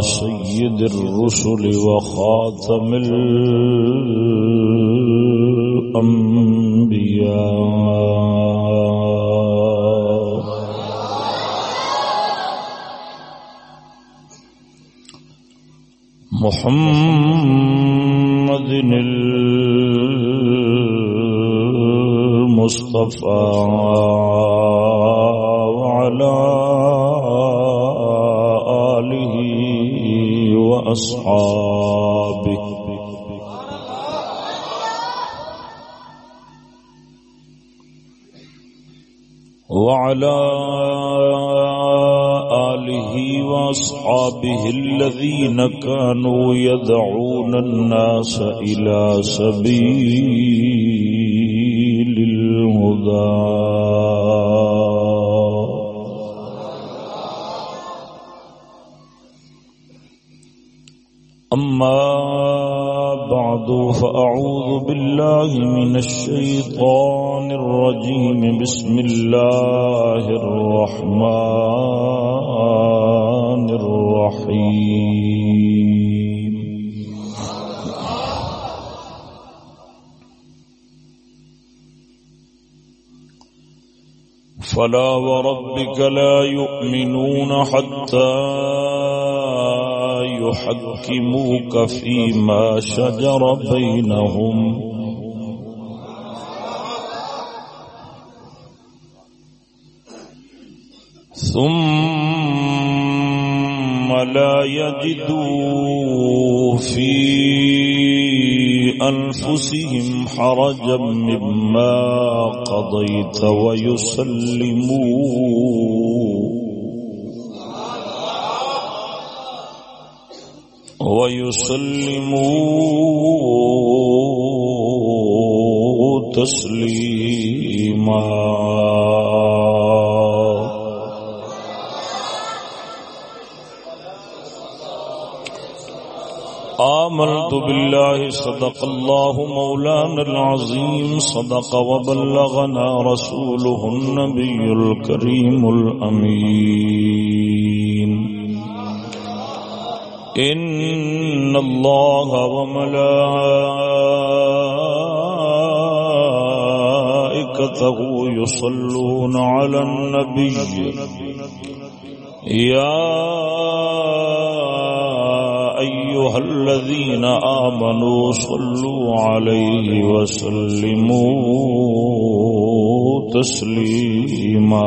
سيد الرسل وخاتم الأنبياء. محمد المصطفى وعلى وأصحابه. وعلى آله وأصحابه الذين كانوا يدعون الناس إلى سبيل الهدى أما بعد، فأعوذ بالله من الشيطان الرجيم. بسم الله الرحمن الرحيم. فلا وربك لا يؤمنون حتى يحكموك فيما شجر بينهم. ثم لا يجدوا في أنفسهم حرجا مما قضيت ويسلموا ويسلموا تسليما. آمنت بالله صدق الله مولانا العظيم. صدق وبلغنا رسوله النبي الكريم الأمين. إن الله وملائكته يصلون على النبي. يا أيها الذين آمنوا صلوا عليه وسلموا تسليما.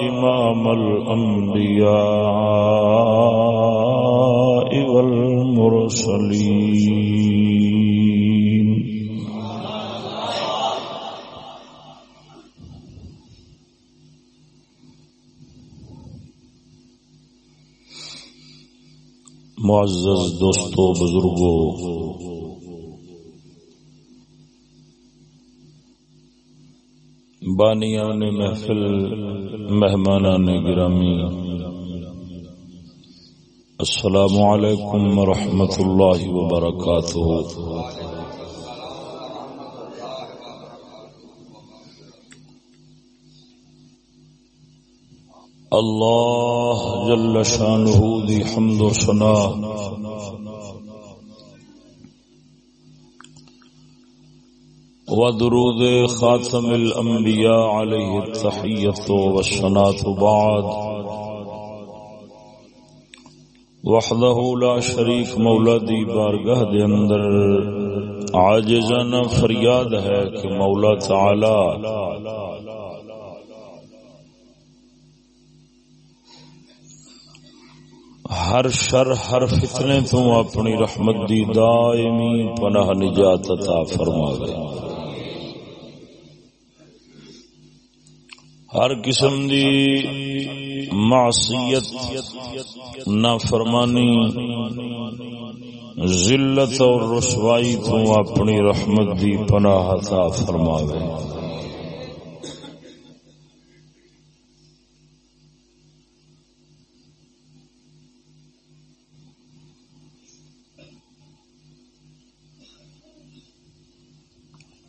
إمام الأنبياء والمرسلين. معزز دوستو بزرگو بانیان محفل، مہمانان گرامی۔ السلام علیکم ورحمۃ اللہ وبرکاتہ۔ اللہ جل شانہ دی حمد و ثنا۔ ودرود خاتم الانبیاء علیہ التحیت والصلاة بعد. وحدہ لا شریف مولا دی بارگاہ دے اندر عاجزانہ فریاد ہے کہ مولا تعالی ہر شر ہر فتنے تو اپنی رحمت دی دائمی پناہ نجات عطا فرما گئے ہر قسم دی معصیت نہ فرمانی ذلت اور رسوائی تو اپنی رحمت دی پناہ عطا فرما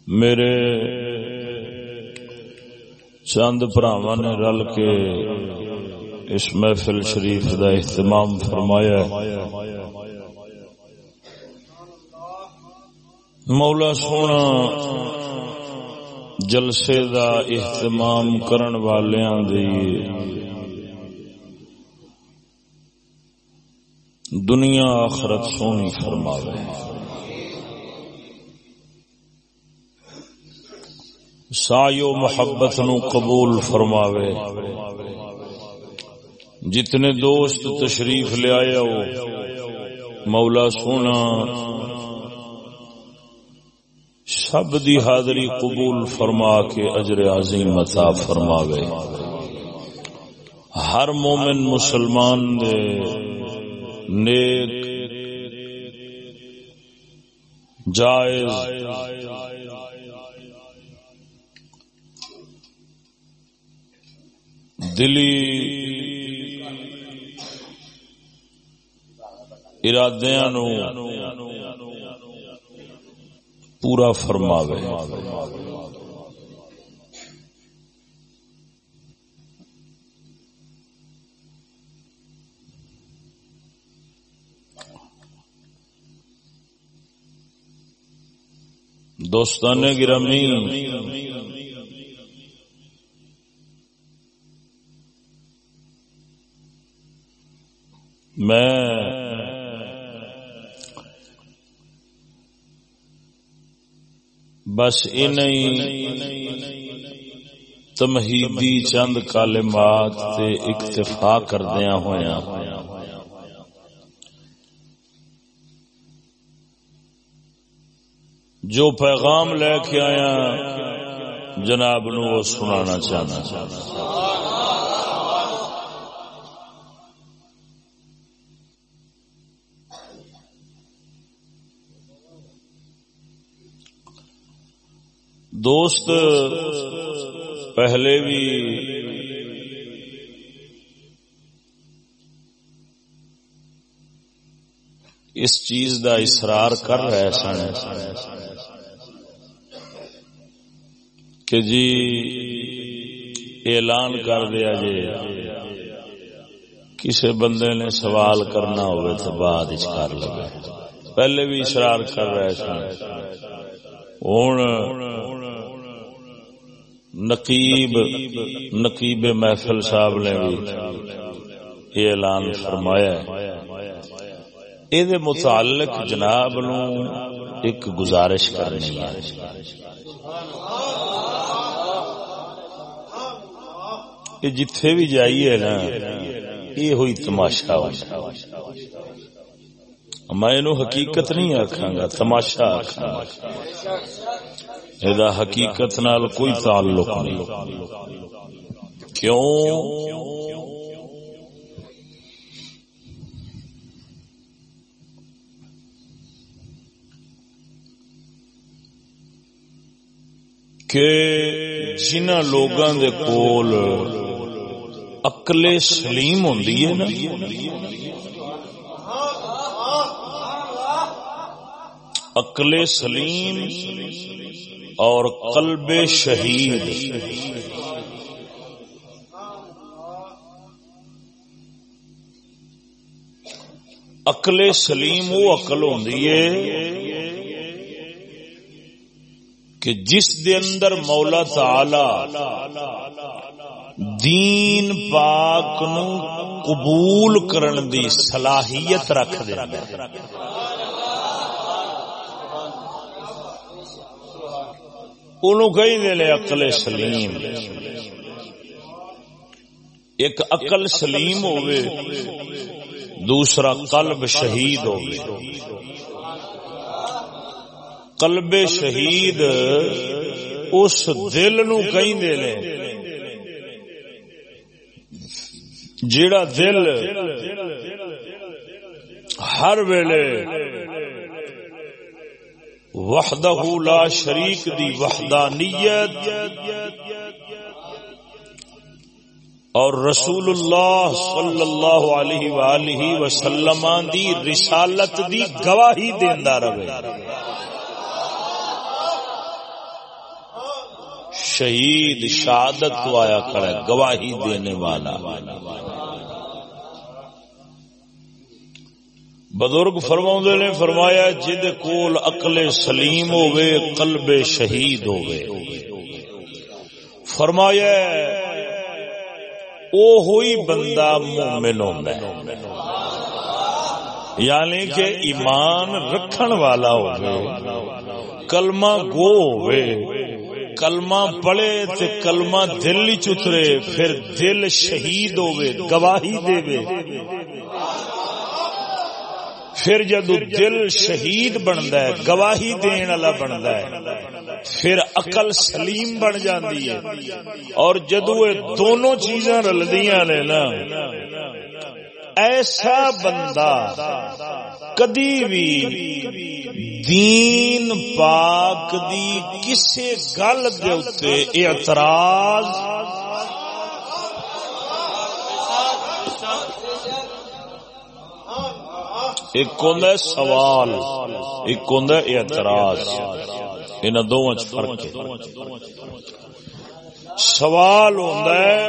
میرے چند براوا نے رل کے اس محفل شریف کا اہتمام فرمایا۔ مولا سونا، جلسے دا اہتمام کرن والیاں دی دنیا آخرت سونی فرماوے۔ سایو محبت نو قبول فرماوے۔ جتنے دوست تشریف لے آیا ہو، مولا سونا، سب دی حاضری قبول فرما کے اجر عظیم عطا فرماوے۔ ہر مومن مسلمان دے نیک، جائز دلی ارادیا نو پورا فرماوے۔ دوستان گرامی میں بس ان تمہیدی چند کالمات تے اکتفا کردیا ہوا جو پیغام لے کے آیا جناب نو وہ سنانا چاہنا۔ چاہتا دوست پہلے بھی اس چیز دا اصرار کر رہے سن کہ جی اعلان کر دیا جی کسی بندے نے سوال کرنا ہوئے تو بعد کر لگے۔ پہلے بھی اشرار کر رہے سن۔ ہوں نقیب نقیب محفل صاحب نے بھی یہ اعلان فرمایا یہ متعلق جناب نو ایک گزارش کرنی ہے۔ جتھے بھی جائیے نا، یہ ہوئی تماشا میں حقیقت نہیں آخا گا، تماشا آخا یہ حقیقت نال کوئی تعلق نہیں۔ کیوں؟ کہ جنہ لوگوں دے کول اکلے سلیم ہوں نا اکلے سلیم اور قلب شہید۔ اقل سلیم وہ اقل ہوں کہ جس دے اندر مولا تعالی دین پاک نو قبول کرن دی صلاحیت رکھ دے انہوں کہیں دے لے اقل سلیم۔ ایک عقل سلیم ہوئے دوسرا قلب شہید ہوئے قلب شہید اس دل نو کہیں دے لے۔ جیڑا دل ہر ویلے وحدہ لا شریک دی وحدانیت. اور رسول اللہ صلی اللہ علیہ وآلہ وسلم دی رسالت دی گواہی دیندا رہے. شہید شہادت آیا کرے، گواہی دینے والا. بزرگ فرما نے فرمایا جد کول اقل سلیم ہوئے قلب شہید ہوئے فرمایا او ہوئی بندہ مومن ہوتا ہے یعنی کہ ایمان رکھن والا ہوئے کلمہ گو ہوئے کلمہ پڑے تے کلمہ دل چترے پھر دل شہید ہوئے گواہی دے وے پھر جدو دل شہید بنتا ہے، گواہی دین والا بنتا ہے، پھر عقل سلیم بن جاندی ہے۔ اور جدو یہ دونوں چیزاں رلدیاں نے نا، ایسا بندہ کدی بھی دین پاک دی کسے گل دے اعتراض ایک ہوں سوال ایک ہوں اعتراض ان دونوں فرق سوال ہوتا ہے،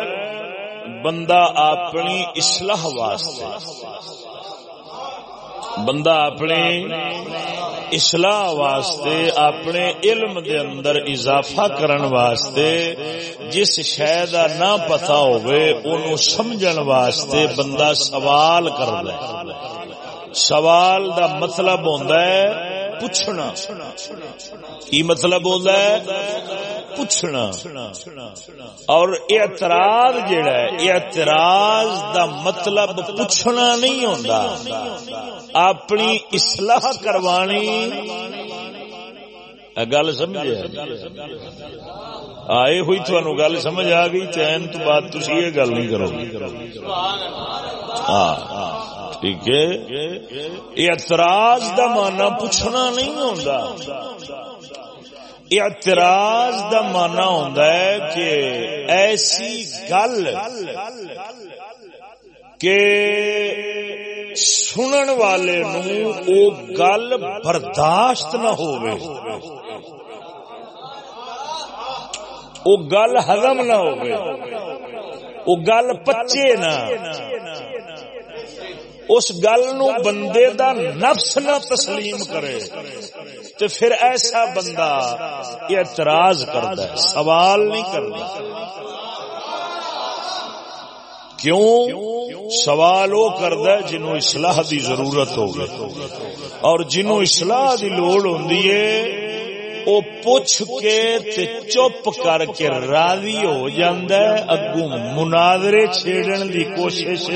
بندہ اپنی اصلاح واسطے، بندہ اپنے اصلاح واسطے اپنے علم دے اندر اضافہ کرن واسطے، جس شہ کا نہ پتا ہوئے انہوں سمجھن واسطے بندہ سوال کرتا ہے۔ سوال دا مطلب ہوتا ہے پوچھنا۔ کی مطلب ہوتا ہے؟ پوچھنا۔ اور اعتراض جڑا ہے، اعتراض دا مطلب پوچھنا نہیں ہوتا اپنی اصلاح کروانی۔ گل سمجھے؟ آئے ہوئی تھانو گل سمجھ آ گئی چین تو بات تھی یہ گل نہیں کرو ہاں ٹھیک ہے اعتراض دا مانا پوچھنا نہیں ہوتا اعتراض دا مانا ہوتا ہے کہ ایسی گل کہ سنن والے نو او گل برداشت نہ ہوئے او گل ہزم نہ ہوئے او گل پچے نہ۔ اس گل نو بندے دا نفس نہ تسلیم کرے تو پھر ایسا بندہ اعتراض کرتا ہے، سوال نہیں کرتا۔ کیوں؟ سوال وہ کرد جنوں اصلاح دی ضرورت ہوگی۔ اور جنوں اصلاح دی لوڑ ہوندی ہے او پوچھ کے تے چپ کر کے راضی ہو جاندہ ہے، اگوں مناظرے چھیڑن دی کوشش۔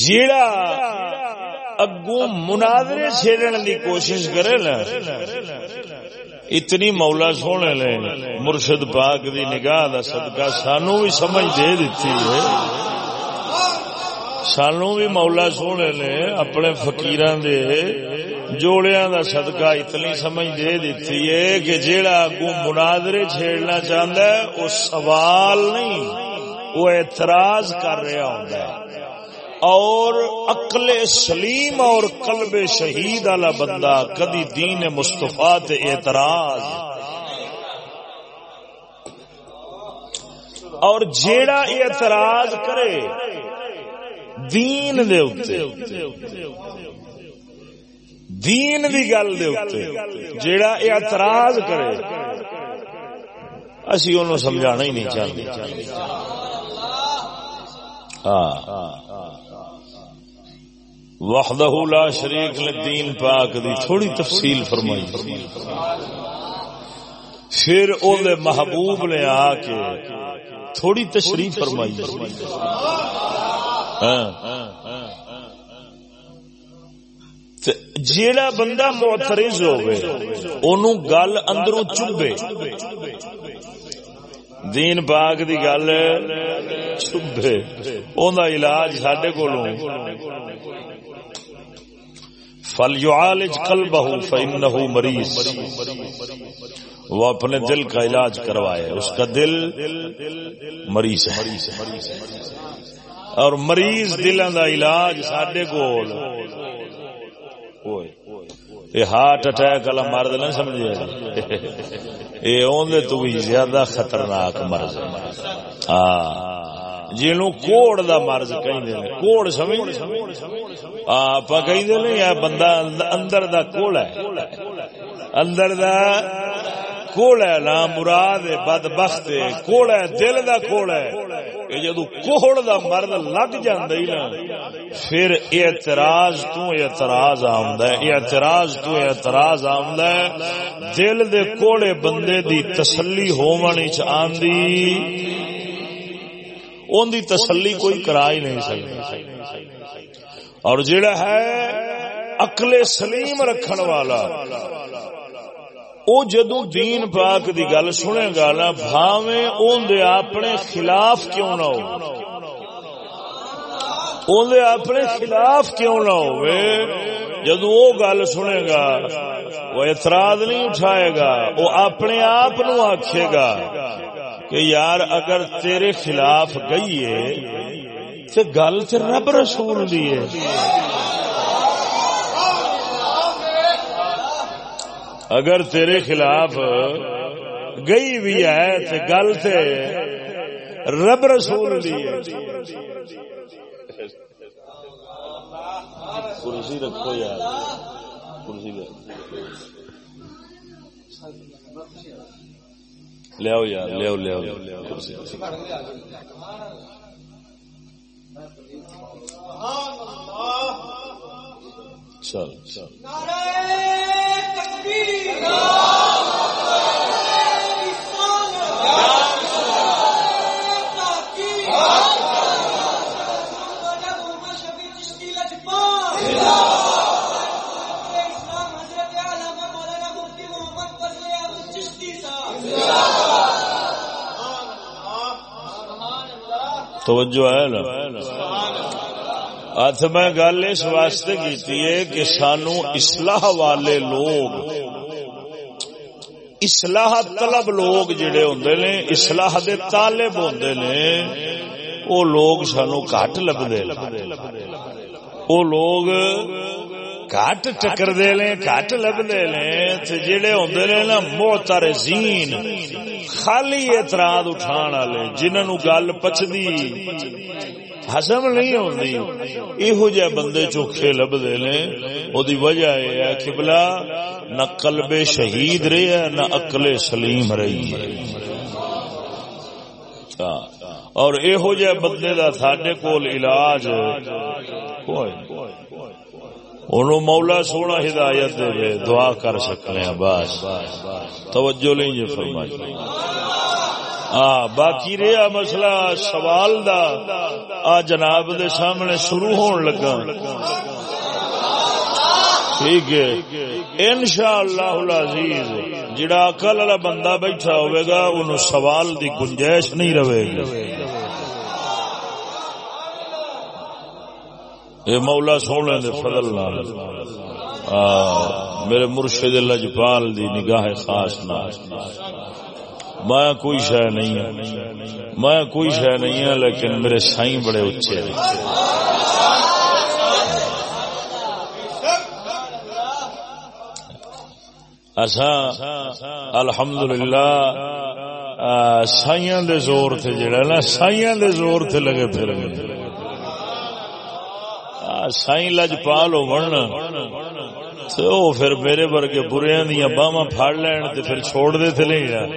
جیڑا اگو مناظرے چھیڑن دی کوشش کرے نا، اتنی مولا سونے لے مرشد پاک دی نگاہ دا صدقہ سانو بھی سمجھ دے دیتی ہے۔ سانو بھی مولا سونے نے اپنے فقیران دے جوڑیاں دا صدقہ اتنی سمجھ دے دیتی ہے کہ جیڑا اگو مناظرے چھیڑنا چاہتا ہے وہ سوال نہیں وہ اعتراض کر رہا ہوتا ہے اور عقل سلیم اور قلب شہید والا بندہ کدی دین مستفا اعتراض اور جیڑا اعتراض کرے دین دے دین دی گل دے جیڑا اعتراض کرے، اسی انہوں سمجھانا ہی نہیں چاہتے۔ ہاں۔ وحدہ لا شریک نے دین پاک دی تھوڑی تفصیل فرمائی۔ پھر او محبوب نے آ کے تھوڑی تشریف فرمائی۔ جیڑا بندہ معترض ہوئے انہوں گل اندروں چبے۔ دین پاک دی گل چبے۔ اون دا علاج ساڈے کولوں۔ فلیعالج قلبہ فانه مریض وہ اپنے دل کا علاج کروائے، اس کا دل مریض ہے۔ اور مریض دلوں کا علاج سڈے کول۔ یہ ہارٹ اٹیک والا مرد نہ سمجھے۔ یہ اندر تو بھی زیادہ خطرناک مرض ہاں۔ جنو کوڑ دا مرض کہیں کوڑ سمجھ آپ کہیں بندہ اندر دا کوڑ ہے۔ اندر دا کوڑ ہے، نا مراد بد بخت ہے دل دا کوڑ ہے۔ کہ جدو کوڑ دا مرد لگ جاندی نا، پھر اعتراض تو اعتراض آمدا ہے اعتراض تو اعتراض آمدا ہے۔ دل دے کوڑے بندے دی تسلی ہون وچ آندی، اون دی تسلی کوئی کرا ہی نہیں سکتا اور جڑا ہے، عقل سلیم رکھن والا او جدو دین پاک دی گل سنے گا نا، بھاویں اون دے اپنے خلاف کیوں نہ ہو اون دے اپنے خلاف کیوں نہ ہوئے؟ جدو وہ گل سنے گا وہ اعتراض نہیں اٹھائے گا، وہ اپنے آپ نو آکھے گا کہ یار اگر تیرے خلاف گئی ہے تو گل تو رب رسول دی ہے۔ اگر تیرے خلاف گئی بھی ہے تو گل سے رب رسول دی کرسی رکھو یار۔ کرسی لیاؤ یار لیاؤ لیاؤ۔ کرسی چل چل توجہ ہے نا؟ ات میں گل اس واسطے کی ہے کہ سانو اصلاح والے لوگ، اصلاح طلب لوگ جڑے ہوندے نے، اصلاح دے طالب ہوندے نے، او لوگ سانو گھٹ لبدے او لوگ گھٹ ٹکر دے لیں گھٹ لبدے نے۔ تے جڑے ہوندے نے نا معترضین خالی اعتراض اٹھان والے، جنہاں نو گل پچدی ہزم نہیں ہوندی۔ ایہو جے بندے چوکھے لبدے نے او وجہ یہ ہے کہ بلا، نہ قلب شہید رہی نہ عقل سلیم رہی ہے۔ ہاں۔ اور ایہو جے بندے دا ساڈے کول علاج، کوئی۔ انہوں مولا سونا ہدایت دے دعا کر سکنے ہیں، بس۔ توجہ نہیں جی فرمائی باقی رہا مسئلہ سوال دا. آ، جناب دے سامنے شروع ہون لگا. ٹھیک ہے. ان شاء اللہ العزیز، جڑا اکل والا بندہ بیٹھا ہوئے گا انہوں سوال دی گنجائش نہیں رہے گی. یہ مولا سونے دے فضل نال۔ میرے مرشد لجپال دی نگاہ خاص نال۔ میں کوئی شہ نہیں ہوں۔ میں کوئی شہ نہیں ہوں، لیکن میرے سائی بڑے اچھے الحمد للہ سائیاں دے زور تھے جڑا نا، سائیاں دے زور تھے لگے پھر سائی لجپال ہو بننا تو پھر میرے ورگے برے دیا باہما پھڑ لین تے پھر چھوڑ دے تھے نہیں یار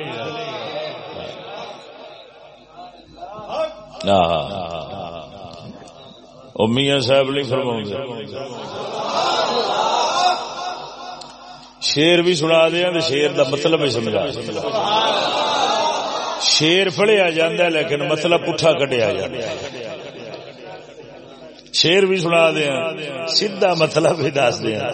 میاں صاحب نہیں فرما شیر بھی سنا دیا شیر دا مطلب سمجھا۔ شیر پڑھیا جا لیکن مطلب پٹھا کٹیا جا شیر بھی سنا دیا سیدھا مطلب بھی دس دیا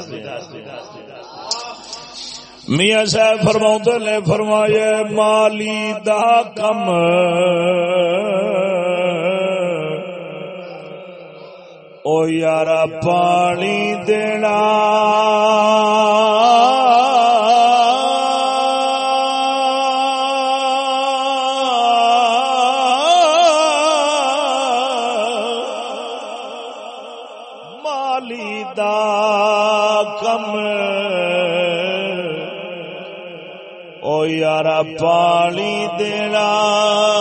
میاں صاحب فرما نے فرمایا مالی دا کم۔ او یارا پانی دینا پانی دینا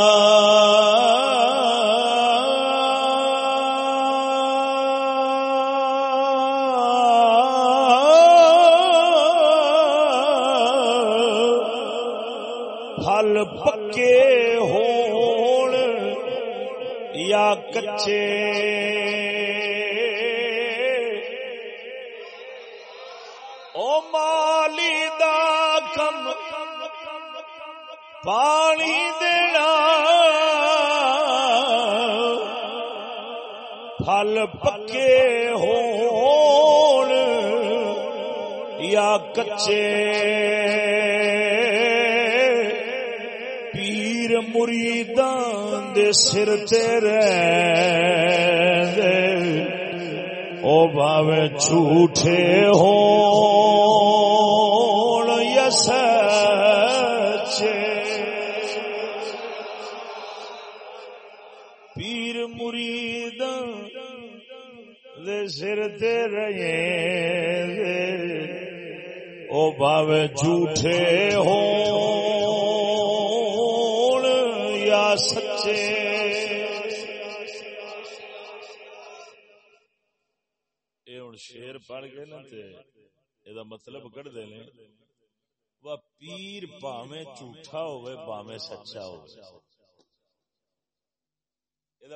پھل پکے ہو یا کچے پیر مریدان دے سر تیرے او باوے جھوٹے ہو یس سر رہے او باوے جھوٹے ہو یا سچے۔ یہ ہوں شیر پڑھ گئے نا یہ مطلب کٹ دے وہ پیر پاوے جھوٹا ہوئے پاوے سچا ہو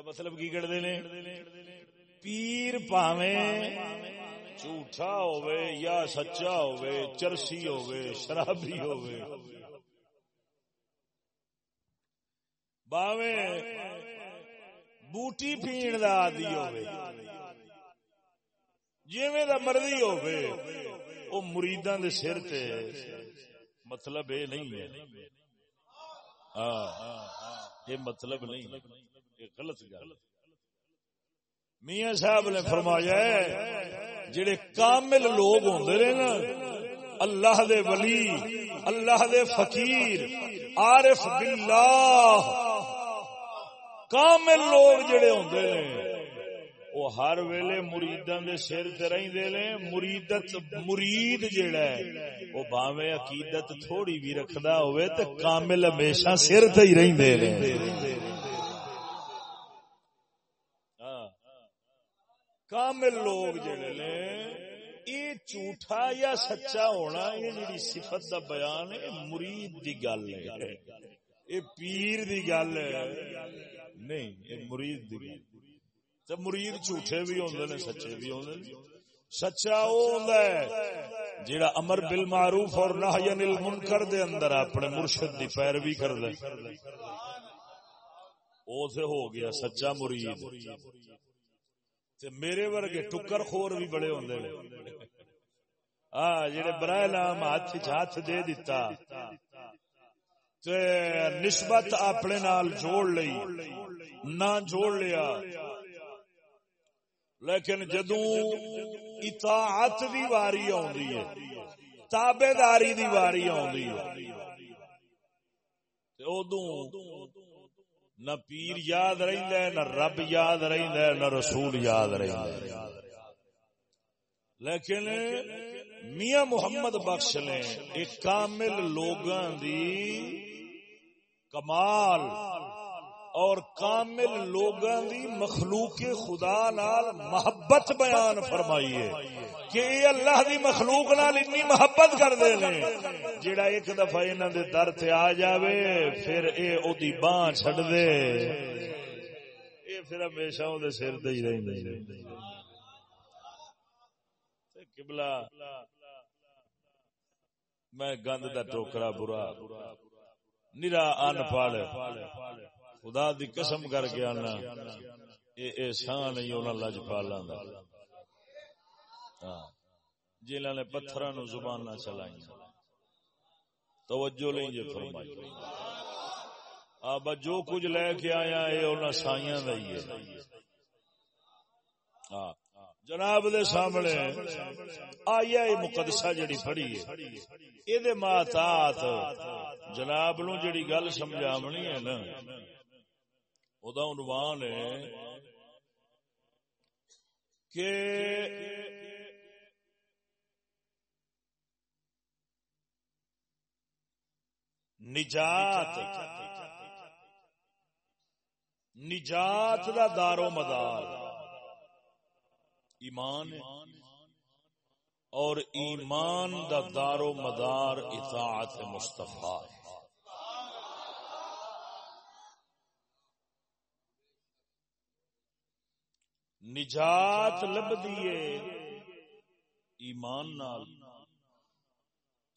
مطلب کی کٹ دے پیر پاوے جھوٹا ہوے یا سچا ہوے چرسی ہوے شرابی ہوے باوے بوٹی پین دا آدی ہوے جویں دا مرضی ہوے او مریداں دے سر تے۔ مطلب اے نہیں ہے۔ ہاں یہ مطلب نہیں یہ غلط گل ہے۔ میاں صاحب نے فرمایا جڑے کامل لوگ ہوندے نا، اللہ دے ولی، اللہ دے فقیر، عارف باللہ، کامل لوگ جڑے ہوندے نے، وہ ہر ویلے مریداں دے سر تے رہندے نے، مریدت، مرید جڑا ہے، وہ باویں عقیدت تھوڑی بھی رکھدا ہوئے تے کامل ہمیشہ سر تے ہی رہندے نے۔ کامل لوگ جڑے نے، یہ جھوٹا یا سچا ہونا، یہ جڑی صفت دا بیان ہے مرید دی گل ہے۔ یہ پیر دی گل ہے۔ نہیں، یہ مرید دی گل۔ تے مرید جھوٹے بھی ہوندے نے، سچے بھی ہوندے نے۔ سچا وہ ہوندا ہے جیڑا امر بالمعروف اور نہی عن المنکر دے اندر اپنے مرشد دی پیروی کردا ہے او سے ہو گیا سچا مرید۔ تے میرے ورگے ٹکر خور بھی بڑے ہوندے نے۔ ہاں جڑے برائے نام ہاتھ ہاتھ دے دیتا تے نسبت اپنے نال جوڑ لئی۔ نہ جوڑ لیا۔ لیکن جدوں اطاعت دی واری آوندی ہے تابے داری دی واری آوندی ہے۔ تے اودوں نہ پیر یاد رہندا ہے، نہ رب یاد رہندا ہے، نہ رسول یاد رہندا ہے۔ لیکن میاں محمد بخش نے ایک کامل لوگاں دی کمال اور کامل لوگاں دی مخلوق خدا نال محبت بیان فرمائی ہے۔ کہ یہ اللہ دی مخلوق نال اتنی محبت کر دے لیں جڑا ایک دفعہ انہاں دے در تے آ جاوے، پھر اے او دی باں چھڈ دے۔ پھر ہمیشہ وہ سر دے ہی رہی قبلہ، میں گند دا ٹوکرا برا، نرا ان پڑھ خدا دی قسم کر کے آنا، اے احسان ہی انہاں لجپالاں دا ہاں نے پتھراں نو زباناں چلائیاں توجہ لیں جے فرمائی اب جو کچھ لے کے آیا اے انہاں سائیاں دا ہی ہے۔ ہاں جناب دے سامنے آیا مقدسہ جڑی پڑھی ہے۔ اے دے ماتات جناب نو جڑی گل سمجھاونی ہے نا، او دا عنوان ہے کہ نجات. نجات دا دارو مدار. ایمان اور ایمان دا دار و مدار اطاعت مصطفیٰ نجات لب دیے ایمان نال.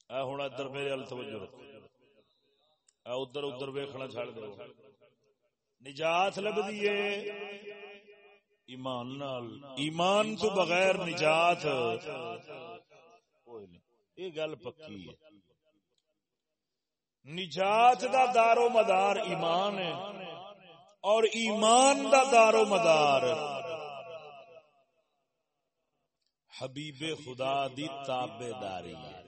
اے ہوں ادھر میرے ال توجہ رکھو. ادھر ادھر ویکھنا چھڑ دو نجات لب دیے ایمان نال۔ ایمان تو بغیر نجات۔ یہ گل پکی ہے۔ نجات دا دارو مدار ایمان ہے۔ اور ایمان دا دارو مدار۔ حبیب خدا دی تابے داری ہے۔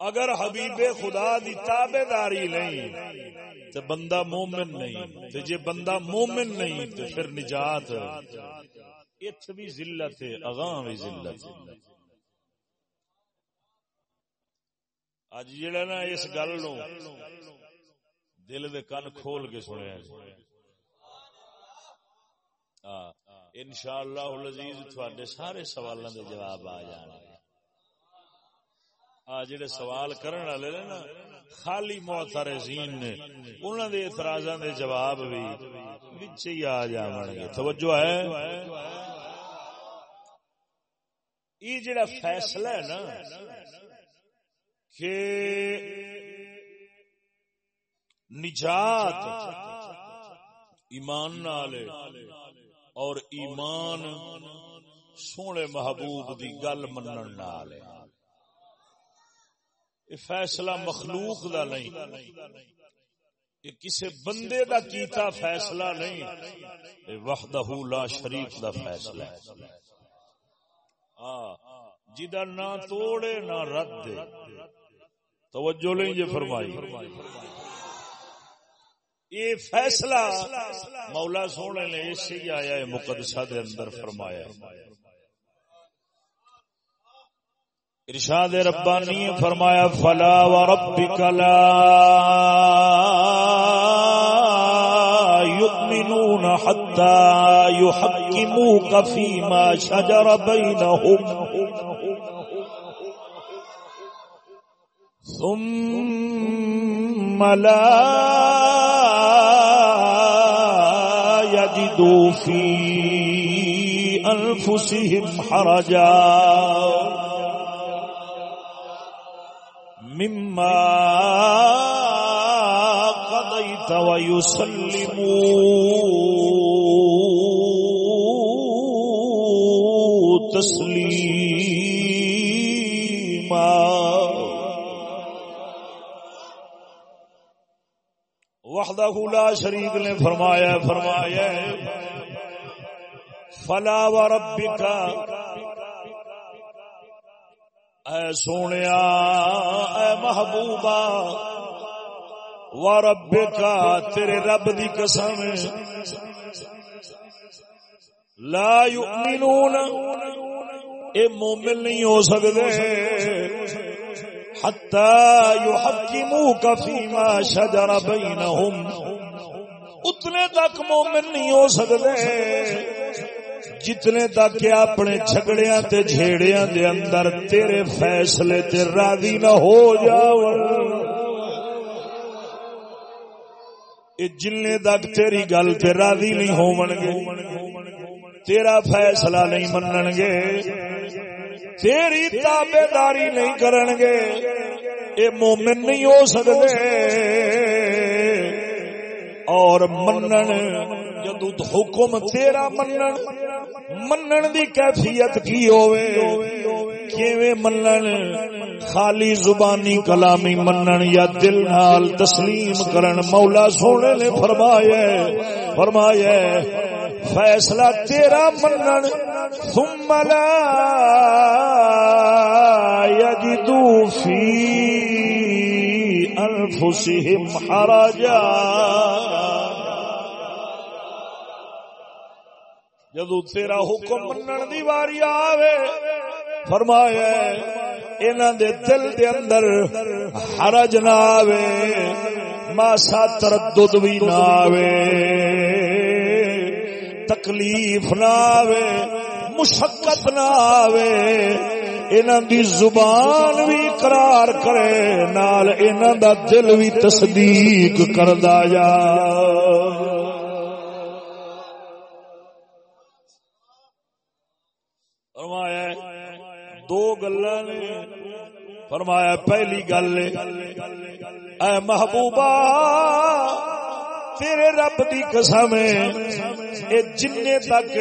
اگر حبیب خدا دی تابے داری نہیں تو بندہ مومن نہیں تو جے بندہ مومن نہیں تو پھر نجات۔ ات بھی ذلت ہے، اگاں بھی ذلت۔ اج جڑا نا اس گل نو دل دے کن کھول کے سنیا جی۔ انشاءاللہ العزیز تھوڑے سارے سوالوں دے جواب آ جان گے جڑے سوال کرن والے نے نا، خالی معترضین نے، انہاں دے اعتراضاں دے جواب بھی وچ ہی آ جاون گے۔ توجہ ہے؟ یہ جڑا فیصلہ ہے نا، کہ نجات ایمان نال اور ایمان سونے محبوب دی گل منن نال ہے۔ فیصلہ مخلوق دا نہیں۔ یہ کسی بندے دا کیتا فیصلہ نہیں۔ وحدہ لا شریف دا فیصلہ ہے۔ ہاں، جدا نہ توڑے، نہ رد دے۔ توجہ لیں یہ فرمائی۔ یہ فیصلہ مولا سونے نے اس سے آیا ہے، مقدسہ دے اندر فرمایا ارشاد ربانی فرمایا، فلا وربك لا يؤمنون حتى يحكموك فيما شجر بينهم ثم لا يجدوا في أنفسهم حرجا۔ مما قضيت ويسلموا تسليما. وحدہ لا شریک نے فرمایا فرمایا فلا وربک اے سونے اے محبوبہ و رب کا تیرے رب دی قسم۔ لا یؤمنون، اے مومن نہیں ہو سکتے، حتی یحکموک فیما شجر بینہم۔ اتنے تک مومن نہیں ہو سکتے۔ جتنے تک اپنے جھگڑیاں تے جھیڑیاں دے اندر تیرے فیصلے تے راضی نہ ہو جاؤ جن تک تیری گل تے راضی نہیں ہون گے تیرا فیصلہ نہیں منن گے تیری تابے داری نہیں کرن گے اے مومن نہیں ہو سکتے۔ اور منن جدو حکم تیرا منن منن دی کیفیت کی ہوئے کیویں منن؟ خالی زبانی کلامی منن یا دل نال تسلیم کرن؟ مولا سونے نے فرمایا فرمایا، فیصلہ تیرا منن، ثم لا یجدو فی انفسهم حرجا جدو تیرا حکم منن دی واری آوے، فرمایا، انہاں دے دل دے اندر حرج نہ آوے، ماسا تردد بھی نہ آوے، تکلیف نہ آوے، مشقت نہ آوے، انہاں دی زبان بھی قرار کرے، نال انہاں دا دل بھی تصدیق کردا جا۔ فرمایا دو گلا نے فرمایا پہلی گل اے محبوبہ، تیرے رب دی قسم اے جن تک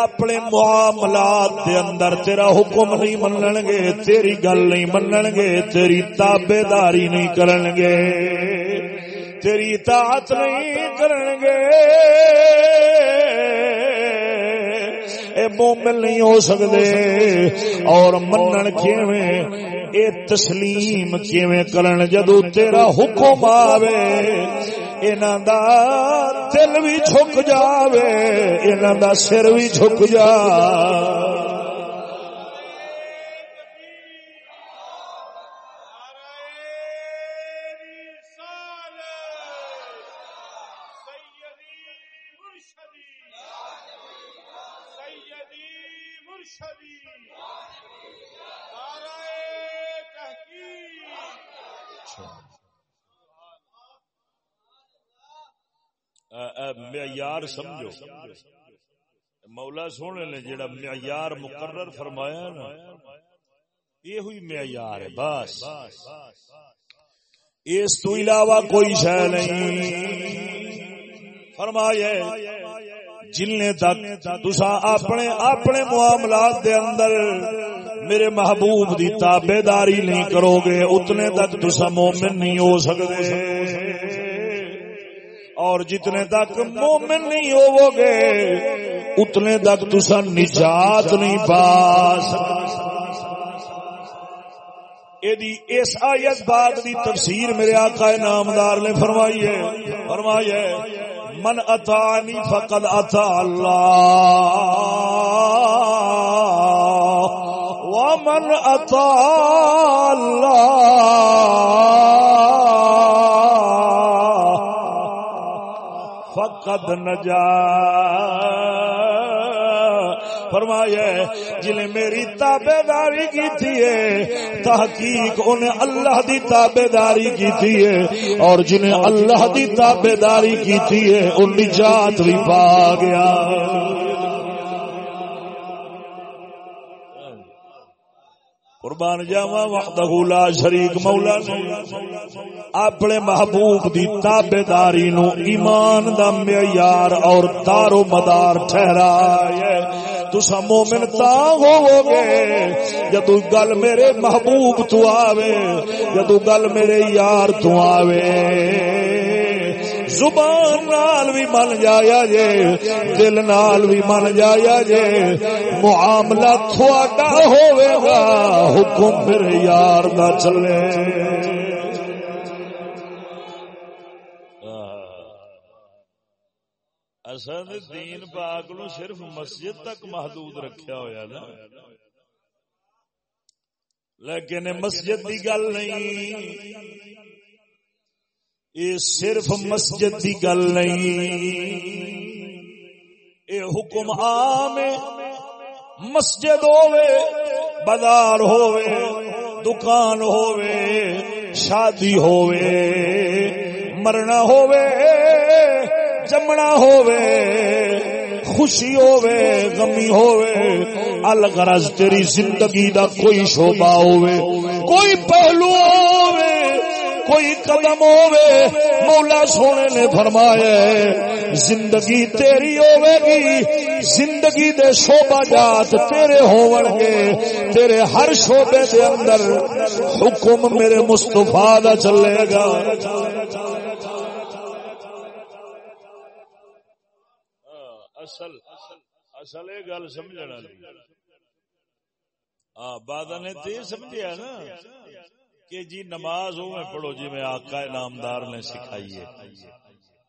اپنے معاملات دے اندر تیرا حکم نہیں منن گے، تیری گل نہیں منن گے، تیری تابے داری نہیں کرن گے، تیری اطاعت نہیں کرن گے۔ اے مومن نہیں ہو سکتے اور منن کیویں، اے تسلیم کیویں کرن جدو تیرا حکم آوے۔ انہاں دا دل بھی جھک جاوے، انہاں دا سر بھی جھک جا۔ معیار سمجھو۔ مولا سونے نے جڑا معیار مقرر فرمایا نا یہ ہوئی معیار ہے، بس۔ اس تو علاوہ کوئی شہ نہیں۔ فرمایا جن تک تسا اپنے اپنے معاملات دے اندر میرے محبوب دی تابے داری نہیں کرو گے، اتنے تک تسا مومن نہیں ہو سکتے۔ اور جتنے تک مومن نہیں ہوو گے اتنے تک تسا نجات نہیں پا اس آیت بات دی تفسیر میرے آقا نامدار نے فرمائی ہے۔ فرمائی ہے، من اتانی فقد اتا اللہ۔ ومن اتا اللہ فقد نجا۔ فرمایا جنہیں میری تابے داری کی تھی تحقیق انہیں اللہ دی تابے داری کی تھی اور جنہیں اللہ دی تابے داری کی تھی ان نجات بھی پا گیا۔ قربان جاوا وحدہ لا شریک مولا نے۔ اپنے محبوب دی تابے داری نو ایمان دا معیار اور دار و مدار ٹھہرایا تسا مومن تا ہوو گے جدو گل میرے محبوب تو آوے جدو گل میرے یار تو آوے۔ زبان نال بھی من جایا جے، دل نال بھی من جایا جے، معاملہ تھوڑا ہوئے گا، حکم پھر یار دا چلے اصل دین پاک نو صرف مسجد تک محدود رکھیا ہویا نا۔ لیکن مسجد دی گل نہیں۔ یہ صرف مسجد کی گل نہیں۔ یہ حکم عام مسجد ہوے بازار ہوے دکان ہوے شادی ہوے مرنا ہووے، جمنا ہووے، خوشی ہووے، غمی ہووے، الغرض تیری زندگی دا کوئی شعبہ ہووے۔ کوئی پہلو ہووے کوئی قدم ہووے، مولا سونے نے فرمایا، زندگی تیری ہوے گی، زندگی دے شعبہ جات تیرے ہون گے، تیرے ہر شعبے دے اندر حکم میرے مستفا دا چلے گا۔ اصل اصل یہ گل سمجھنا ہاں بادہ نے تو یہ سمجھا نا۔ کہ جی نماز او میں پڑھو جی میں آقا نامدار نے سکھائی ہے۔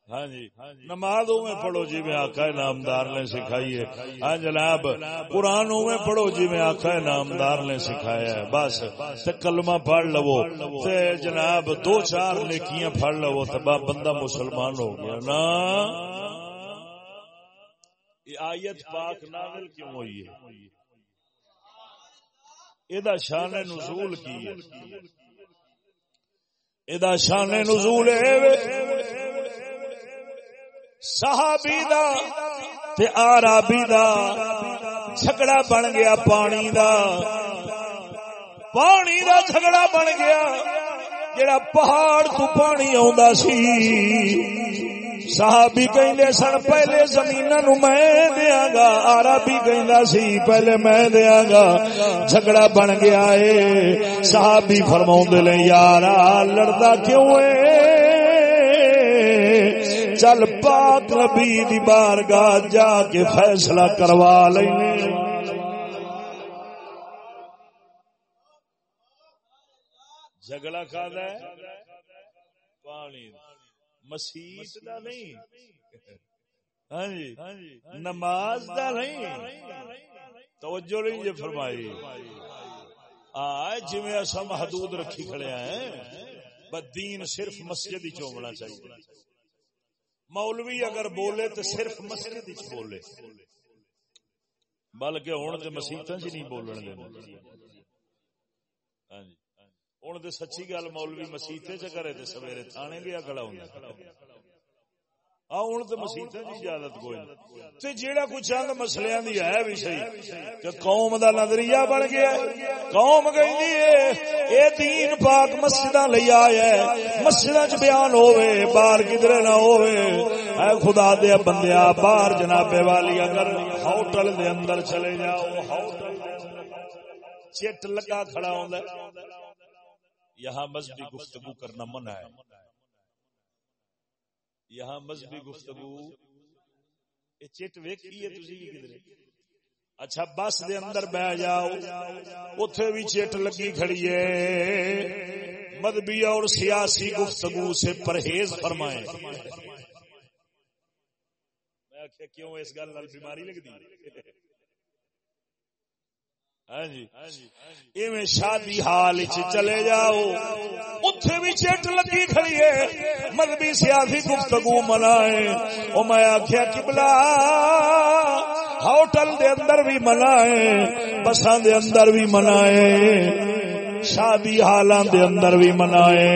ہاں جی نماز او میں پڑھو جی میں آقا نامدار نے سکھائی ہے۔ ہاں جناب، قرآن او میں پڑھو جی میں آقا نامدار نے سکھایا ہے۔ بس، تے کلمہ پڑھ لو۔ تے جناب، دو چار نیکیاں پڑھ لو تے بندہ مسلمان ہو گیا۔ نا۔ یہ آیت پاک نازل کیوں ہوئی ہے؟ یہ شان نزول کی ہے۔ ادا شان نزول صحابی دا تے آرابی دا جھگڑا بن گیا پانی دا پانی دا جھگڑا بن گیا جڑا پہاڑ تو پانی آ سی صحابی کہندے سن، پہلے زمین نو میں دیا گا آرا بھی کہندا سی، پہلے میں دیا گا، جھگڑا بن گیا ہے صحابی فرماؤں دے لے یارا، لڑدا کیوں ہے چل پاک نبی دی بارگاہ جا کے فیصلہ کروا لینے۔ جھگڑا کھا ہے پانی۔ مسیت دا نہیں ہاں جی نماز دا نہیں توجہ نہیں فرمائی آج جی میں ایسا محدود رکھی کھڑے ہیں دین صرف مسجد ہی چومنا چاہیے مولوی اگر بولے تو صرف مسجد ہی بولے بلکہ ہوں تو مسیحت چ نہیں بولنے دینا ہاں جی ہوں تو سچی گل مولوی مسیطے چ کرے تو سویرے تھانے گیا کھڑا ہوں ہوں تو مسیطے کی اجازت کوئی جیڑا کچھ چند مسلیا دی ہے بھی صحیح کہ قوم دا نظریہ بن گیا قوم گئی اے دین پاک مسجد لئی آیا مسجد چ بیان ہوئے باہر کدھر نہ ہوئے اے خدا دیا بندیا باہر جنابے والی اگر ہوٹل دے اندر چلے جاؤ ہوٹل چٹ لگا کھڑا ہوں یہاں مذہبی گفتگو کرنا منع ہے۔ یہاں مذہبی گفتگو۔ چٹ ویکھی ہے اچھا بس دے اندر بہ جاؤ۔ اتے بھی چٹ لگی کھڑی ہے۔ مذہبی اور سیاسی گفتگو سے پرہیز فرمائے میں آخیا کیوں اس گل بیماری لگتی ہاں جی۔ ایویں شادی حال چلے جاؤ۔ اتے بھی چٹ لگی کھڑی ہے۔ مذہبی سیاسی گفتگو منائے او میں آخیا کبلا ہوٹل دے اندر بھی منائے بساں دے اندر بھی منائے شادی حالان دے اندر بھی منائے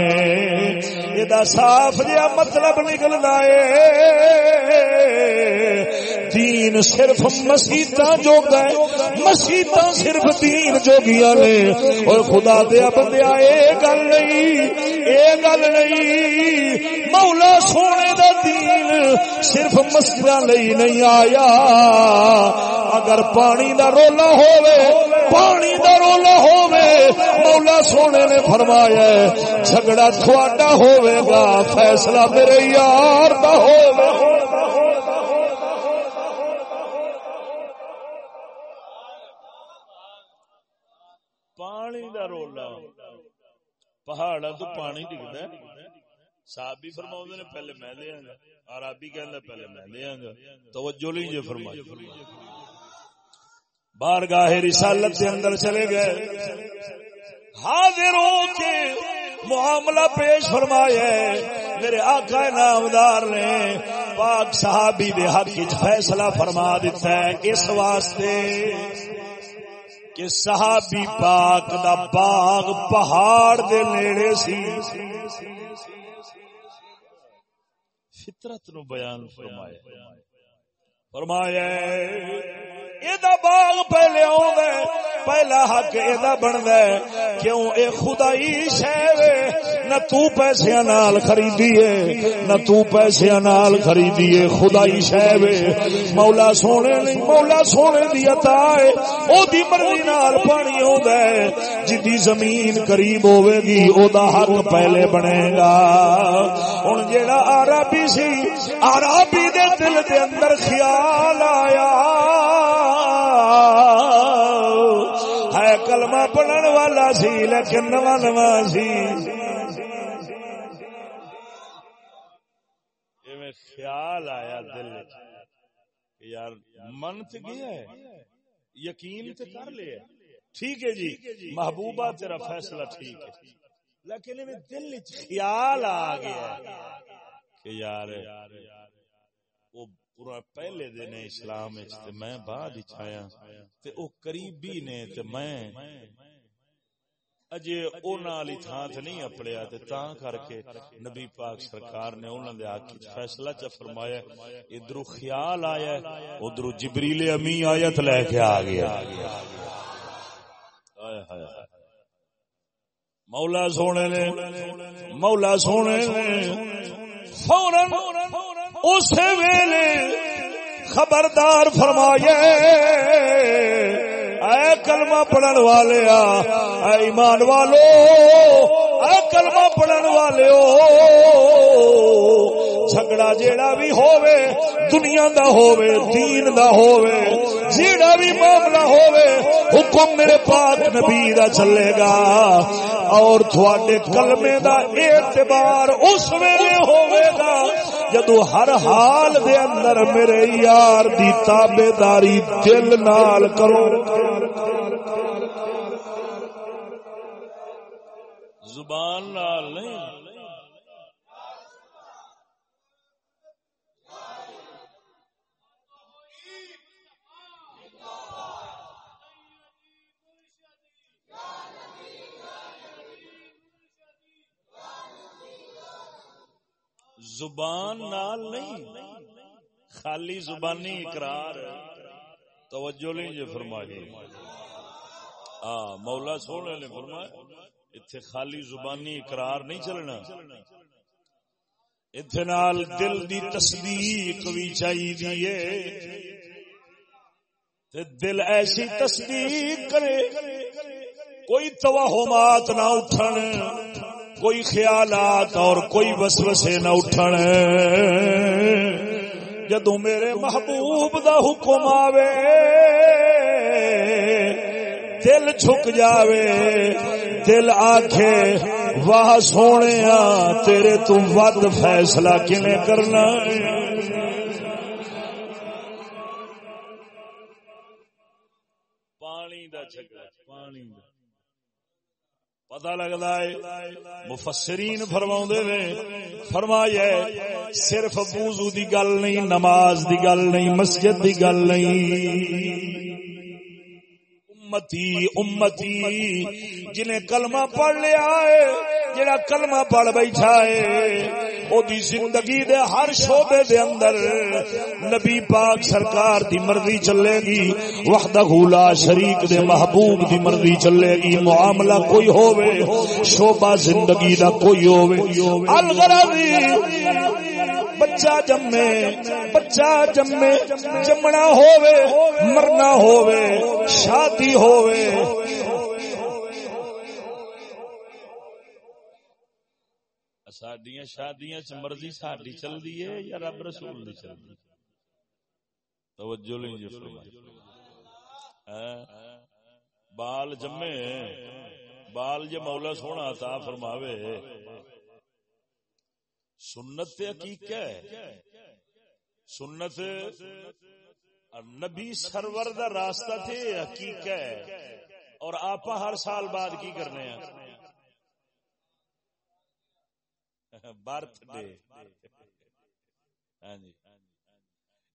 یہ صاف جہا مطلب نکلتا ہے۔ دین صرف مسیطا جو گئے مسیطا صرف دین جو گیا نے۔ اور خدا دیا بندیا اے گل نہیں، اے گل نہیں۔ مولا سونے دا دین صرف مسجد لئی نہیں آیا۔ اگر پانی دا رولا ہووے، پانی دا رولا ہووے، مولا سونے نے فرمایا جھگڑا تھوڑا ہووے گا، فیصلہ میرے یار دا ہووے۔ پہاڑا تو پانی ڈگتا صاحب بھی فرما نے پہلے میں لیا گا عربی کہنا پہلے میں لیا گا توجہ فرمائی بار گاہ رسالت کے اندر چلے گئے حاضر ہو کے معاملہ پیش فرمایا میرے آقا نامدار نے پاک صحابی دے حق فیصلہ فرما دیتا ہے اس واسطے کہ صحابی پاک دا باغ پہاڑ دے نیڑے سی۔ فطرت نو بیان فرمایا۔ فرمایا باغ پہلے پہلا حق یہ بنتا ہے۔ کیوں؟ اے خدائی شہ نہ تو پیسے نال خریدی ہے، نہ تو پیسے نال خریدی ہے۔ خدائی شہ مولا سونے نہیں مولا سونے دی عطا ہے۔ او دی مرضی نال پانی ہوندا ہے۔ جدی زمین قریب ہوے گی او دا حق پہلے بنے گا۔ ہن جیڑا عربی سی، عربی دے دل دے اندر خیال آیا۔ ہے کلمہ پڑھن والا سی لیکن نواں نواں سی خیال آیا دل یار من تو گیا ہے یقین تو کر لیا ٹھیک ہے جی محبوبہ تیرا فیصلہ ٹھیک ہے لیکن دل خیال آ گیا کہ یار وہ پورا پہلے دن اسلام میں بعد چھایا تے او قریبی نے تے میں اجے او نال تھان تے نہیں اپڑیا تے تاں کر کے نبی پاک سرکار نے انہاں دے حق فیصلہ چ فرمایا ادھر خیال آیا ادھر جبریل امی آیت لے کے آ گیا مولا سونے نے، مولا سونے نے فورن اس ویلے خبردار فرمایا اے کلمہ پڑھن والے اے ایمان والو، اے کلمہ پڑھن والے جھگڑا جیڑا بھی ہووے دنیا دا ہووے دین دا ہووے جیڑا بھی معاملہ ہووے حکم میرے پاک نبی دا چلے گا اور تھوڑے کلمے دا اعتبار اس ویلے ہوئے گا جدو ہر حال دے اندر میرے یار دی تابے داری دل نال کرو زبان نال نہیں زبان نال نہیں، خالی زبانی اقرار۔ توجہ نہیں جی فرمائی ہاں مولا سونے نے فرمایا اتنے خالی زبانی اقرار نہیں چلنا۔ اتنے نال دل دی تصدیق بھی چاہیے دل ایسی تصدیق کرے، کوئی توہمات نہ اٹھن۔ کوئی خیالات اور کوئی وسوسے نہ اٹھن۔ جدو میرے محبوب دا حکم آوے، دل چھک جاوے، دل آکھے، واہ سونے تیرے تو ود فیصلہ کنے کرنا؟ پانی دا جھگڑا، پانی دا پتا لگتا ہے، مفسرین فرما نے، فرمایا صرف بوزو دی گل نہیں، نماز دی گل نہیں، مسجد دی گل نہیں۔ امتی امتی، جنہیں کلمہ پڑھ لیا ہے جڑا کلمہ پڑھ بیٹھا ہے، او دی زندگی دے ہر شعبے دے اندر نبی پاک سرکار دی مرضی چلے گی، وحدہ لا شریک دے محبوب دی مرضی چلے گی، معاملہ کوئی ہووے، شعبہ زندگی دا کوئی ہووے۔ الغرضی بچہ جمے بچہ جمے جمنا ہووے مرنا ہووے شادی ہووے سڈیا شادیاں چ مرضی ساری چلتی ہے یا رب رسول دی چلتی توجہ نہیں جی بال جمے بال جی مولا سونا تا فرماوے سنت عقیق ہے۔ سنت نبی سرور دا راستہ تھے حقیق ہے۔ اور آپ ہر سال بعد کی کرنے ہیں؟ Birthday. ہاں جی۔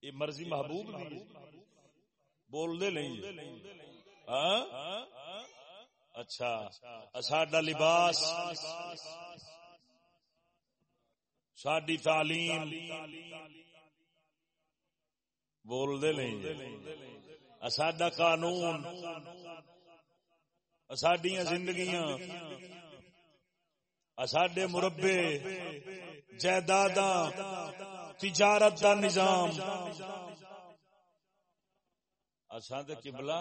یہ مرضی محبوب دی بول دے نہیں جی۔ ہاں؟ اچھا۔ ساڈا لباس۔ ساری تعلیم بول دے نہیں ساڈا قانون ساڈیاں زندگیاں ساڈے مربے جائیداد تجارت دا نظام۔ اصا تو کبلا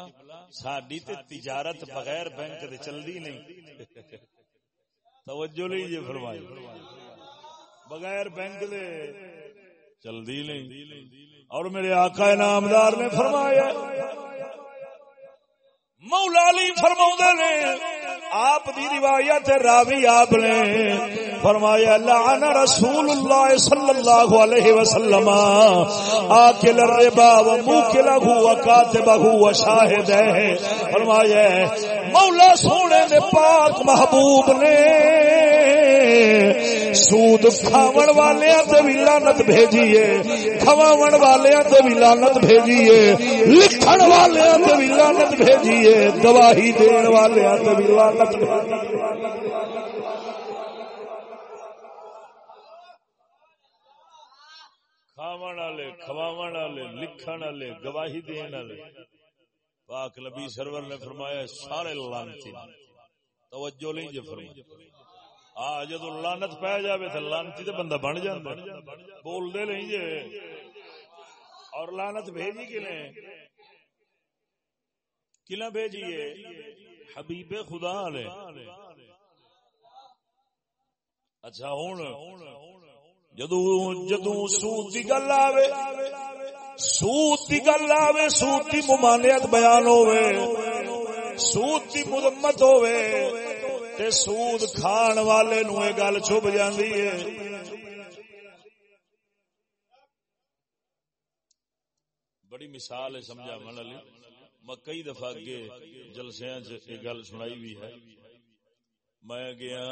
ساری تے تجارت بغیر بینک دے چلدی نہیں۔ توجہ نہیں جی فرمائی بغیر بینک دے۔ چلدی نہیں۔ اور میرے آقا نامدار نے فرمایا، مولا علی فرما نے، آپ دی روایت راوی آپ نے۔ فرمایا، لعن رسول اللہ صلی اللہ علیہ وسلم، آکل الربا و موکلہ و کاتبہ و شاہد ہے فرمایا، مولا سونے نے پاک محبوب نے۔ سود کھاون والے تے بھی لعنت بھیجیے، کھواون والے تے بھی لعنت بھیجیے، لکھن والے تے بھی لعنت بھیجیے، گواہی دین والے تے بھی لعنت کھاون والے، کھواون والے، لکھن والے، گواہی دین والے۔ پاک نبی سرور نے فرمایا سارے لعنتی توجہ نہیں جے فرمایا آ جدو لانت پی جائے تو لانتی تو بندہ بن جا بول دے نہیں جے۔ اور لانت بھیجی کنے؟ کنا بھیجیے؟ حبیب خدا نے۔ اچھا ہوں جدو جدو سوت کی گل آوے سوت کی گل آوے سوت کی ممانعت بیان ہوے سوت کی مدمت ہوے تے سود کھان والے نو یہ گل چب جاندی ہے۔ بڑی مثال ہے سمجھا من علی۔ میں کئی دفعہ اگے جلسیاں یہ گل سنائی بھی ہے۔ میں گیا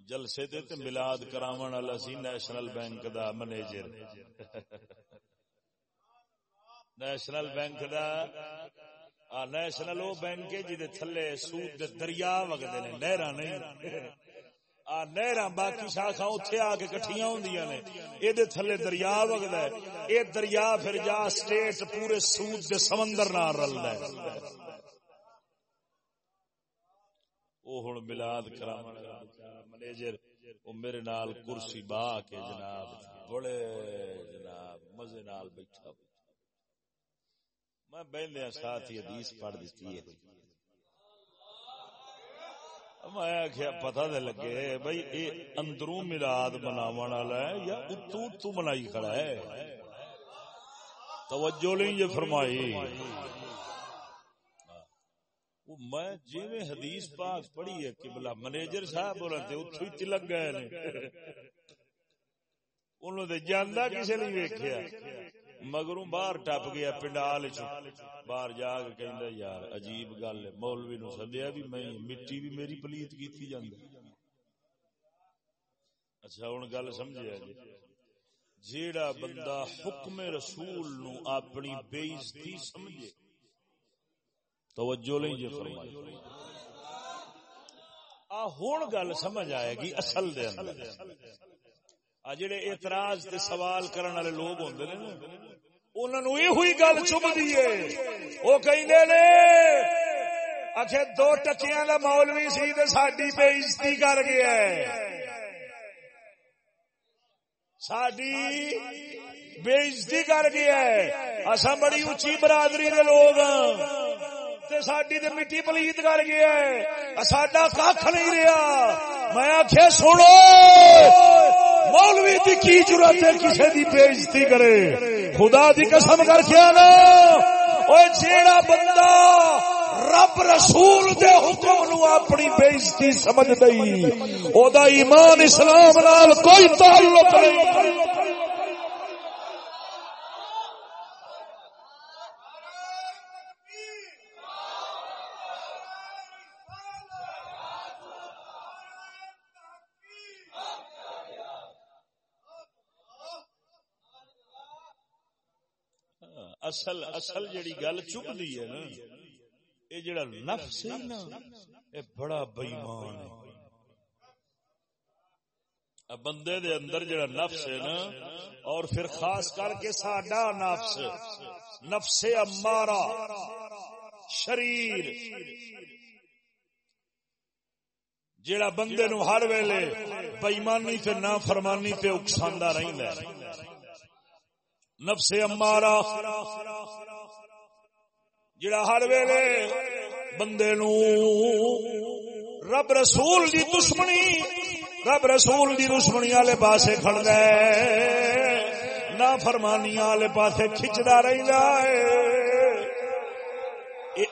جلسے تے تے ملاد کراون والا سی نیشنل بینک دا منیجر۔ نیشنل بینک دا نیشنل وہ بینک ہے جی تھلے سود دے دریا وگتے نے نہر نہیں۔ نہر باقی شاخا اتنے آ کے کٹیا ہوں نے۔ یہ تھلے دریا وگد ہے یہ دریا پھر جا اسٹیٹ پورے سود دے سمندر نہ رلد ہے وہ ہوں ملاد کرا منیجر وہ میرے نال کرسی با کے جناب، بڑے جناب، مزے نال بیٹھا۔ میں بہن ساتھ ہی حدیث پڑھ دیتی ہے میں آخیا پتا دے لگے بھائی یہ اندروں ملاد مناو والا ہے یا اتو اتو منائی کھڑا ہے؟ توجہ نہیں یہ فرمائی۔ میں جی میں حدیث پاک پڑھی ہے کہ بلا منیجر صاحب بولا تھے اتو ہی تلک گئے انہوں نے جانا کسی نہیں ویکیا مگروں باہر ٹپ گیا پنڈال باہر جا کے یار، عجیب گل ہے، مولوی نو سدیا بھی میں، مٹی بھی میری پلیت کی جاندی اچھا ہوں گل سمجھا جی۔ جیڑا بندہ حکم رسول نو اپنی بےزتی سمجھے، توجہ نہیں جی فرمائی۔ آ ہوں گل سمجھ آئے گی اصل دے اندر۔ جڑے اعتراض تے سوال کرن والے لوگ ہوندے نے انہاں نو یہ گل چبدی ہے۔ او کہندے نے اچھے دو ٹکیاں دا مولوی سی تے ساڈی بے عزتی کر گیا ہے۔ ساڈی بے عزتی کر گیا ہے۔ اساں بڑی اونچی برادری دے لوگ ہاں۔ تے ساڈی تے مٹی پلیت کر گیا ہے۔ ساڈا کھ نہیں رہا میں آخیا سنو۔ مولوی دی کی ضرورت ہے کسی دی بےزتی کرے؟ خدا دی قسم کر کے نا اوے جیڑا بندہ رب رسول دے حکم نو اپنی بےزتی سمجھ دئی، او دا ایمان اسلام نال کوئی تعلق نہیں۔ اصل اصل جڑی گل چکتی ہے نا یہ جڑا نفس ہے نا یہ بڑا بےمان ہے۔ بندے دے اندر جڑا نفس ہے نا، اور پھر خاص کر کے ساڈا نفس نفس امارا شریر۔ جیڑا بندے نو ہر ویلے بےمانی تے نا فرمانی تے اکساندا رہندا نفس امارا جڑا ہر ویلے بندے نو رب رسول دی دشمنی، رب رسول دی دشمنی والے پاسے کھڑدا ہے نا فرمانی والے پاسے کھچدا رہندا ہے۔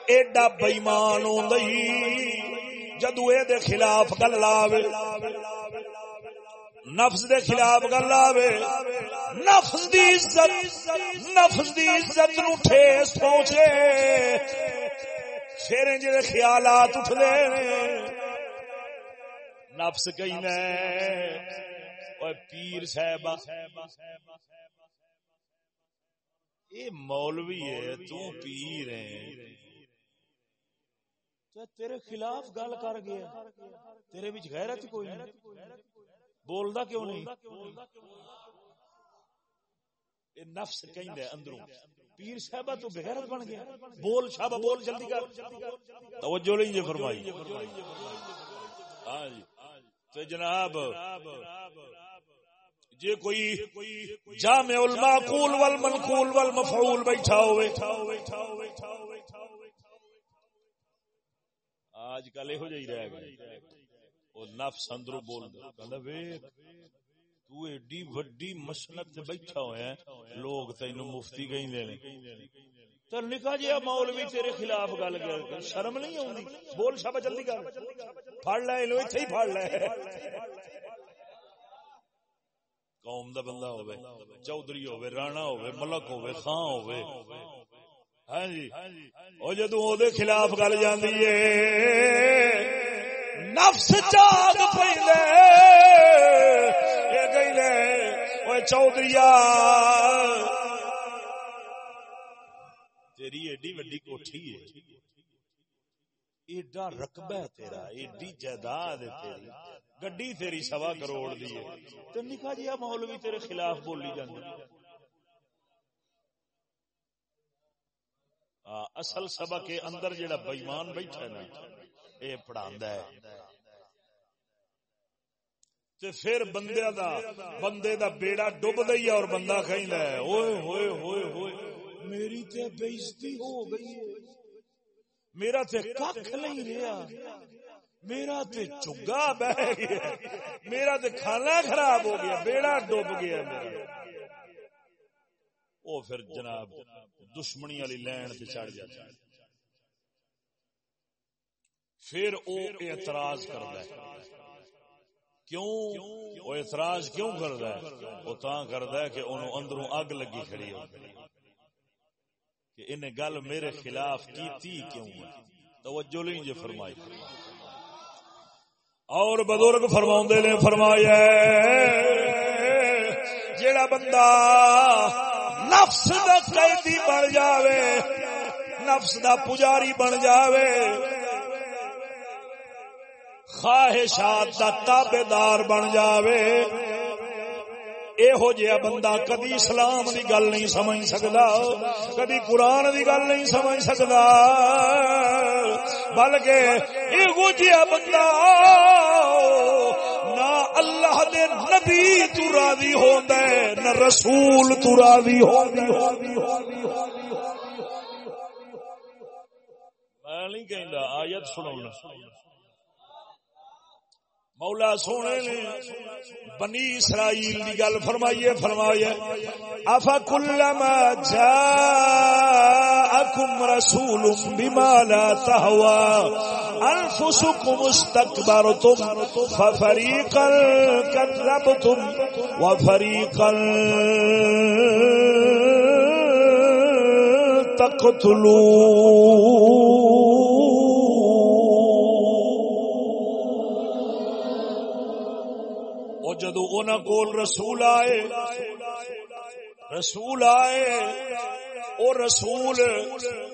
ایڈا بےمان ہوندی جدو اے دے خلاف گل آوے نفس دے خلاف گل آوے، نفس دی عزت، نفس دی عزت نو ٹھیس پہنچے۔ پھر جے خیالات اٹھ دے نفس کہیں اوے پیر صاحب اے مولوی ہے، تو پیر ہے تیرے خلاف گل کر گیا، تیرے بچ غیرت کوئی نہیں۔ بولدا کیوں نہیں؟ اے نفس کہندا ہے اندروں پیر صاحب تو بغیرت بن گیا۔ بول شابا بول جلدی کر۔ توجہ نہیں جی فرمائی۔ ہاں جی۔ تو جناب جے کوئی جامع المعقول والمنقول والمفعول بیٹھا ہوئے۔ آج کل یہ جی رہ گیا وہ نفس اندروں بول دے ویخ تو ایڈی وڈی مسلک سے بیٹھا ہوا ہے، لوگ تینو مفتی کہیں دے تو نکا جی مولوی تیرے خلاف گل کر شرم نہیں آؤں بول شابا جلدی کر۔ پھڑ لے لو اتنے ہی پھڑ لے۔ قوم دا بندہ ہوئے چودھری ہوئے رانا ہوئے ملک ہوئے خان ہوئے ہاں جی۔ وہ جدو وہ خلاف گل جاندی ہے نفس چاگ پہ گئی لے چودھری تیری ایڈی وڈی کوٹھی ہے۔ ایڈا رقبہ ہے تیرا، ایڈی جائیداد ہے تیری۔ گڈی تیری سوا کروڑ دی ہے۔ تو نکا جی مولوی تیرے خلاف بولی جاندی اصل سبق کے اندر جڑا بےمان بیٹھا ہے نا۔ یہ پڑھا ہے۔ تے پھر بندے دا بندے دا بیڑا ڈب دئی اور بندہ کہیں ہے۔ اوئے ہوئے ہوئے ہوئے میری تے بےزتی ہو گئی میرا تے کھ نہیں رہا میرا تے چگا بہ گیا۔ میرا تے کھانا خراب ہو گیا۔ بیڑا ڈب گیا میرا۔ او پھر جناب دشمنی والی لین سے چڑھ جاتا ہے۔ پھر او اعتراض کرتا ہے۔ کیوں؟ وہ اعتراض کیوں کرتا ہے؟ وہ تا کرتا ہے کہ انہوں اندروں اگ لگی کھڑی ہو کہ انہیں گل میرے خلاف کی تھی کیوں توجہ نہیں جی فرمائی۔ اور بزرگ فرما نے فرمایا جیڑا بندہ نفس دا قیدی بن جاوے، نفس دا پجاری بن جاوے خواہشات دا تابے دار بن جاوے۔ یہو جہ بندہ کدی اسلام دی گل نہیں سمجھ سکتا کدی قرآن دی گل نہیں سمجھ سکتا بلکہ یہو جہ بندہ نہ اللہ دے نبی تو راضی ہوندا ہے، نہ رسول تو راضی ہوندا میں نہیں کہندا، آیت سناؤں مولا سونے نے بنی اسرائیل کی گل فرمائیے فرمائیے، افا کلما جاءکم رسول بما لا تهوى انفسكم استكبرتم ففريقا كذبتم وفريقا تقتلون۔ جدو ان کول رسول آئے رسول آئے، او رسول،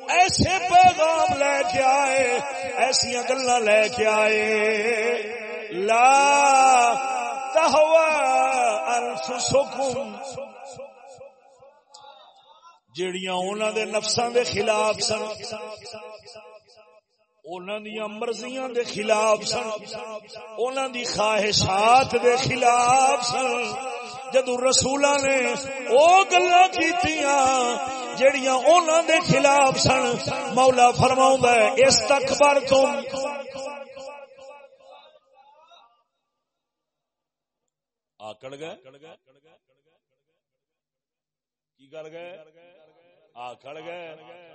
ایسے پیغام لے کے آئے ایسا گلا لے کے آئے۔ لا تہوا انفسکم، جیڑیاں انہاں دے نفساں دے خلاف سن۔ انہاں دی مرضیاں دے خلاف سن۔ انہاں دی خواہشات دے خلاف سن۔ جدو رسولاں نے او گلاں کیتیاں جیڑیاں انہاں دے خلاف سن، مولا فرماوندا ہے استکبرتم آکڑ گئے؟ کی کر گئے؟ آکڑ گئے۔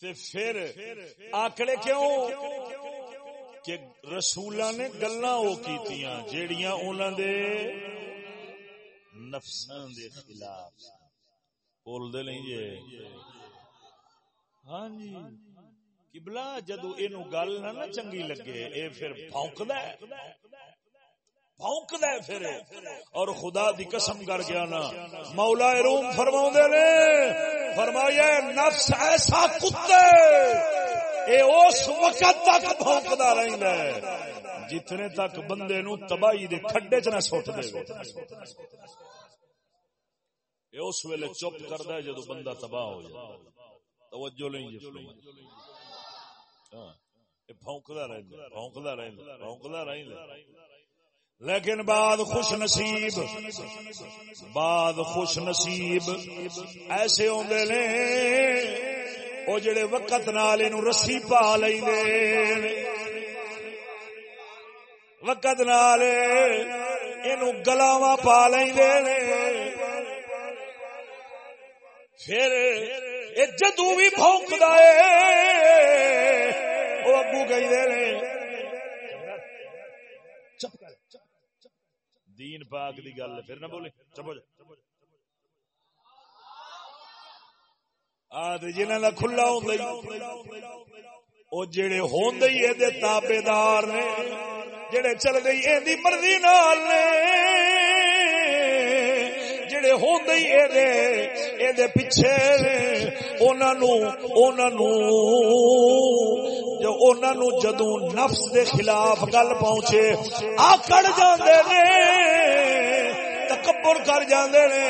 پھر آکڑے کیوں کہ رسولہ نے گلا وہ کیتیاں جیڑیاں انہوں دے نفسان دے خلاف بول دے نہیں جے۔ ہاں جی۔ قبلہ جدو اینو گل نہ چنگی لگے، اے پھر بھونکدا ہے۔ بھونکدا ہے پھر۔ اور خدا دی قسم کر گیا نا مولا روم فرماوندے نے، فرمایا نفس ایسا کتے، اے اس وقت تک بھونکدا رہندا ہے، جتنے تک بندے نو تباہی دے کھڈے چ نہ سٹ دے۔ اے اس ویلے چپ کردا ہے جدو بندہ تباہ ہو جائے۔ توجہ نہیں جی۔ ہاں بھونکدا رہندا بھونکدا رہندا بھونکدا رہندا لیکن بعد خوش نصیب، بعد خوش نصیب ایسے ہوندے نے، او جڑے وقت نال اینو رسی پا لیندے وقت نال اینو گلاواں پا لیندے نے۔ پھر اے جدوں بھی بھونکدا اے، او اگو گئی دے نے دین پاک دی گل، پھر نہ بولے چپو جا۔ آد جنہاں دا کھلا ہوں وہ جڑے ہوندے اے دے تابعدار نے، جڑے چل گئی اے مرضی نال نے۔ جڑے ہوندے اے دے اے دے پیچھے نے انہاں نو انہاں نو جو انہاں نو جدوں نفس دے خلاف گل پہنچے آکڑ جاندے نے تکبر کر جاندے نے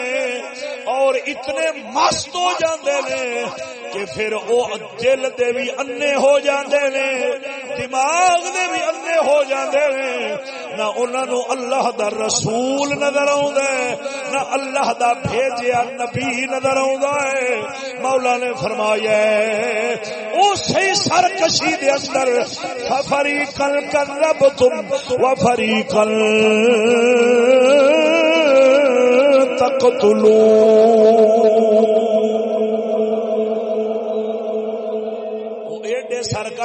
اور اتنے مست ہو جاندے نے کہ پھر او دل دے بھی انے ہو جاندے نے، دماغ دے بھی انے ہو جاندے نے۔ نہ انہاں نو اللہ دا رسول نظر آوندا ہے، نہ اللہ دا بھیجیا نبی نظر آوندا ہے۔ مولا نے فرمایا ہے او صحیح سرکشی دے اندر فریقل کربتم و فریقل ایڈے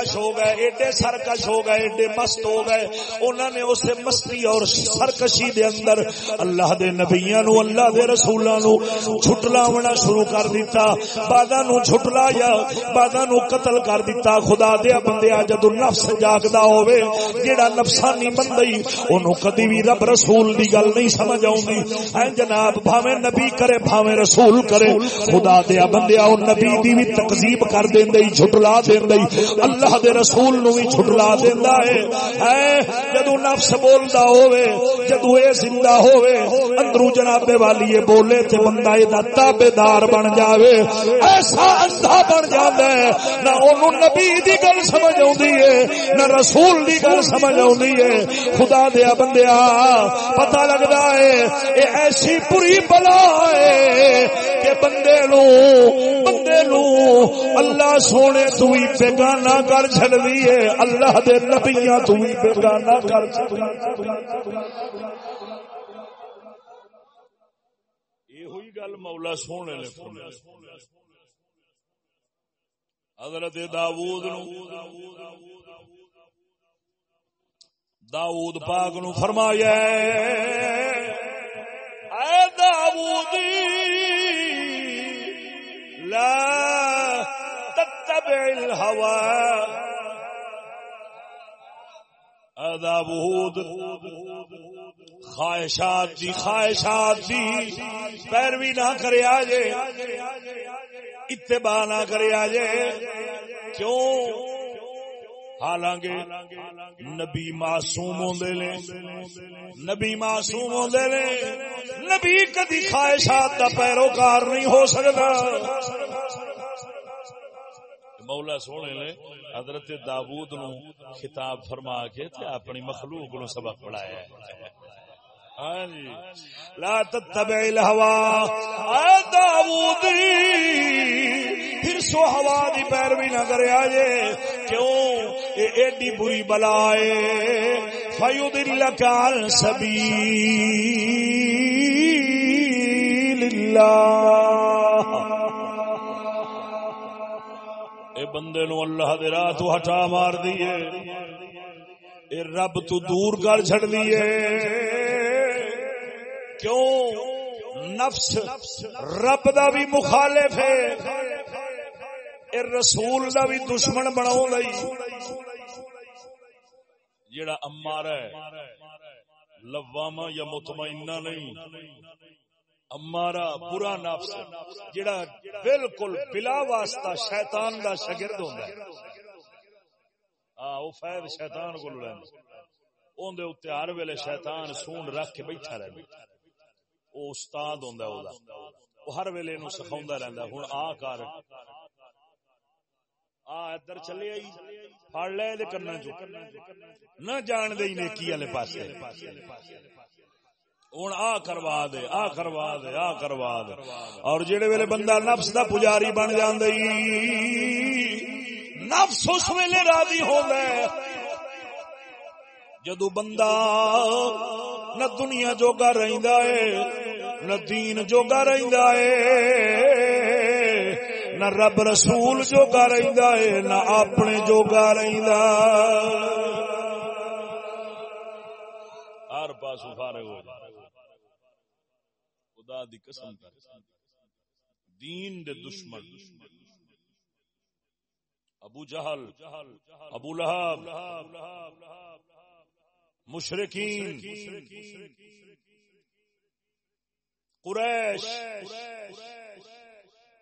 سرکش ہو گئے، ایڈے سرکش ہو گئے، ایڈے مست ہو گئے۔ انہوں نے اسے مستی اور سرکشی دے اندر اللہ دے نبیاں نو، اللہ دے رسولاں نو جھٹلاونا شروع کر دیتا بعدا نو جھٹلایا بعدا نو قتل کر دیتا خدا دے بندیا جدو نفس جاگدا ہوے جیڑا نفسانی بندئی، اونوں کدی وی رب رسول دی گل نہیں سمجھ آوندی۔ اے جناب، بھاویں نبی کرے، بھاویں رسول کرے۔ خدا دے بندیا او نبی دی وی تکذیب کر دیندے جھٹلا دیندے اللہ اللہ دے رسول نو بھی چھٹلا دیندا ہے۔ اے جدو نفس بولدا ہوے جدو اے زندہ ہوے اندروں جناب والی بولے تے بندہ اے دا تابعدار بن جاوے۔ ایسا اندھا بن جاندا ہے، نہ اونوں نبی دی گل سمجھ اوندی ہے نہ رسول دی گل سمجھ اوندی ہے خدا دے بندیا پتہ لگدا ہے اے ایسی بری بلا ہے کہ بندے نو بندے نو اللہ سونے تو ہی بیگانہ کر چڑی ہے۔ اللہ دے نبیاں تو ہی بیگانہ کر یہ ہوئی گل مولا سونے نے حضرت داود داود پاک نو فرمایا اے داودی لا تتبع الهوى. داود خواہشات دی خواہشات دی. پیروی نہ کرے آجے. اتباع نہ کرے آجے. کیوں؟ حالانکہ نبی معصوم ہوندے نے، نبی معصوم ہوندے نے، نبی کدی خواہشات دا پیروکار نہیں ہو سکتا۔ مولا سونے نے حضرت داود نو خطاب فرما کے تے اپنی مخلوق نو سبق پڑھایا ہے۔ ہاں جی۔ لا تتبع الهوى۔ اے داود جی، پھر سو ہوا دی پیروی نہ کرے آجے۔ کیوں؟ اے ایڈی بری بلا ہے۔ فیضلک عن سبیل اللہ۔ بندے نو اللہ دے راہ تو ہٹا مار دیے اے رب تو دور کر چھڑ دیے کیوں؟ نفس رب دا بھی مخالف ہے۔ اے رسول دا بھی دشمن بناؤ لئی جڑا امار ہے، لواما یا مطمئنہ نہیں امارا برا نفس جڑا بالکل بلا واسطہ شیطان دا شگرد ہوندا ہے۔ ہاں او شیطان کو لیندا اون دے اوتے ہر ویلے شیطان سون رکھ کے بیٹھا رہندا وہ استاد ہوندا او دا۔ او ہر ویلے نو سکھاوندا رہندا ہن آ کر۔ آ، ادھر چلے آئی۔ پھڑ لے دے کرنا جو نہ جان دے نیکی والے پاسے۔ ہن آ کروا دے، آ کروا دے، آ کروا دے۔ اور جڑے ویلے بندہ نفس دا پجاری بن جاندا نفس اس ویلے راضی ہوندا ہے جدو بندہ نہ دنیا جوگا رہندا ہے، نہ دین جوگا رہندا ہے، نہ رب رسول جوگا رہندا ہے، نہ اپنے جوگا رہندا۔ ہر پاسو فارغ ہو جائے خدا دی قسم کر۔ دین دے دشمن۔ ابو جہل، ابو لہب مشرقین قریش،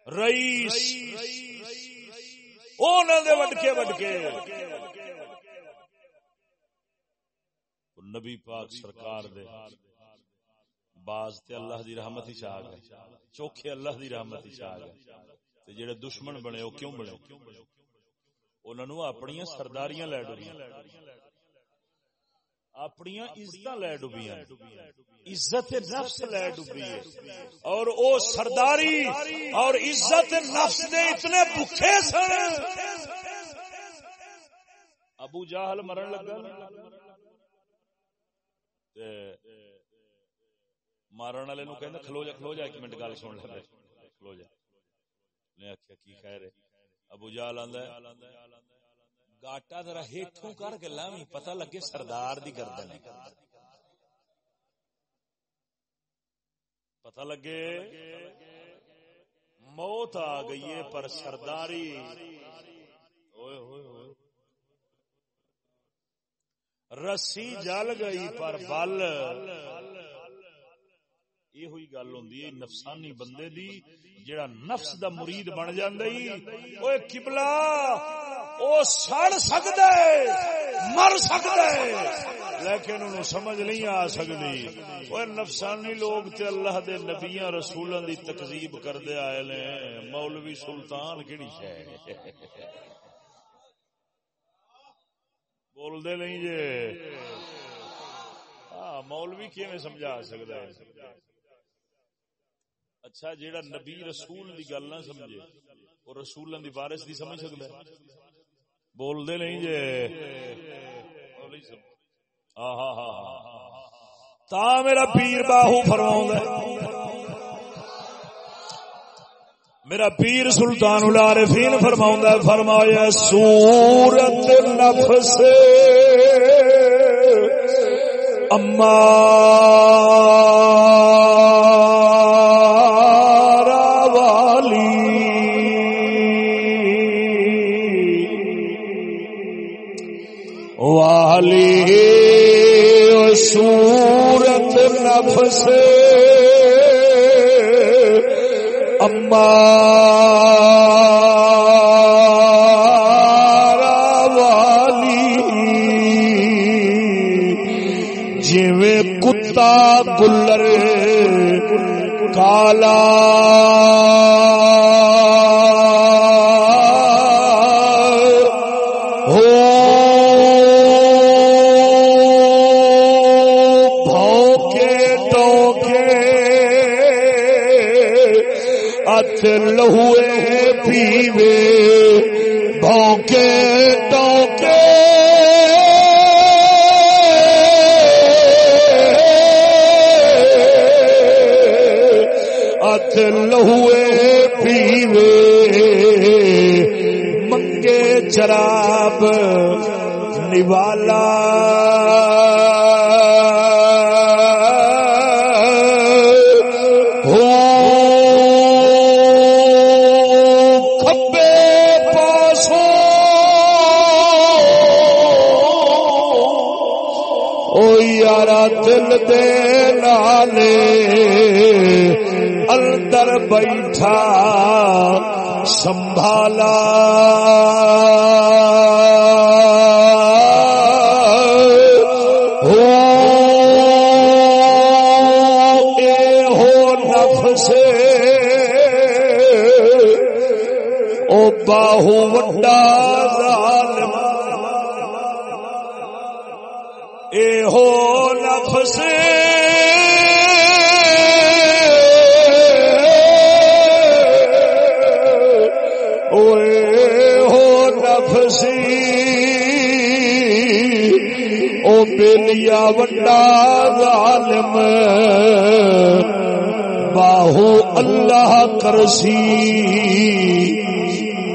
رئیس دے وڈکے وڈکے۔ نبی پاک سرکار دے۔ باز تے اللہ دی رحمت ہی چاہ گئے چوکھے اللہ دی رحمت ہی چاہ گئے تے جڑے دشمن بنے وہ کیوں بنے؟ انہوں نے اپنی سرداریاں لے ڈوبی اپنی عزت لے ڈوبی عزت نفس لے ڈوبی اور او سرداری اور عزت نفس دے اتنے بکھے سن۔ ابو جاہل مرن لگا۔ تے مارن والے نو کہ کھلو جا کھلو جا ایک منٹ گل سن لے کھلو جا نے آخیا کی خیر ہے ابو جال آندا گاٹا ذرا ہیٹھوں کر کے لاویں پتہ لگے سردار دی گردن ہے پتہ لگے موت آ گئی ہے پر سرداری اوئے ہوئے ہوئے رسی جل گئی پر بل یہ ہوئی گل ہے نفسانی بندے دی جڑا نفس دا مرید بن جاندی اوے قبلہ او سڑ سکدا ہے مر سکدا ہے لیکن انہوں سمجھ نہیں آ سکتی وہ نفسانی لوگ تے اللہ دے نبیاں رسولاں دی تکذیب کردے آئے نے مولوی سلطان کیڑی شے بول دے نہیں جے ہاں مولوی کیویں سمجھا سکدا ہے اچھا جیڑا نبی رسول دی گل نہ سمجھے وہ رسول دی وارث دی سمجھ سکتا ہے۔ بول دے نہیں جے۔ تا میرا پیر باہو فرماؤں میرا پیر سلطان العارفین فرماؤں فرمایا سورت نفس اما سے امارا والی جویں کتا گلر کالا بیٹھا سنبھالا۔ لیا وڈا ظالم باہو اللہ کرسی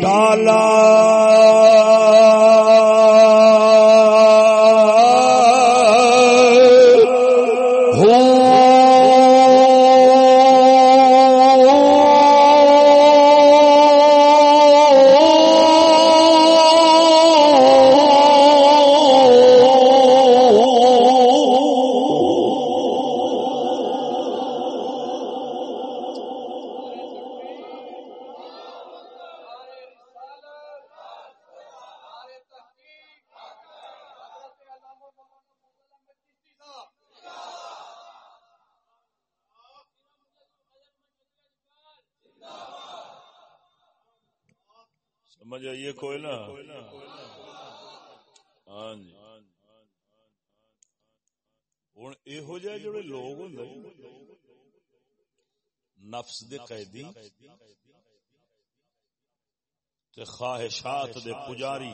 ڈالا دے قیدی تے خواہشات دے پجاری۔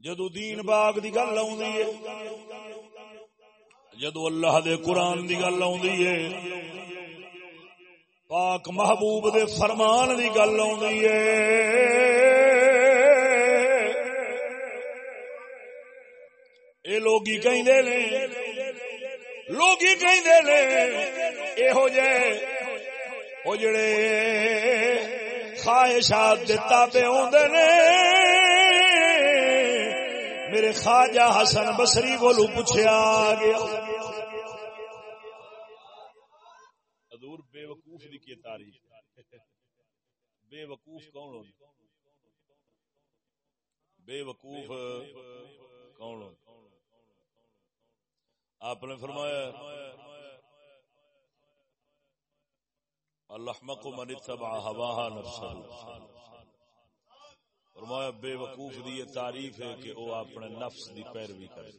جدو دین باغ دی گل آدھی ہے، جدو اللہ دے قرآن دی گل آدھی ہے، پاک محبوب دے فرمان دی گل آدھی ہے۔ یہ لوگ کہیں لوگ یہ جڑے خواہشات تابے آدھے نے۔ میرے خواجہ حسن بسری کو پوچھا گیا۔ ادور بے وقوف کی تاریخ بے وقوف کون ہو بے وقوف کون ہو آپ نے فرمایا الحمق من اتبع ہواها نفسه. فرمایا، بے وقوف دی یہ تعریف ہے کہ وہ اپنے نفس دی پیروی کرے۔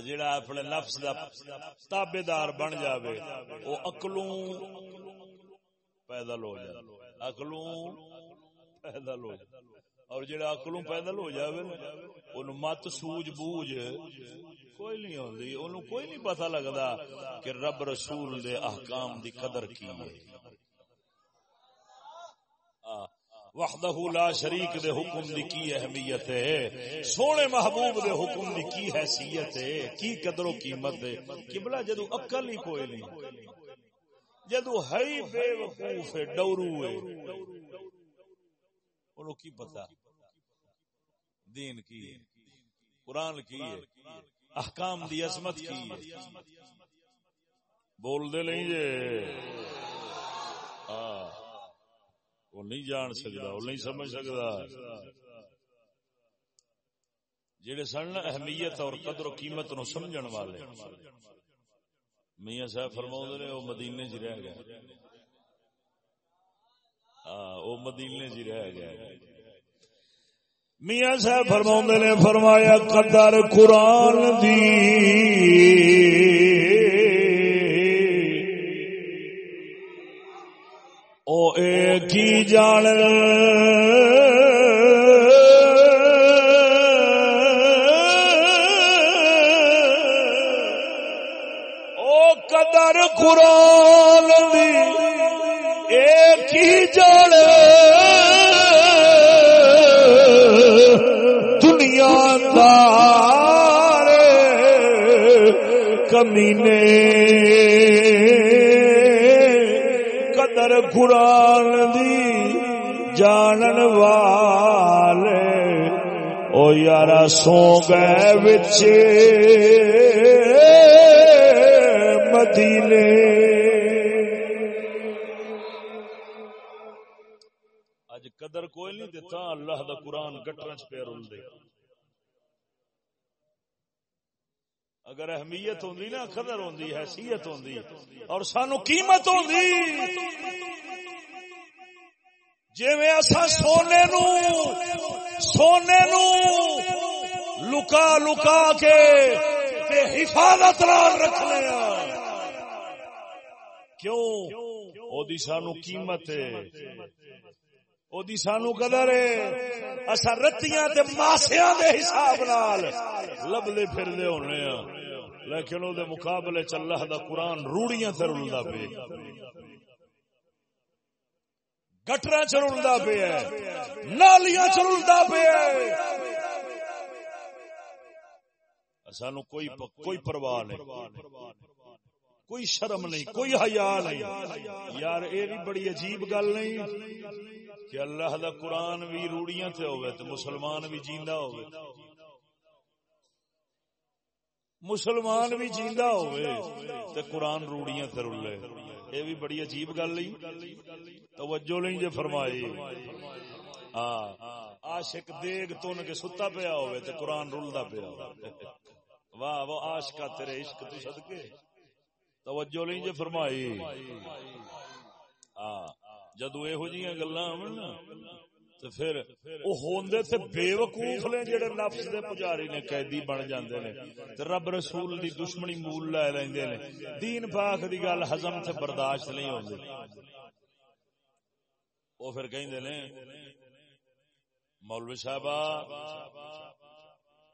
جڑا اپنے نفس دا تابے دار بن جاوے، وہ اکلوں پیدل ہو جائے۔ اکلوں پیدل ہو جائے۔ اور جڑا اکلوں پیدل ہو جاوے ان مت سوج بوج کوئی نہیں ہوندی، اونوں کوئی نہیں پتہ لگدا کہ رب رسول دے احکام دی قدر کی ہے۔ وحدہ لا شریک دے حکم دی کی اہمیت ہے، سونے محبوب دے حکم دی کی حیثیت ہے، کی قدر و قیمت ہے۔ قبلہ جدو عقل ہی کوئی نہیں، جدو ہے بے وقوف ہے، ڈورو ہے۔ انہوں کی پتا دین کی قرآن کی احکام دی عظمت کی بول دے نہیں جے۔ وہ نہیں جان سکتا وہ نہیں سمجھ سکتا جڑے سن اہمیت اور قدر و قیمت نو سمجھن والے۔ میاں صاحب فرما نے، وہ مدینے چ رہ گیا ہاں وہ مدینے چ رہ گیا۔ میاں صاحب فرما نے فرمایا قدر قرآن دی۔ او ایک ہی جان۔ کمینے قدر قرآن دی جانن والے۔ او یارا سو گئے بچے مدینے۔ اج قدر کوئی نہیں دیتا، اللہ دا قرآن گٹر چ پہ رول دے اگر اہمیت ہوں نا، قدر ہوں حیثیت ہوں اور سانو قیمت ہوں جی اصا سونے نو سونے نو لکا لکا کے حفاظت رکھنے کیوں؟ او دی سانو قیمت ہے۔ دی سانو قدر ہے اسا رتیاں تے ماسیاں دے حساب نال لبلے پھر دے ہونے ہیں لیکن او دے مقابلے چ اللہ دا قرآن روڑیاں تے رلدا پے گٹراں چ رلدا پے ہے نالیاں چ رلدا پے ہے سانو کوئی کوئی پرواہ نہیں کوئی شرم نہیں کوئی حیا نہیں۔ یار اے بھی بڑی عجیب گل نہیں کہ اللہ دا قرآن بھی روڑیاں تے ہوئے تو مسلمان بھی جیندہ ہوئے۔ مسلمان بھی جیندہ ہوئے تے قرآن روڑیاں تے رولے اے بھی بڑی عجیب گل نہیں۔ توجہ نہیں جے فرمائی۔ ہاں عاشق دیگ تون کے ستا پیا ہوئے تے قرآن رولدا پیا واہ وہ عاشقہ تیرے عشق تو صدقے۔ توجہ نہیں جی فرمائی۔ جدو یہ گلا تو پھر وہ ہوندے تے بے وقوف نے جڑے نفس دے پجاری نے قیدی بن جاندے نے تے رب رسول دی دشمنی مول لے لیندے نے۔ دین پاک دی گل ہضم تے برداشت نہیں ہوندی۔ او پھر کہندے نے مولوی صاحب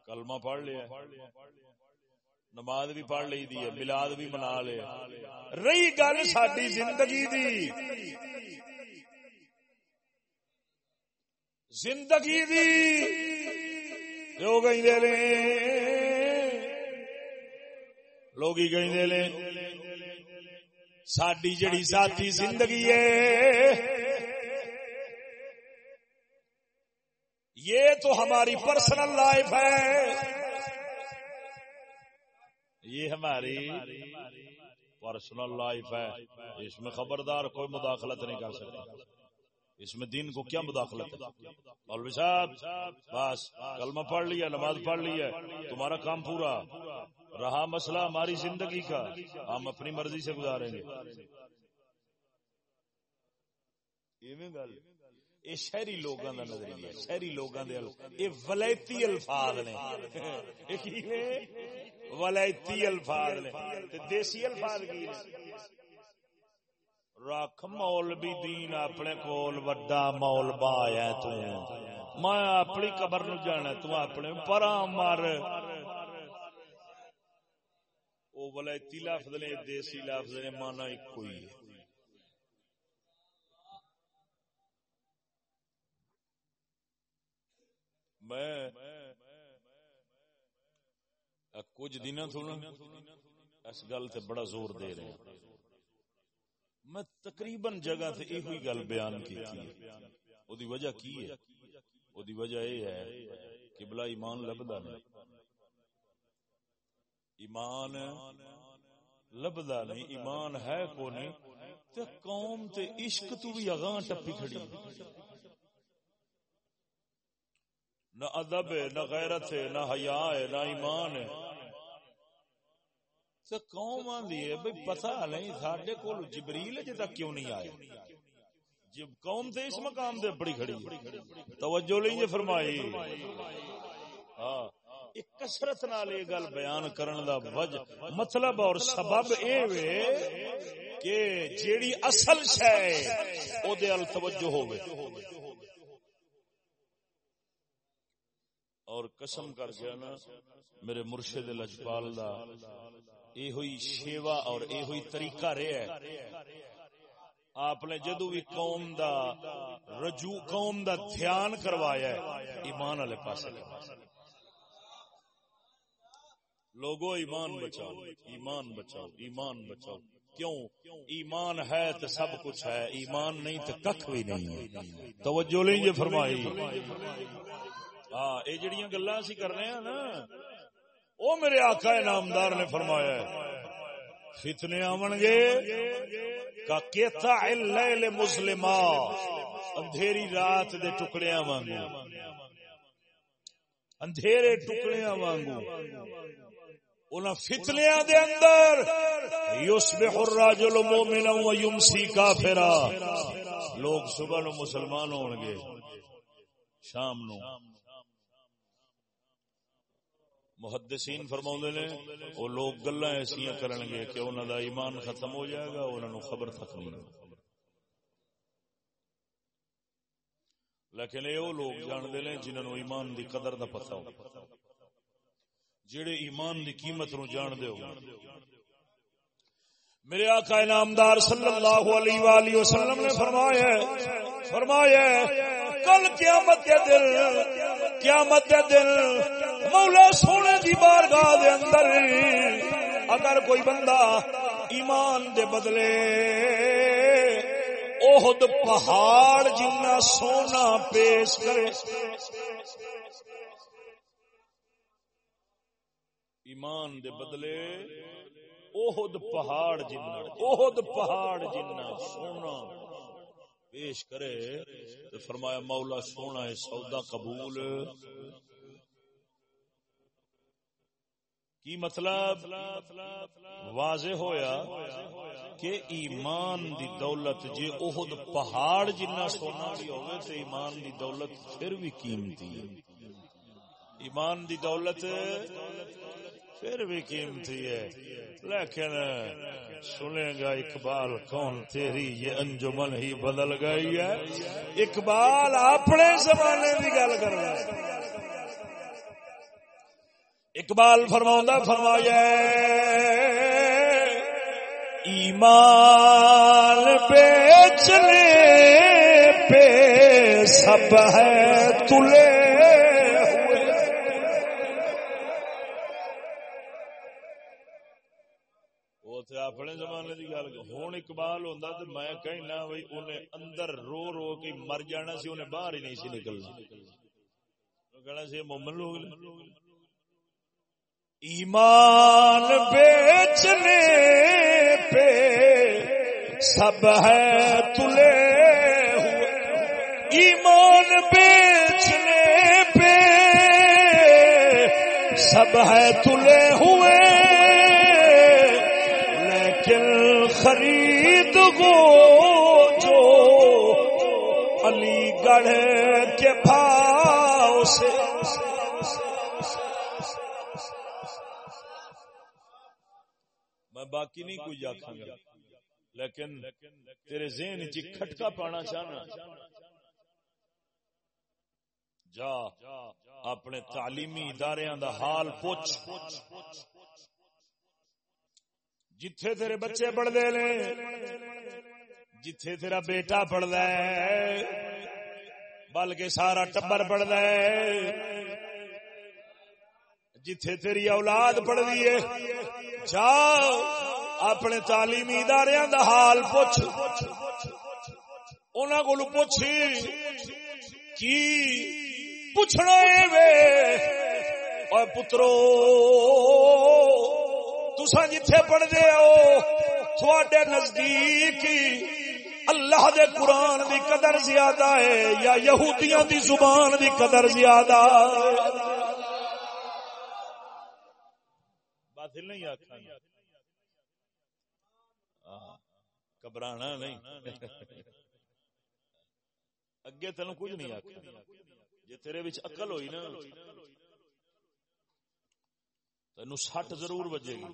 کلمہ پڑھ لیا۔ نماز بھی پڑھ لی دی ہے ملاد بھی منا لے رہی گل ساری زندگی دی۔ زندگی دی۔ جو گئی دے لے لوگ ہی گئی دے لے ساری جڑی ذاتی زندگی ہے۔ یہ تو ہماری پرسنل لائف ہے۔ یہ ہماری پرسنل لائف ہے. اس میں خبردار کوئی مداخلت نہیں کر سکتا. اس میں دین کو کیا مداخلت ہے؟ مولوی صاحب بس کلمہ پڑھ لیا نماز پڑھ لیا تمہارا کام پورا۔ رہا مسئلہ ہماری زندگی کا۔ ہم اپنی مرضی سے گزاریں گے۔ یہ شہری لوگوں کا نظریہ شہری لوگوں کے ولائتی الفاظ نے۔ ولائتی الفاظ نے۔ دیسی الفاظ کی رکھ مول بھی دین اپنے کول وڈا مول با آیا تو۔ میں اپنی قبر نو جانا تو اپنے پرا مر۔ وہ ولائتی لفظ نے دیسی لفظ نے مانا ایک ہی ہے۔ میں کچھ دن اس گل سے بڑا زور دے رہے ہیں۔ میں تقریباً جگہ سے یہ گل بیان کی تھی۔ وجہ کی ہے؟ وہ وجہ یہ ہے کہ بلا ایمان لبدا نہیں۔ ایمان لبدا نہیں، ایمان ہے کو نہیں تے قوم تے عشق تو بھی اگاں ٹپی کھڑی۔ نہ ادب ہے، نہ غیرت ہے، نہ حیا ہے، نہ ایمان ہے۔ تو قوم آدھی ہے بھائی پتا نہیں سڈے کو جبریل اجے تک کیوں نہیں آئے؟ جب قوم تے اس مقام دے بڑی کھڑی توجہ لیں فرمائی۔ ہاں۔ کسرت نال یہ گل بیان کرن دا وجہ مطلب اور سبب اے وے کہ جیڑی اصل شے او دے ال توجہ ہوے اور قسم کر گیا نا، میرے مرشد لجپال دا اے ہوئی شیوا اور اے ہوئی طریقہ رہا ہے۔ آپ نے جدو بھی قوم دا رجوع، قوم دا دھیان کروایا ہے، ایمان والے پاس لوگو، ایمان بچاؤ ایمان بچاؤ ایمان بچاؤ۔ کیوں؟ ایمان ہے تو سب کچھ ہے، ایمان نہیں تو کھ بھی نہیں توجہ لیں یہ فرمائی۔ ہاں یہ جڑیاں گلا اسی کر رہے ہیں نا۔ وہ میرے آقا نامدار نے فرمایا فتنے آن گے، کا کیتا اللیل مسلما اندھیری رات دے ٹکڑیاں وانگو۔ اندھیرے ٹکڑیاں وانگو۔ انہاں فتنیاں دے اندر، یصبح الرجل مؤمنا و یمسی کافرا۔ لوگ صبح نو مسلمان ہون گے، شام نو۔ محدثین فرما نے، وہ لوگ گلا ایسا کرن گے کہ انہوں دا ایمان ختم ہو جائے گا انہوں خبر تک نہیں لیکن یہ وہ لوگ جانتے ہیں جنہوں ایمان دی قدر دا پتہ ہو۔ جڑے ایمان دی قیمت نو جان دے ہو۔ میرے آقا انعامدار صلی اللہ علیہ وآلہ وسلم نے فرمایا فرمایا کل قیامت کے دل، قیامت کے دل۔ مولا سونے دی بارگاہ دے اندر اگر کوئی بندہ ایمان دے بدلے اوہد پہاڑ جنہ سونا پیش کرے۔ ایمان دے بدلے اوہد پہاڑ جنہ اوہد پہاڑ جنہ سونا۔ پیش کرے تو فرمایا، مولا سونا ہے، سودا قبول۔ کی مطلب؟ واضح ہویا کہ ایمان دی دولت جے اہد پہاڑ جنہ سونا بھی ہوئے تو ایمان دی دولت پھر بھی قیمتی۔ ایمان دی دولت پھر بھی قیمتی ہے۔ لیکن سنے گا اقبال، کون تیری یہ انجمن ہی بدل گئی ہے؟ اقبال اپنے زمانے کی گل کر رہا ہے۔ اقبال فرما فرمایا ایمان بیچنے پہ سب ہے تلے۔ اپنے زمانے کی گل ہوں اقبال ہوں تو میں کہنا بھائی انہیں اندر رو رو کے مر جانا سی انہیں باہر ہی نہیں سی نکلنا۔ کہنا سی مومن لوگ ایمان بیچنے پہ سب ہے تلے ہوئے۔ ایمان بیچنے پہ سب ہے تلے ہوئے۔ علی کے بھاؤ سے۔ باقی نہیں کوئی آخا گا۔ لیکن تیرے ذہن چ کھٹکا پانا چاہنا۔ جا، اپنے تعلیمی ادارے دا حال پوچھ۔ جتھے تیرے بچے پڑھتے نے، جتھے تیرا بیٹا پڑھتا ہے بلکہ سارا ٹبر پڑھتا ہے۔ جتھے تیری اولاد پڑھتی ہے، جاؤ، اپنے تعلیمی ادارے دا حال پوچھ۔ انہوں کو پوچھ، کی پوچھنا اور پترو تسا جتھے پڑھتے ہو، تھوڑے نزدیک اللہ دے قرآن دی قدر زیادہ ہے یا یہودیاں دی زبان دی قدر زیادہ بات نہیں آخا گھبرانا نہیں۔ اگے تین کچھ نہیں آخ جی تیرے اقل ہوئی نا تین سٹ ضرور بجے گی۔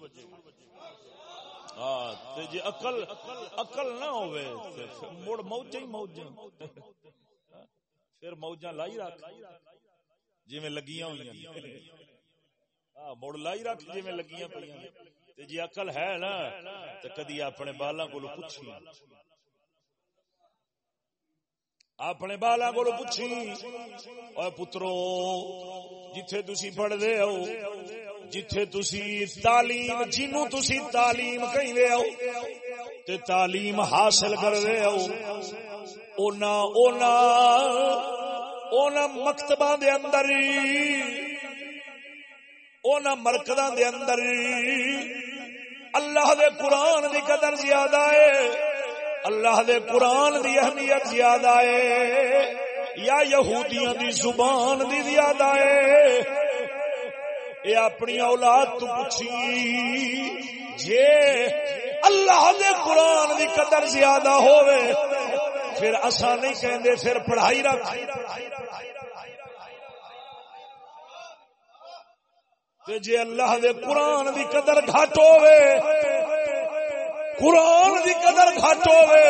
جی اقل اقل نہ ہوئے مڑ موجا ہی موجا پھر موجا لائی رکھ جی میں لگیاں ہوئی مڑ لائی رکھ جی میں لگیاں پہ جی اقل ہے نا تو کدی اپنے بالا کو پوچھی اپنے بالا کو پوچھی اور پترو، جتھے تھی پڑھتے ہو جتھے تسی تعلیم جنو تسی تعلیم کہیں لے تے تعلیم حاصل کر دے آؤ اونا اونا اونا مکتبہ دے اندر، اونا مرکدہ دے اندر، اللہ دے قرآن دی قدر زیادہ ہے، اللہ دے قرآن دی اہمیت زیادہ ہے، یا یہودیاں دی زبان دی زیادہ ہے اے اپنی اولاد تو پوچھی، جے اللہ دے قرآن دی قدر زیادہ ہوئے پھر اسا نہیں کہندے، پھر پڑھائی رکھ۔ تے جے اللہ دے قرآن دی قدر گھٹ ہوئے قرآن دی قدر گھٹ ہوئے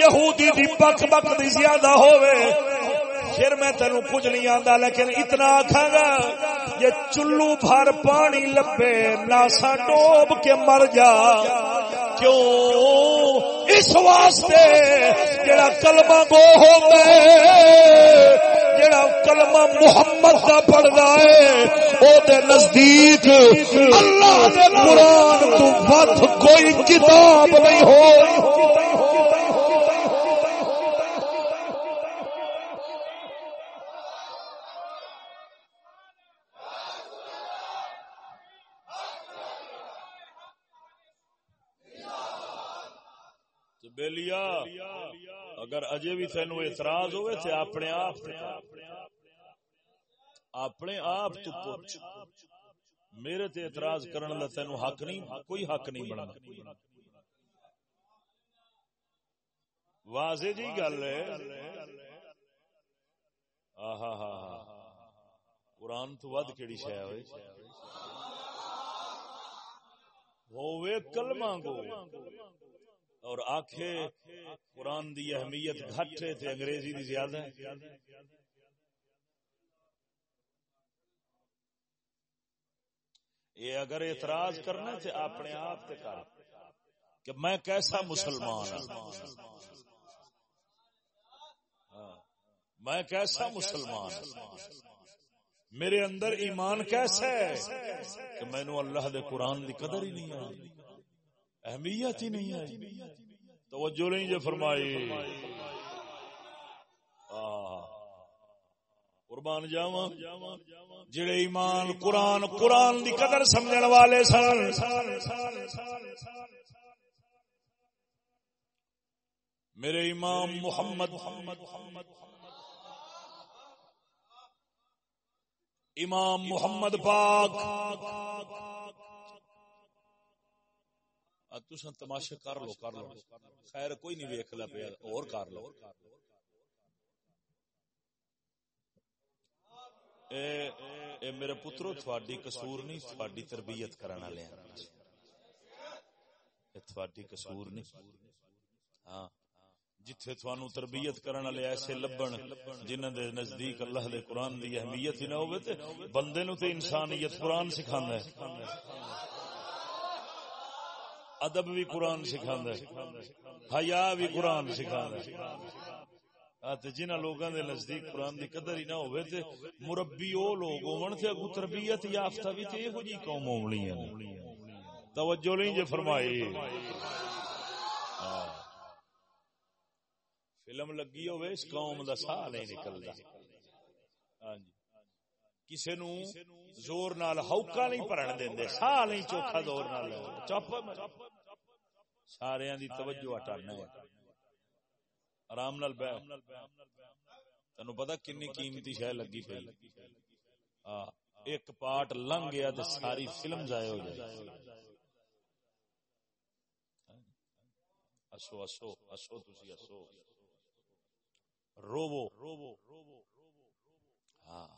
یہودی دی بک بک دی زیادہ ہوئے پھر میں تینوں کچھ نہیں آتا لیکن اتنا آخا گا یہ چلو بھر پانی لبے، ناسا ڈوب کے مر جا۔ کیوں؟ اس واسطے جڑا کلمہ گو ہو گئے جڑا کلمہ محمد کا پڑھتا ہے، او دے نزدیک اللہ دے قرآن تو ود کوئی کتاب نہیں ہو لیا۔ اگر اجے بھی تین اعتراض ہوئے تو اپنے آپ اپنے آپ تو پوچھ۔ میرے تے اعتراض کرنے کا تین حق نہیں، کوئی حق نہیں بنا واضح جی گل ہے۔ آہا قرآن تو ود کہڑی شہ ہوئے کلمہ گو۔ اور آخے قرآن دی اہمیت گھٹ ہے تے انگریزی دی زیادہ ہے۔ یہ اگر اعتراض کرنا تے اپنے آپ تے کر کہ میں کیسا مسلمان ہوں میں کیسا مسلمان ہاں۔ میرے اندر ایمان کیسا ہے کہ میں نو اللہ دے قرآن دی قدر ہی نہیں آئی اہمیت ہی نہیں ہے توجہ نہیں جو فرمائی۔ قربان جاوا جڑے ایمان قرآن قرآن دی قدر سمجھن والے سن۔ میرے امام محمد محمد محمد۔ امام محمد پاک۔ تسا تماشا کر لو کر لو۔ خیر، کوئی نہیں ویک لا پیا، اور کر لو۔ اے اے میرے پترو، تھوڑی قصور نہیں، تھوڑی تربیت کرنا لیا تھوڑی قصور نہیں۔ ہاں۔ جتھے تھانو تربیت کرن والے ایسے لبن جنہاں دے نزدیک اللہ دے قرآن دی اہمیت ہی نہ ہوے تے بندے نو تے انسانیت قرآن سکھاندا ہے۔ ادب بھی قرآن سکھا حیا بھی قرآن سکھا جنہ لوگوں کے نزدیک قرآن کی قدر ہی نہ ہوئے تے مربی وہ لوگ ہون تے اگو تربیت یافتہ بھی تے یہو جی قوم ہونی ہے توجہ نہیں جے فرمائی۔ ہاں۔ فلم لگی ہوئے اس قوم دا سا نہیں نکلدا۔ ہاں جی۔ کسی نو زور نال ہوکا نہیں پرن دے سا نہیں چوکھا زور نال۔ چپ۔ سارے دی توجہ ہٹانا ہے۔ آرام نال بہ تینو پتا کنی قیمتی شہ لگی پی ایک پارٹ لنگ گیا تو ساری فلم ضائع ہو جائے اسو اسو اسو تسی اسو۔ روو ہاں۔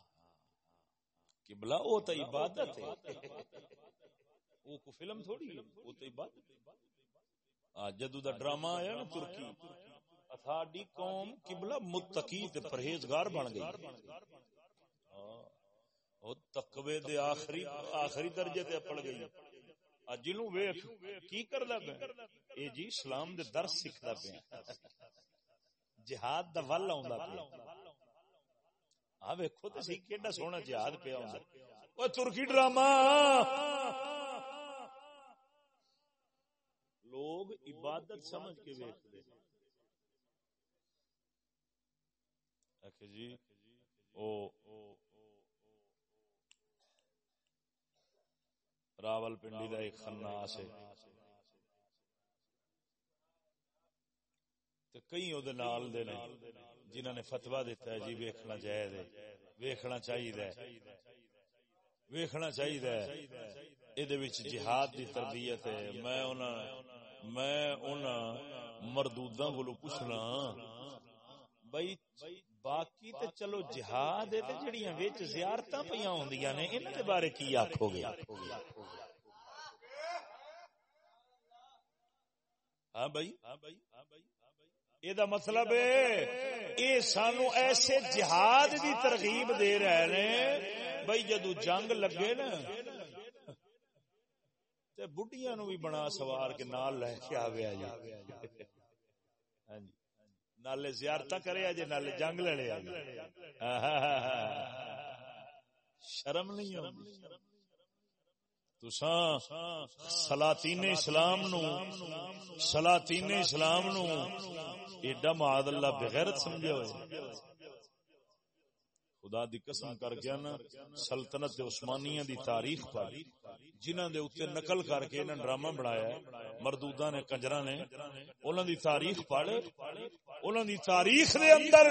قبلہ او تے عبادت ہے۔ او کو فلم تھوڑی او تے عبادت ہے۔ جدو دا ڈرامہ آیا نا ترکی اتھاڈی قوم قبلہ متقی تے پرہیزگار بن گئی۔ او تقوی دے آخری آخری درجے تے پڑ گئی۔ جنوں ویکھ کی کردا پیا؟ اے جی اسلام دے درس سکھدا پیا۔ جہاد دا ول آوندا پیا۔ ہاں ویکھو تے سی کیڈا سونا جہاد پیا ہوندا او ترکی ڈرامہ! لوگ عبادت سمجھ کے ویکھدے جی او راول پنڈی دا ایک خناس ہے۔ کئی نال دے نے دیتا ہے جی ویکھنا جائز ہے۔ ویکھنا چاہیے ویکھنا چاہیے یہ جہاد دی تربیت ہے۔ میں انہاں میں انہاں مردوداں کولو پوچھنا بھائی باقی تے چلو جہاد تے جڑیاں وچ زیارتاں پیاں ہوندیاں نے، انہاں دے بارے کی آکھو گے؟ ہاں بھائی یہ مطلب یہ سانو ایسے جہاد دی ترغیب دے رہے نے بھائی جدو جنگ لگے نا بڑھیا نو بھی بنا سوار کے نال لے کے آیا جی۔ ہاں جی۔ نالے زیارت کرے جی نالے جنگ لڑے جی۔ شرم نہیں ہوتی سلاطین اسلام نو سلاطین اسلام نو ایڈا معاد اللہ بغیرت سمجھا ہوئے۔ خدا دی قسم کر گیا نا سلطنت عثمانیہ دی تاریخ پر جنہاں دے اوتے نقل کر کے انہاں ڈرامہ بنایا ہے مردوداں نے کنجراں نے انہاں دی تاریخ پڑھ انہاں دی تاریخ دے اندر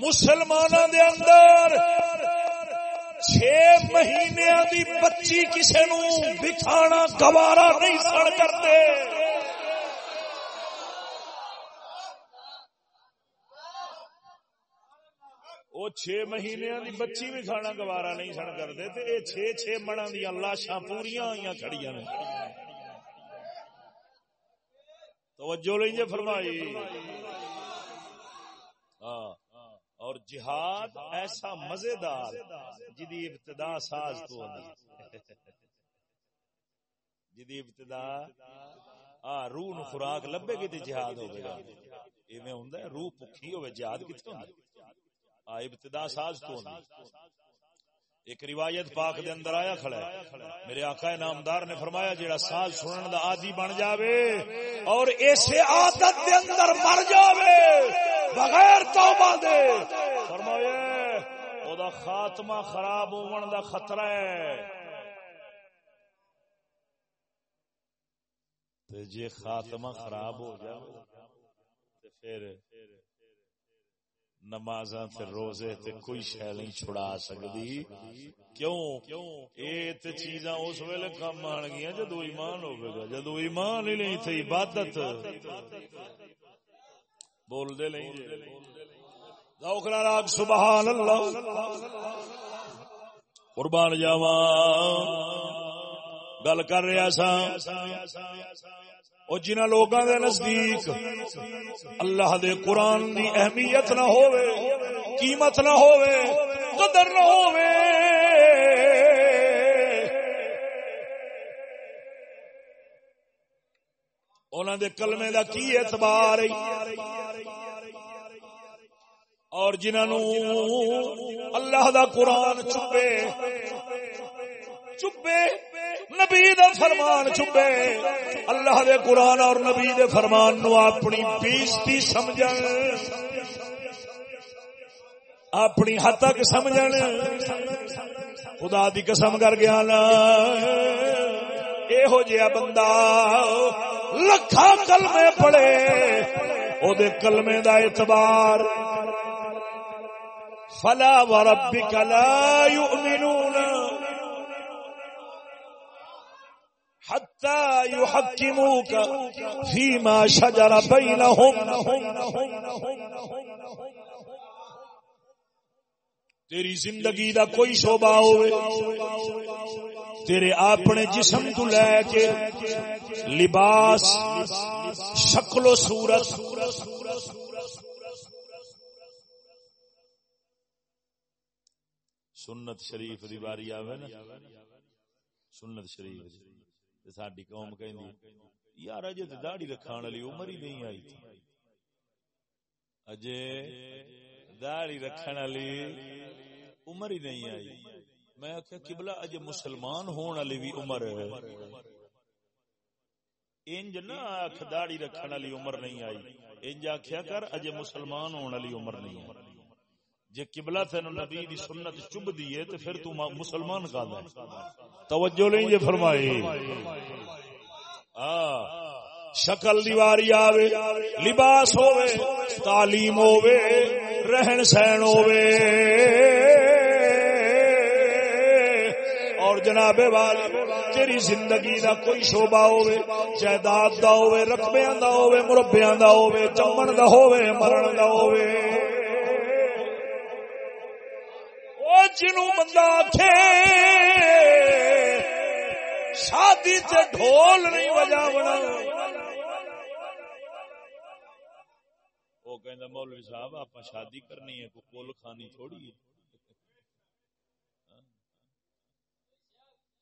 مسلماناں دے اندر چھ مہینے دی بچی کسی نو بچھانا گوارا نہیں سڑ کرتے۔ وہ چھ مہینے دی بچی بھی کھانا گوارا نہیں سن کرتے تے اے چھ چھ مڑا دیا لاشاں پوریا ہوئی کھڑی نے۔ توجہ لیں فرمائی۔ ہاں۔ اور جہاد ایسا مزیدار جدی ابتدا ساز تو جدی ابتدا، آ، روح نو خوراک لبے گی تے جہاد ہوے گا۔ ایویں ہوندا ہے، روح بھکھی ہوے، جہاد کتھوں ہوندا ابتدا ساز تو ایک روایت پاک دے اندر آیا کھڑا ہے۔ میرے آقا نامدار نے فرمایا، جیڑا ساز سنن دا عادی بن جاوے اور ایسے عادت دے اندر مر جاوے، بغیر توبہ دے۔ فرمایا، او دا خاتمہ خراب ہون دا خطرہ ہے۔ تے جے خاتمہ خراب ہو جائے تے پھر نمازاں تے روزے تے کوئی شے نہیں چھڑا سکدی۔ کیوں؟ اے تے چیزاں اس ویلے کم آن گیاں جدوں ایمان ہوے گا، جدوں ایمان ہی نہیں تے عبادت۔ بول دے نہیں ذوق راگ سبحان اللہ قربان جاوا گل کر رہا سا اور جنہ لوگوں دے نزدیک اللہ دے قرآن دی اہمیت نہ ہوئے قیمت نہ ہوئے قدر نہ ہوئے انہوں دے کلمے دا کی اعتبار اور جنہوں اللہ دا قرآن چپے چپے نبی دا فرمان چپے اللہ دے قرآن اور نبی دے فرمان نو اپنی بیستی سمجھن۔ اپنی حد تک سمجھن۔ خدا دی قسم کر گیا نا یہ بندہ لکھا کلمے پڑے او دے کلمے دا اعتبار۔ فلا وربک لا یؤمنون حتى يحكموك فيما شجر بينهم. تیری زندگی دا کوئی شعبہ ہوئے، تیرے اپنے جسم تو لے کے لباس، شکل و صورت۔ سنت شریف دی باری آوے نا۔ سنت شریف دی۔ ساری قوم یار اجے رکھان والی عمر ہی نہیں آئی تھی۔ اجے رکھن والی عمر ہی نہیں آئی۔ میں آخیا کبلا اجے مسلمان ہون والی بھی عمر انج نہ آخ داڑی رکھن والی عمر نہیں آئی۔ انج آخیا کر اجے مسلمان ہون والی عمر نہیں آئی۔ جے قبلہ تین نبی دی سنت چب دیے تو پھر تو مسلمان کا دے۔ توجہ نہیں جے فرمائی۔ شکل دیواری آوے، لباس ہووے، تعلیم ہووے، رہن سہن ہووے۔ اور جناب والی تیری زندگی دا کوئی شعبہ ہووے، جائیداد دا ہووے، رقبیاں دا ہووے، مربیاں دا ہووے جمن دا ہووے، مرن دا ہووے۔ جنو بندہ آخے شادی تے ڈھول نہیں بجا بنا۔ وہ کہ مولوی صاحب آپ شادی کرنی ہے کو کل کھانی تھوڑی ہے۔ ہاں؟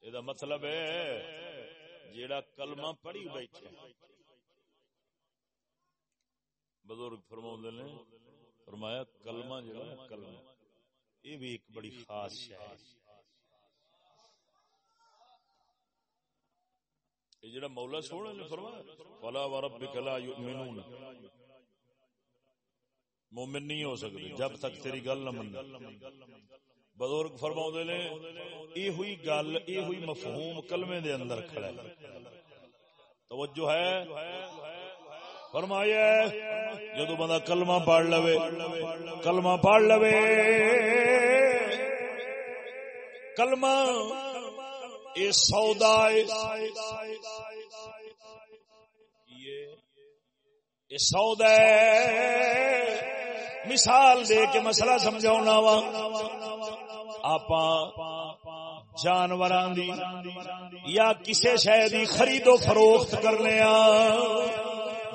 یہ مطلب ہے، جیڑا کلمہ پڑھی بیٹھے۔ بزرگ فرما نے، فرمایا، کلمہ جڑا کلمہ۔ یہ بھی ایک بڑی خاص شہ یہ جڑا مولا سونے نے فرمایا فلا وربک لا یؤمنون۔ مومن نہیں ہو سکتے، جب تک تیری گل نہ من بزرگ فرماؤں نے، یہ ہوئی گل، یہ ہوئی مفہوم کلمے دے اندر کھڑا ہے۔ توجہ ہے؟ فرمایا جدو بندہ کلمہ پڑھ لو کلمہ پڑھ لو کلمہ اے سودا اے سودا مثال دے کے مسئلہ سمجھاؤنا وا آپ جانور یا کسی شہ دی خرید و فروخت کرنے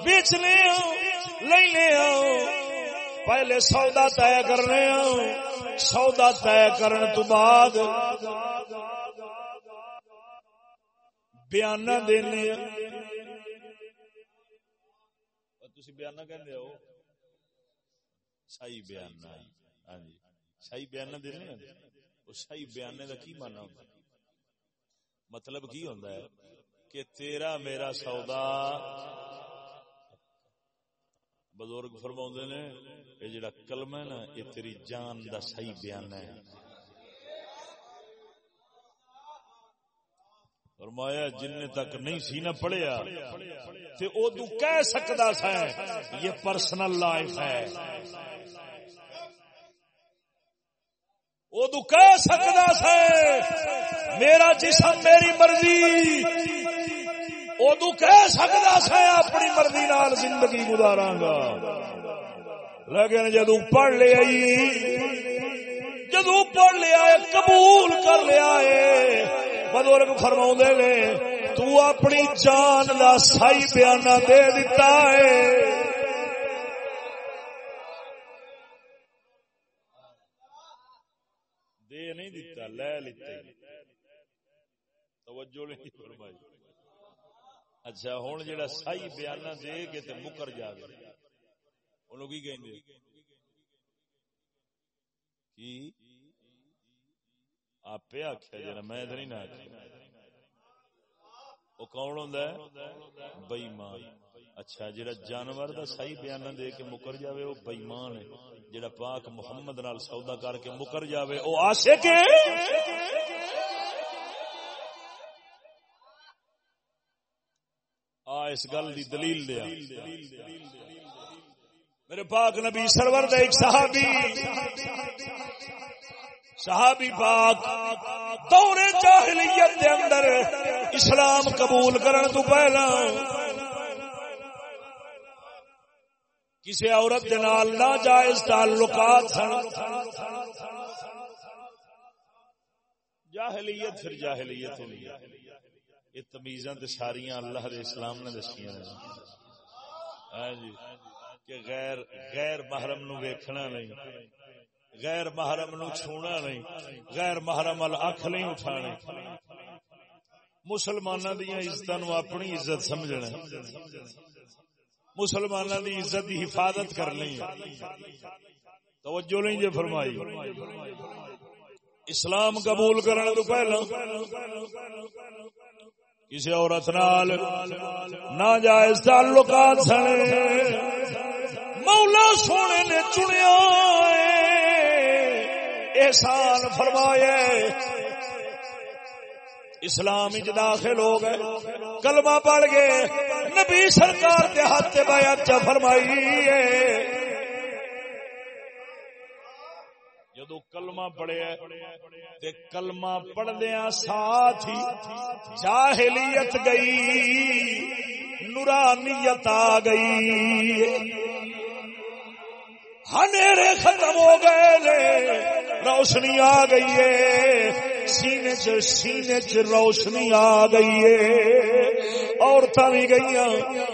بیچنے لینے پہلے سودا طے کرنے سودا طے کرن تو بعد بیان دینے بیان کہ شاہی بیان ہاں جی۔ شاہی بیان دینے شاہی بیان کا کی مانا ہوتا مطلب کی ہوتا ہے کہ تیرا میرا سودا بزرگ فرما نے یہ جڑا کلم ہے نا یہ تیری جان دا صحیح بیان ہے. فرمایا، جن تک نہیں سی نہ پڑھیا، تے او تو کہہ سکدا سا یہ پرسنل لائف ہے. او تو کہہ سکدا سا میرا جسم میری مرضی ادو کہہ سکتا سا اپنی مرضی نال زندگی گزارا گا لیکن جدو پڑھ لیا جدو پڑھ لیا قبول کر لیا ہے بزرگ فرما نے تو اپنی جان کا سائی بیانہ دے دیتا ہے دے نہیں دیتا لے لیتے توجہ نہیں فرمائی اچھا ہوں جا سی بیان دے تو مکر جائے انہوں کی آپ آخیا جا میں نہیں نہ وہ کون ہوں بئیمان۔ اچھا جہاں جانور دا صحیح بیان دے کے مکر جاوے وہ بئیمان ہے۔ جہاں پاک محمد نال سودا کر کے مکر جاوے وہ آشے کے اس گل دی دلیل دیا۔ میرے پاک نبی سرور دے ایک صحابی صحابی پاک دور جاہلیت دے اندر اسلام قبول کرن تو پہلا کسی عورت دے نال ناجائز تعلقات سن۔ جاہلیت پھر جاہلیت ہوئی یہ تمیزاں تے ساریاں اللہ دے اسلام نے دسیاں ہاں جی۔ کہ غیر غیر محرم نو ویکھنا نہیں۔ غیر محرم نو چھونا نہیں۔ غیر محرم ال اکھ نہیں اٹھانے۔ مسلماناں دی عزتاں نو اپنی عزت سمجھنا۔ مسلماناں دی عزت دی حفاظت کرنی توجہ نہیں جے فرمائی۔ اسلام قبول کرنے تو پہلا۔ کسی عورت نال ناجائز تعلقات سنے مولا سونے نے چنیا احسان فرمایا اسلام داخل ہو گئے۔ کلمہ پڑھ گئے۔ نبی سرکار کے ہاتھ بیعت فرمائی جدو کلمہ پڑھیا تے کلمہ پڑھدیا ساتھ ہی جاہلیت گئی نورانیت آ گئی ختم ہو گئے روشنی آ گئی ہے سینے چ سینے چ روشنی آ گئی ہے عورت بھی گئی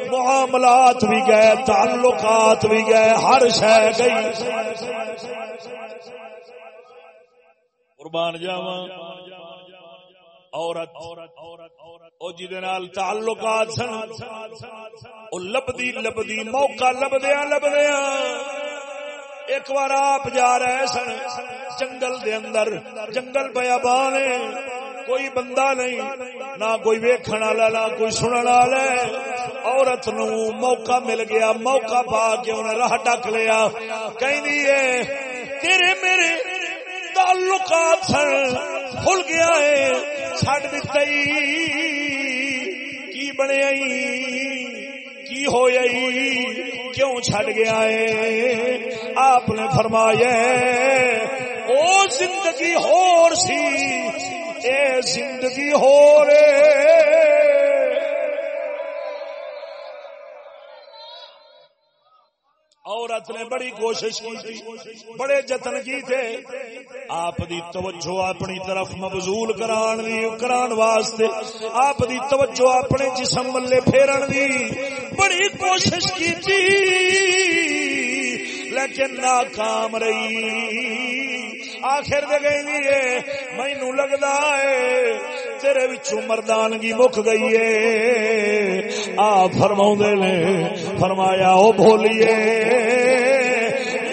معاملات بھی گئے تعلقات بھی گئے ہر شہ گئی قربان جاوا عورت، او جی دے نال تعلقات سن، او لبدی لبدی موقع لبدیا لبدیا ایک بار آپ جا رہے سن، جنگل دے اندر، جنگل بیابان کوئی بندہ نہیں، نہ کوئی ویکھن والا، نہ کوئی سنن والا عورت نو موقع مل گیا، موقع پا کے انہیں راہ ڈک لیا۔ کہیں تیرے میرے تعلقات سن، کھل گیا ہے، چھڈ دتا کی بنے کی ہو کیوں چھڈ گیا ہے؟ آپ نے فرمایا، او زندگی ہور سی، اے زندگی ہو رے عورت نے بڑی کوشش کی تھی، بڑے جتن کی تھے۔ آپ دی توجہ اپنی طرف مبزول کران دی، کران واسطے۔ آپ دی توجہ اپنے جسم ملے پھیرن دی۔ بڑی کوشش کی تھی، لیکن ناکام رہی۔ آخر دے گئی ہے۔ مینو لگتا ہے، تیرے بچوں مردانگی مک گئی ہے۔ آ فرما نے، فرمایا وہ بولیے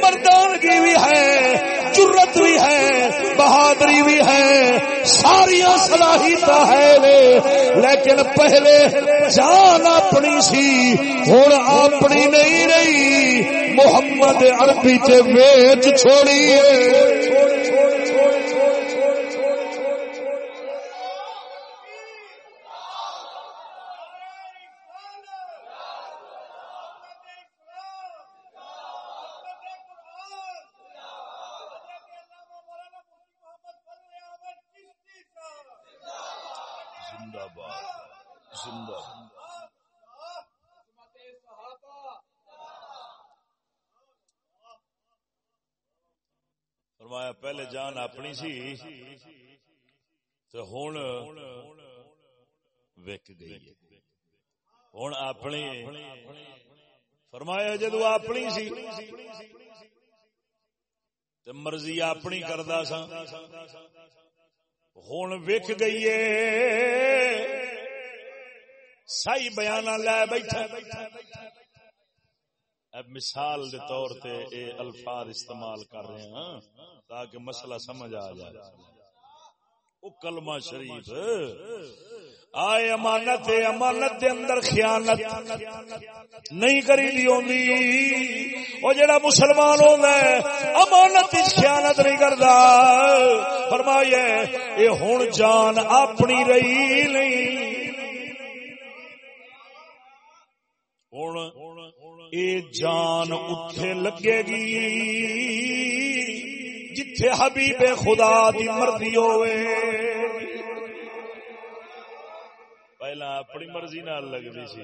مردانگی بھی ہے جرت بھی ہے، بہادری بھی ہے ساری صلاحیت ہے لیکن پہلے جان اپنی سی ہوں اپنی نہیں رہی۔ محمد عربی تے ویچ چھوڑی فرمایا پہلے جان اپنی سی تو ہوں وک گئی ہوں اپنی فرمایا جدو اپنی سی تو مرضی اپنی کردا سا ہوں وک گئی سی بیان لے بیٹھا اب مثال دے طور تے اے الفاظ استعمال کر رہے ہیں، تاکہ مسئلہ سمجھ آ جائے۔ او کلمہ شریف۔ آئے امانت امانت دے اندر خیانت نہیں کری دی ہوندی۔ او جڑا مسلمان ہوندا ہے، امانت وچ خیانت نہیں کردا۔ فرمایا اے ہن جان اپنی رہی نہیں۔ اے جان اتے لگے گی جتھے حبیب خدا دی مرضی ہوئے۔ پہلا اپنی مرضی نال لگتی سی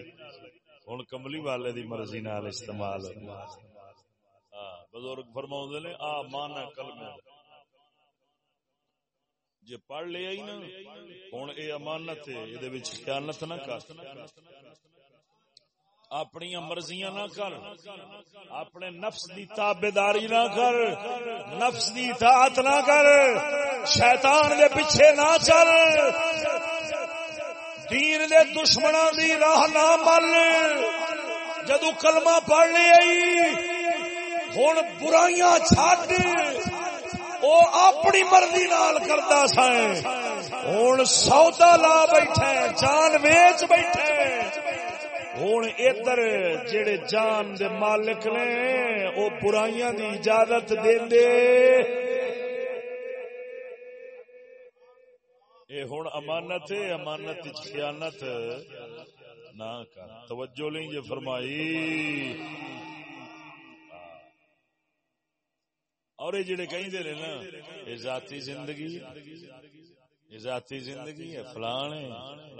ہوں کملی والے دی مرضی نال استعمال۔ ہاں، بزرگ فرما نے آ مانا کلمہ۔ جی پڑھ لیا ہی نا ہوں یہ امانت ہے یہ خیانت نہ کر۔ اپنی مرضیاں نہ کر، اپنے نفس دی تابے داری نہ کر، نفس دی اطاعت نہ کر، شیطان دے پیچھے نہ چل، دین دے دشمنوں دی راہ نہ مل۔ جدو کلمہ پڑھ لی ہوں برائیاں چھڈ وہ اپنی مرضی نال کرتا سائیں ہوں سودا لا بیٹھے، جان ویچ بیٹھے۔ ہوں ادھر جڑے جان دے مالک نے وہ برائیاں دی اجازت دے دے اے ہوں امانت ہے، امانت خیانت نہ کر۔ توجہ لیں جی فرمائی۔ اور یہ جڑے کہیں دے نا، یہ ذاتی زندگی۔ ذاتی زندگی ہے فلان ہے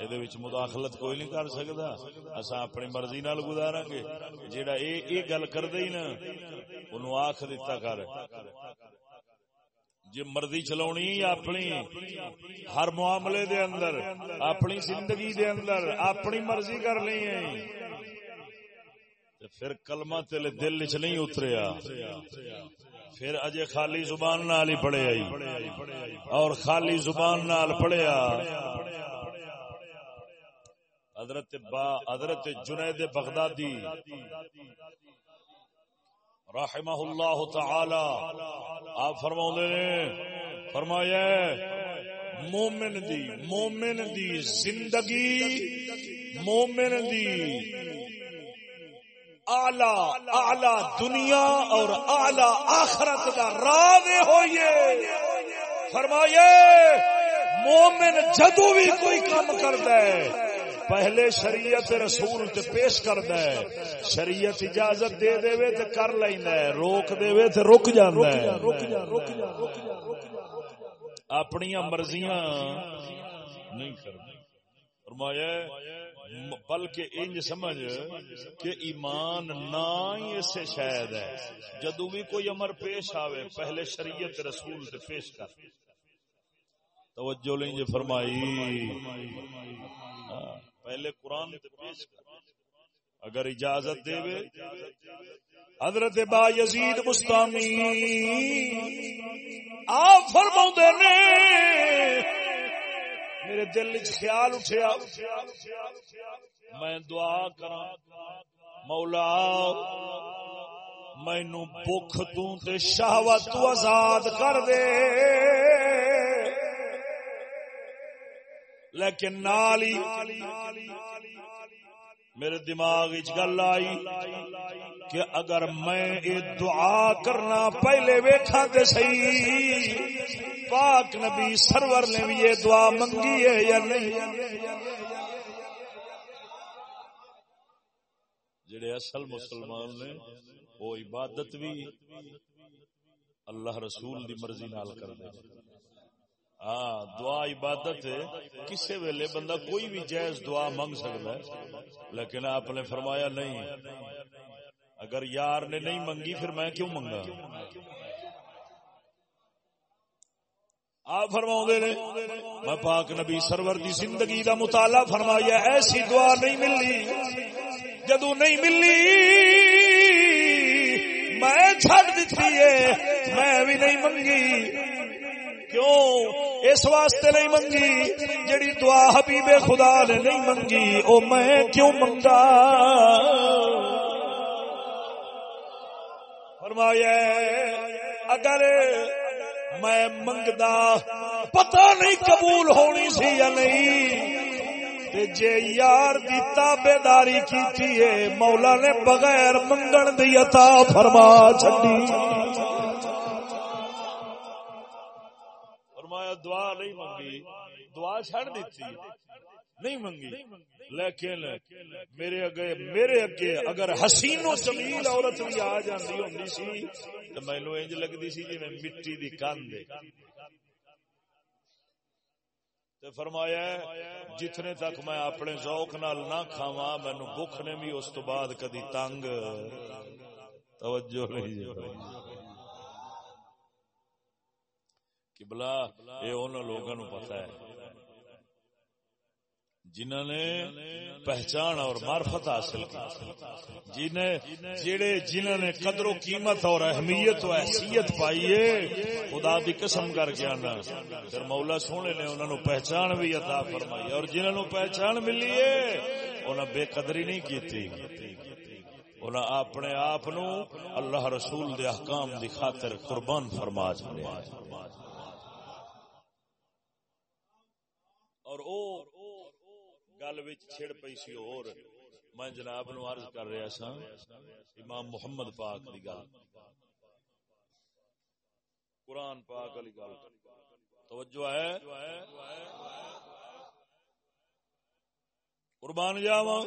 یہ مداخلت کوئی نہیں کر سکتا اصا اپنی مرضی نال گزارا گے۔ جہاں یہ گل کر دے نا ان آخ دتا کر۔ جی مرضی چلانی اپنی، ہر معاملے دے اندر، اپنی زندگی دے اندر، اپنی مرضی کر لی پھر کلمہ تیلے دل چ نہیں اتریا۔ پھر اجے خالی زبان نال ہی پڑھے آئی۔ اور خالی زبان نال پڑھیا۔ حضرت با حضرت جنید بغدادی رحمہ اللہ تعالی، آپ فرما نے، فرمایا مومن دی مومن دی زندگی، مومن دی آلہ آلہ دنیا اور آلہ آخرت کا راہ ہوئیے۔ فرمائیے، مومن جدو بھی کوئی کام کرتا ہے، پہلے شریعت رسول تے پیش کرتا ہے۔ شریعت اجازت دے دے وے تے کر لینا ہے، روک دے وے تے رک جاندا ہے۔ اپنی مرضیاں نہیں کرتا فرمایا بلکہ انج سمجھ کہ ایمان نہ ہی اسے شاید ہے۔ جدو بھی کوئی امر پیش آوے، پہلے شریعت رسول سے پیش کر۔ توجہ لیں جی فرمائی۔ ہاں، پہلے قرآن سے پیش کر۔ اگر اجازت دے وے حضرت با یزید مستانی آپ فرما نے میرے دل خیال اٹھیا۔ میں دعا کرا مولا مینو بخ تے شہوت تو آزاد کر دے۔ لیکن نالی، میرے دماغ گل آئی۔ کہ اگر میں یہ دعا کرنا پہلے ویکھا تے سی پاک نبی سرور نے بھی یہ دعا منگی ہے یا نہیں؟ جڑے اصل مسلمان نے، وہ عبادت بھی اللہ رسول دی مرضی نال کر دے ہاں دعا عبادت کسی ویلے بندہ کوئی بھی جائز دعا منگ سکتا ہے، لیکن آپ نے فرمایا نہیں۔ اگر یار نے نہیں منگی، پھر میں کیوں منگا؟ آپ فرما نے، میں پاک نبی سرور دی زندگی دا مطالعہ فرمایا، ایسی دعا نہیں ملنی جدو نہیں ملنی میں چھڑ دیتی ہے، میں بھی نہیں منگی۔ کیوں؟ اس واسطے نہیں منگی، جڑی دعا حبیب خدا نے نہیں منگی، او میں کیوں منگا فرمایا اگر میں منگدا پتہ نہیں قبول ہونی سی یا نہیں۔ جے یار دی تابے داری کی مولا نے بغیر منگن دی عطا فرما چڈی دعا نہیں منگی، دعا چڑ دیتی۔ نہیں منگی۔ لیکن میرے اگے میرے اگے اگر حسین و جمیل عورت بھی آ جاتی ہوں سی، تو مینو انج لگتی سی جی مٹی دی کندھ فرمایا، جتنے تک میں اپنے ذوق نال نہ کھاوا مینو بخ نے بھی اس تو بعد کدی تنگ۔ توجہ نہیں جی۔ کہ بلا یہ ان لوگوں پتا ہے۔ جنہوں نے پہچان اور معرفت حاصل کی۔ جنہیں جڑے جنہوں نے قدر و قیمت اور اہمیت و حیثیت پائی ہے، خدا دی قسم کر کے آنا۔ پھر مولا سونے نے انہوں نے پہچان بھی عطا فرمائی اور جنہوں نے پہچان ملی ہے انہوں بے قدری نہیں کی تھی انہوں اپنے آپ اللہ رسول دے احکام دی خاطر قربان فرما چلے اور او گل چھڑ پی سی اور میں جناب نو عرض کر رہا سا، امام محمد پاک دی گل۔ قرآن پاک علی گل۔ توجہ ہے؟ قربان جاواں۔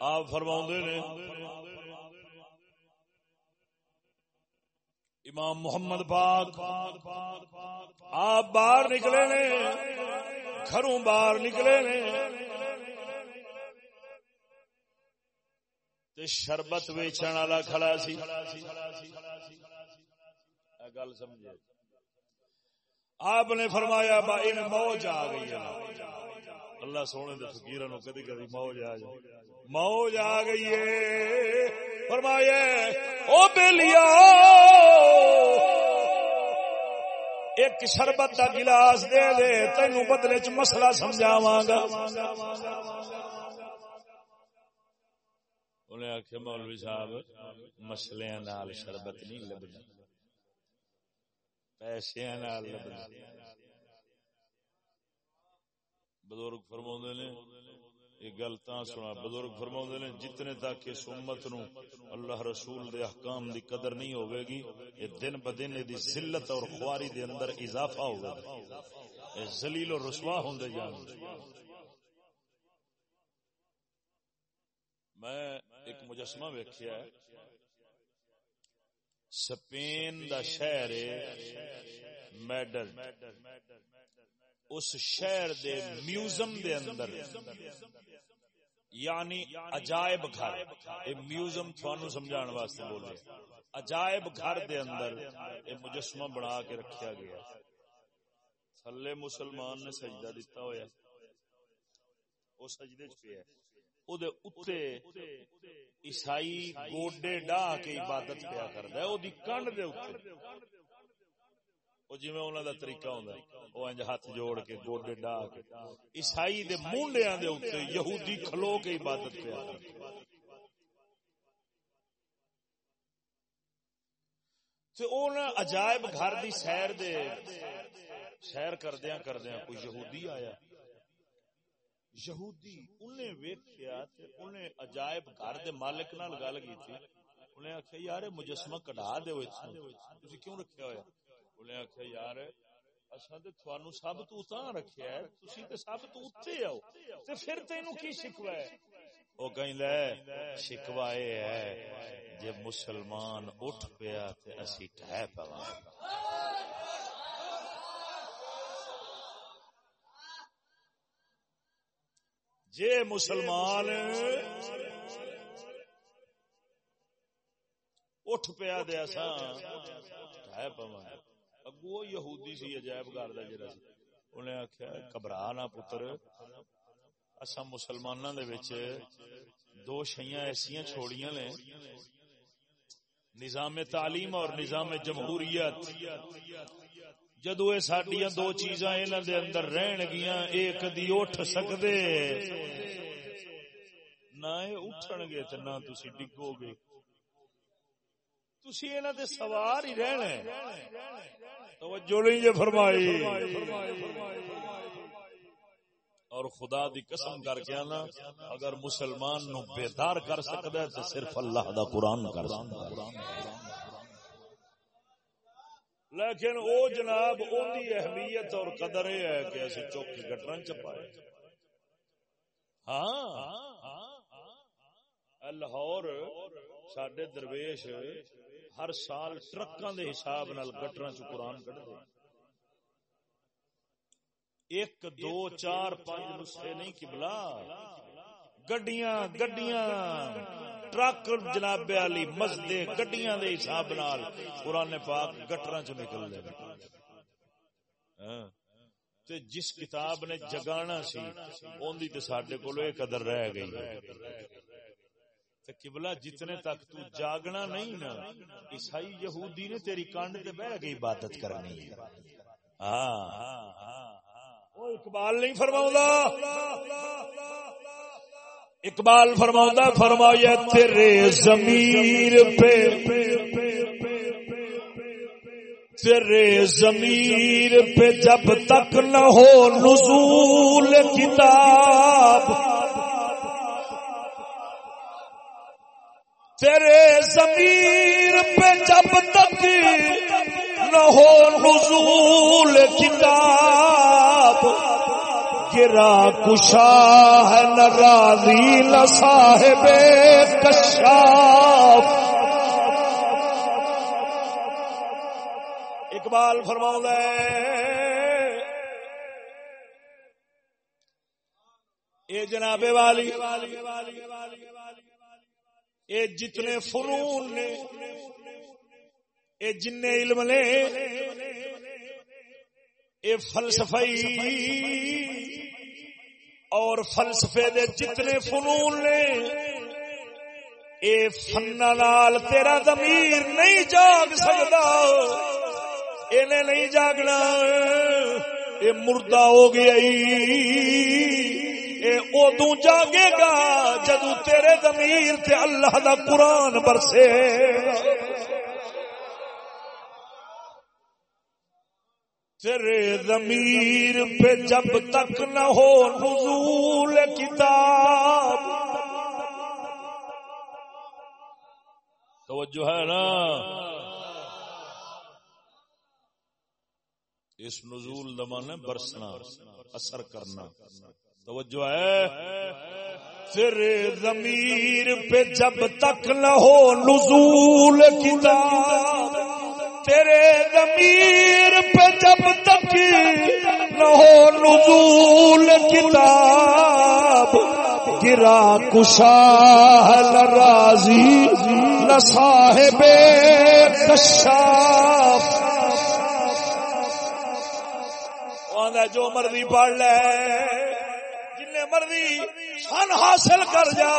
آپ فرما نے۔ امام محمد پاک آپ باہر نکلے نے، گھروں باہر نکلے نے۔ شربت ویچن والا کھڑا سی۔ گل سمجھے۔ آپ نے فرمایا با ان موج آ گئی اللہ سونے دے فقیرہ نو کدی کدی موج آ جائے۔ موج آ گئی ہے۔ فرمایا او بیلیا ایک شربت کا گلاس دے دے تین بدلے چ مسلا سمجھاوا گا۔ انہیں آخیا مولوی صاحب مسلے نال شربت نہیں لبنی۔ پیسے نال لبنی۔ بزرگ فرما نے یہ گل سنا بزرگ فرما نے، جتنے تک اس امت نو اللہ رسول دے احکام دی قدر نہیں ہوے گی، یہ دن ب دن دی ذلت اور خواری دے اندر اضافہ ہوگا یہ ذلیل اور رسوا ہوندے جان میں ایک مجسمہ ویکھیا ہے۔ سپین دا شہر میڈل۔ اس شہر دے میوزم دے اندر یعنی عجائب گھر۔ یہ میوزم تھانو سمجھان واسطے بول رہے عجائب گھر دے اندر یہ مجسمہ بنا کے رکھیا گیا۔ تھلے مسلمان نے سجدہ دیتا ہویا۔ وہ سجدے چ ہے او دے اتے عیسائی گوڈے ڈا کے عبادت پیا کردا ہے۔ او دی کنڈ دے اوتے جی انہوں دا طریقہ ہوں انج ہاتھ جوڑ کے گوڈے ڈا کے عیسائی دے مونڈیاں دے اوتے یہودی کھلو کے عبادت پہ تے اون عجائب گھر دی سیر دے سیر کردیاں کردیاں کوئی یہودی آیا۔ یہودی انہیں ویکھیا تے انہیں عجائب گھر دے مالک نال گل کیتی۔ انہیں آکھیا یار مجسمہ کڈا دے اوتھے تسی کیوں رکھیا ہویا؟ انہیں آخیا، یار اصا تو تھوانو سب تو رکھیا ہے، تسی تے سب تو اتنے آؤ، تے پھر تینوں کی شکوا ہے؟ وہ کہیں لے شکوا یہ ہے جب مسلمان اٹھ پیا تے اسی ٹہ پوا جے مسلمان اٹھ پیا دیا سا ٹہ پوا اگو یہودی سی عجائب گھر کا جڑا سی۔ انہیں آخیا گھبرا نہ پتر۔ اصا مسلمانوں دے وچ دو شیاں ایسا چھوڑیاں نے۔ نظام تعلیم اور نظام جمہوریت۔ جدو یہ سڈیا دو چیزاں انہوں دے اندر رہن گیا ایک دی اٹھ سکتے نہ اٹھن گے تو نہ تھی ڈگو گے۔ تھی انہوں دے سوار ہی رہنا توجہ نہیں جی فرمائی۔ اور خدا دی قسم کر کے آنا، اگر مسلمان نو بیدار کر سکتا ہے تو صرف اللہ دا قرآن کر سکتا لیکن او جناب، اونی اہمیت اور قدر یہ ہے کہ ایسے چوک کے گٹرن چپائے۔ ہاں۔ لاہور سڈے درویش ہر سال ٹرکاں دے حساب نال گٹر چ قرآن کٹتے ایک، دو، چار، پانچ نسخے نہیں کبلا گڈیاں گڈیاں، ٹرک جناب علی مسدے گڈیاں دے حساب نال قرآن پاک گٹراں چ نکل دے ہاں۔ تے جس کتاب نے جگانا سی، اون دی تے ساڈے کولو ایک قدر رہ گئی۔ تے قبلہ جتنے تک تو جاگنا نہیں نا، عیسائی یہودی نے تیری کانڈ تے بیٹھ کے عبادت کرنی ہے۔ ہاں۔ او اقبال نہیں فرماؤں اقبال فرما فرمایا، تیرے ضمیر پہ، تیرے ضمیر پہ جب تک نہ ہو نزول کتاب تیرے ضمیر پہ جب تک نہ ہو نزول کتاب، گرا کشا ہے، نہ راضی، نہ صاحب کشاف۔ اقبال فرما اے جناب والی اے جتنے فنون نے، اے جن علم نے، اے فلسفی اور فلسفے دے جتنے فنون نے، اے فن نال تیرا ضمیر نہیں جاگ سکتا انہیں نہیں جاگنا، اے مردہ ہو گیا ادو جاگے گا جدو تیرے ضمیر تے اللہ دا قرآن برسے تیرے ضمیر پہ جب تک نہ ہو نزول کتاب۔ توجہ ہے نا؟ اس نزول دمانے برسنا، اثر کرنا۔ توجہ ہے۔ تیرے ضمیر پہ جب تک نہ ہو نزول کتاب، تیرے ضمیر پہ جب تک نہ ہو نزول کتاب، گرا کشا راضی، نہ صاحب کشاف۔ جو مرضی پڑھ لے۔ مرضی فن حاصل کر جا۔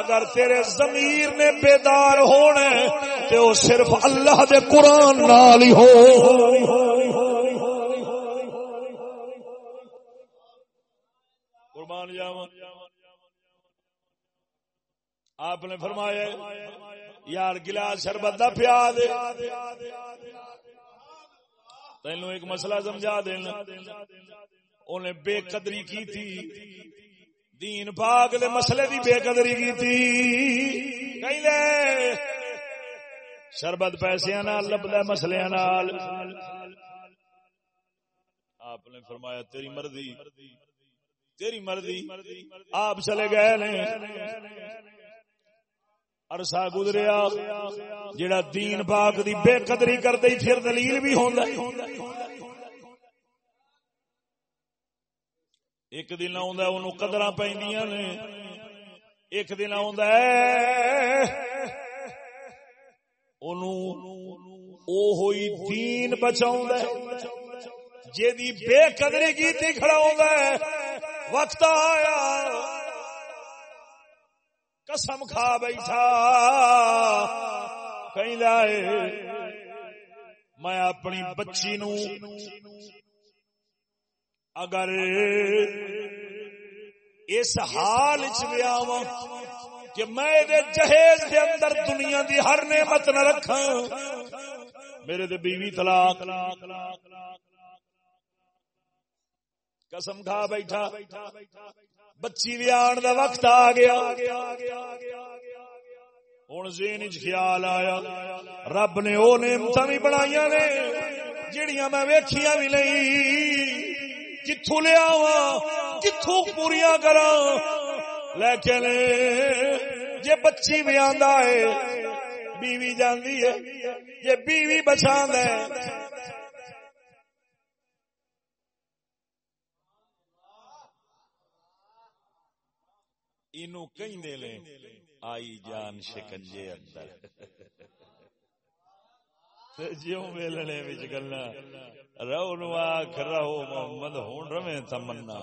اگر تیرے ضمیر نے بیدار ہونے تو وہ صرف اللہ دے قرآن نال ہی ہو۔ قربان جاوا آپ نے فرمایا یار گلاس شربت دا پیا دے تینوں ایک مسئلہ سمجھا دینا۔ انہیں بے قدری کی تھی دین پاک دے مسئلے دی بے قدری کی تھی کہیں لے شربت پیسے نال لبدا مسئلے نال آپ نے فرمایا تیری مرضی تیری مرضی آپ چلے گئے نے عرصہ گزریا جڑا دین پاک دی بے قدری کردے پھر دلیل بھی ہوندا ایک دن آن قدر پہ ایک دن ہوئی دین بچاؤ جی بے قدری کی کھڑا وقت آیا قسم کھا بیٹھا کہ میں اپنی بچی نو اگر اس حال چیا کہ میں جہیز کے اندر دنیا دی ہر نعمت نہ رکھا میرے دے بیوی طلاق۔ قسم کھا بیٹھا، بچی بھی آن دا وقت آ گیا۔ ہوں زین خیال آیا، رب نے وہ نعمت بھی بنائی نے، جڑیاں میں ویکھیاں بھی نہیں۔ کتوں لیا وا کتوں پوریا کرا لیکن جے بچی بھی آندا ہے، بیوی جاندی ہے، جے بیوی بچاند ہے۔ اینو کہیں دے لیں آئی جان شکنجے اندر۔ جیوں ویلنے وچ گلا رو نو آکھ رہو محمد ہون رویں تمنا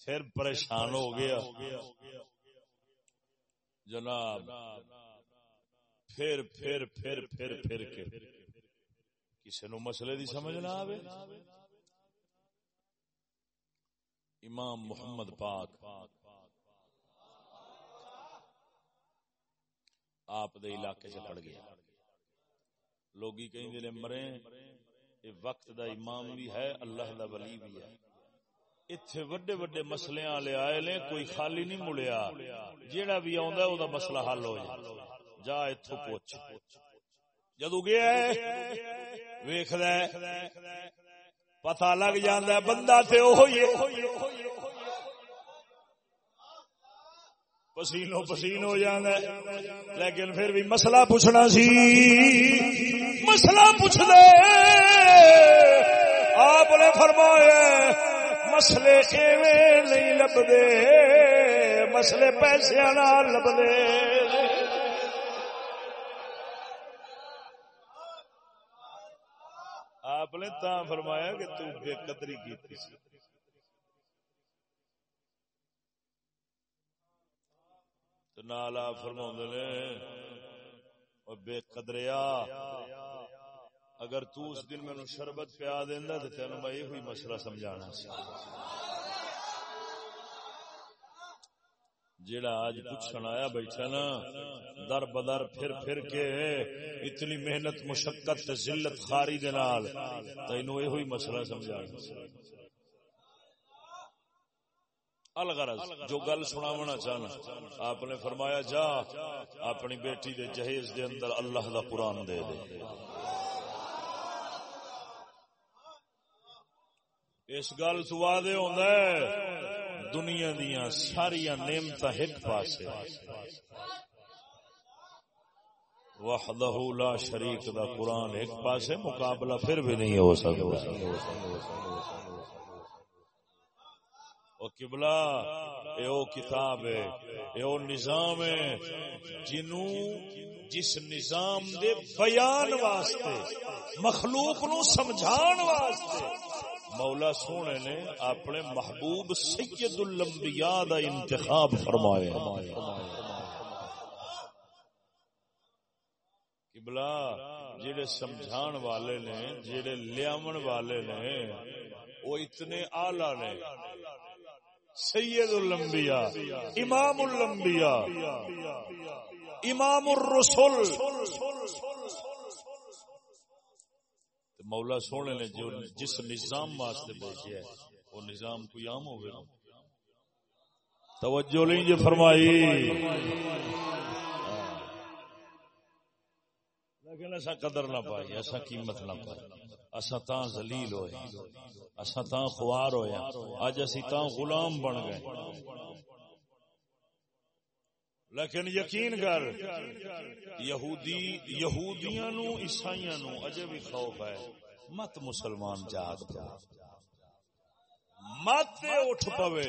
پھر پریشان ہو گیا جناب پھر پھر پھر پھر پھر کے کسی نو مسئلے دی سمجھ نہ آوے امام محمد پاک آپ دے علاقے سے پڑ گیا لوگی کہیں دے مرے یہ وقت دا امام بھی ہے، اللہ دا ولی بھی ہے۔ اتھے وڈے وڈے مسئلے والے آئے لے کوئی خالی نہیں مڑیا۔ جیڑا بھی آندا ہے، او دا مسئلہ حل ہو جائے۔ جا ایتھوں پوچھ۔ جدو گیا ہے، ویکھدا ہے، پتہ لگ جاندا ہے، بندہ تے اوہی ہے۔ پسینو پسین ہو جانا ہے۔ لیکن پھر بھی مسئلہ پوچھنا سی۔ مسئلہ پوچھ دے آپ نے فرمایا مسئلے ایویں نہیں لبدے مسئلے پیسے لبدے آپ نے تا فرمایا کہ تو بے قدری کی تھی نالا فرما نے بے قدریا، اگر تو اس دن مینو شربت پیا دینا تو تین میں یہ مسئلہ سمجھانا جیڑا آج پوچھن آیا بیٹھا نا، در بدر پھر پھر کے اتنی محنت، مشقت، ذلت، خاری دے نال تینوں یہ مسئلہ سمجھانا الغرض جو گل سنا چاہنا۔ آپ نے فرمایا، جا، اپنی بیٹی دے جہیز دے اندر اللہ دا قرآن دے دے۔ اس گل تو دے ہوندا ہے، دنیا دیا ساریا نعمت ایک پاس وحدہ لا شریک دا قرآن ایک پاس مقابلہ پھر بھی نہیں ہو سکتا۔ کبلا یہ کتاب ہے یہ نظام ہے، جنوں جس نظام دے بیان واسطے، مخلوق نو سمجھان واسطے، مولا سونے نے اپنے محبوب سید الانبیاء دا انتخاب فرمایا قبلہ، جڑے سمجھان والے نے، جڑے لیامن والے نے، وہ اتنے آلہ نے سید الانبیاء، امام الانبیاء، امام الرسل۔ مولا سونے نے جو جس نظام واسطے بھیجا ہے، وہ نظام کوئی عام ہوگا توجہ نہیں جو جی فرمائی۔ لیکن ایسا قدر نہ پائی، ایسا قیمت نہ پائی۔ اسا تا ذلیل ہوئے اسا تا خوار ہویا اج اسی تا غلام بن گئے۔ لیکن یقین کر، یہودی، یہودیاں نو، عیسائیاں نو اجے بھی خوف ہے۔ مت مسلمان جاگ پا مت اٹھ پوے۔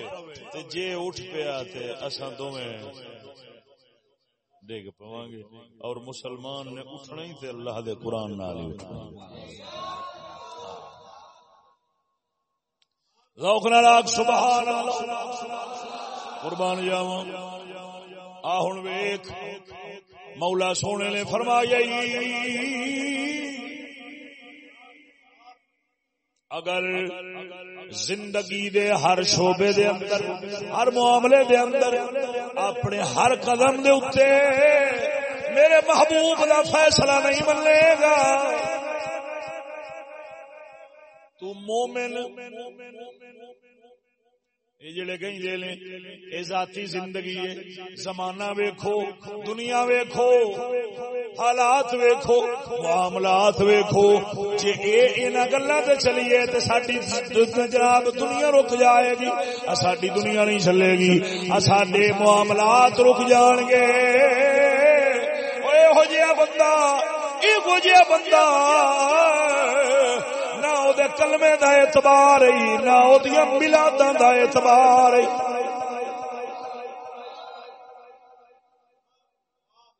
تے جے اٹھ پیا تے اساں دوویں ڈگ پواں گے اور مسلمان نے اٹھنا ہی تے اللہ دے قرآن نال ہی اٹھنا ذوق نال سبحان اللہ قربان جاواں۔ آ، ہن ویکھ۔ مولا سونے نے فرمایا اگر زندگی دے ہر شعبے دے اندر، ہر معاملے دے اندر اپنے ہر قدم دے اتے میرے محبوب کا فیصلہ نہیں ملے گا۔ تو مومن یہ جڑے کہیں نے یہ ذاتی زندگی ہے۔ زمانہ ویکھو، دنیا ویکھو، حالات ویکھو، معاملات ویکھو۔ جے اے انہاں گلاں تے چلیے تے ساڈی جناب دنیا رک جائے گی ساڈی دنیا نہیں چلے گی ساڈے معاملات رک جان گے۔ اوے ہو جیا بندہ، اے ہو جیا بندہ۔ کلمے دا اعتبار ہی نہ وہ ملاداں دا اعتبار ہی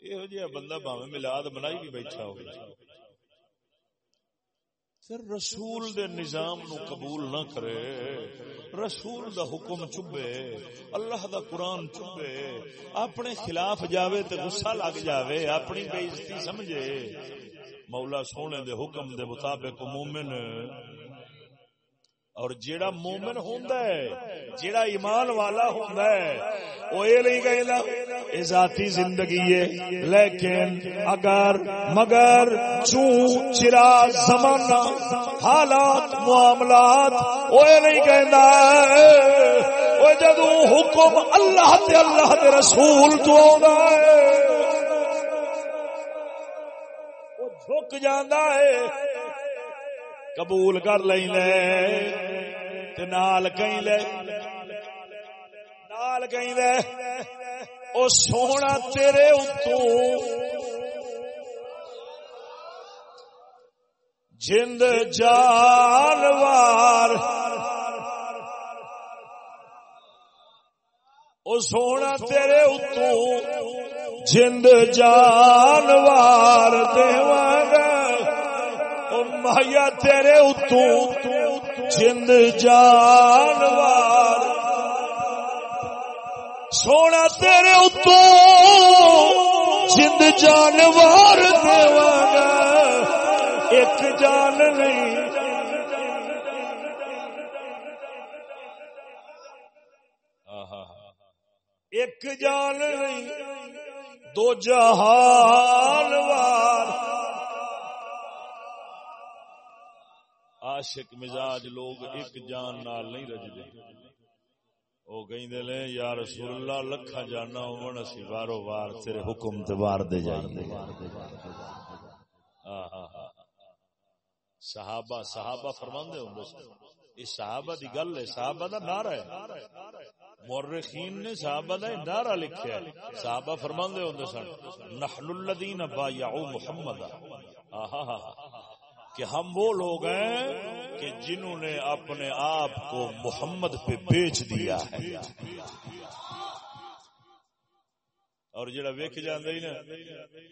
یہ جہا بندہ باوے ملاد بنائی بھی بیٹھا ہو رسول دے نظام نو قبول نہ کرے، رسول دا حکم چبے اللہ دا قرآن چبے اپنے خلاف جاوے تے غصہ لگ جاوے، اپنی بےزتی سمجھے۔ مولا سونے دے حکم دے مطابق مومن اور جیڑا مومن ہوندا ہے، جیڑا ایمان والا ہوندا ہے، وہ یہ نہیں کہندا اے ذاتی زندگی ہے، لیکن اگر مگر چوں چرا زمانہ، حالات، معاملات، وہ یہ نہیں کہندا وہ جدوں حکم اللہ تے اللہ دے رسول تو آوندا ہے۔ مک جانا ہے قبول کر لیں نال کہیں لے نال کہیں لے او سونا تیرے اتوں جند جانوار او سونا تیرے اتوں جند جانوار دیواں مہیا تیرے اتوں جند جانوار۔ سونا تیرے اتوں جند جانوار دیوانا ایک جان نہیں ایک جان نہیں، دو جہان وار۔ عاشق مزاج لوگ ایک جان نال نہیں رجدے۔ او کہندے نے، یا رسول اللہ لکھا جانا ہون، اسی وارو وار تیرے حکم تے وار دے جائیں صحابہ صحابہ فرماندے ہوندے یہ صحابہ دی گل ہے، صحابہ دا نعرہ ہے۔ مورخین نے صحابہ دا نعرہ لکھیا ہے۔ صحابہ فرماندے ہوندے سن نحن الذین بایعوا محمد۔ آہا۔ کہ ہم وہ لوگ ہیں کہ جنہوں نے اپنے آپ کو محمد پہ بیچ دیا ہے۔ اور جڑا ویک جانا نا،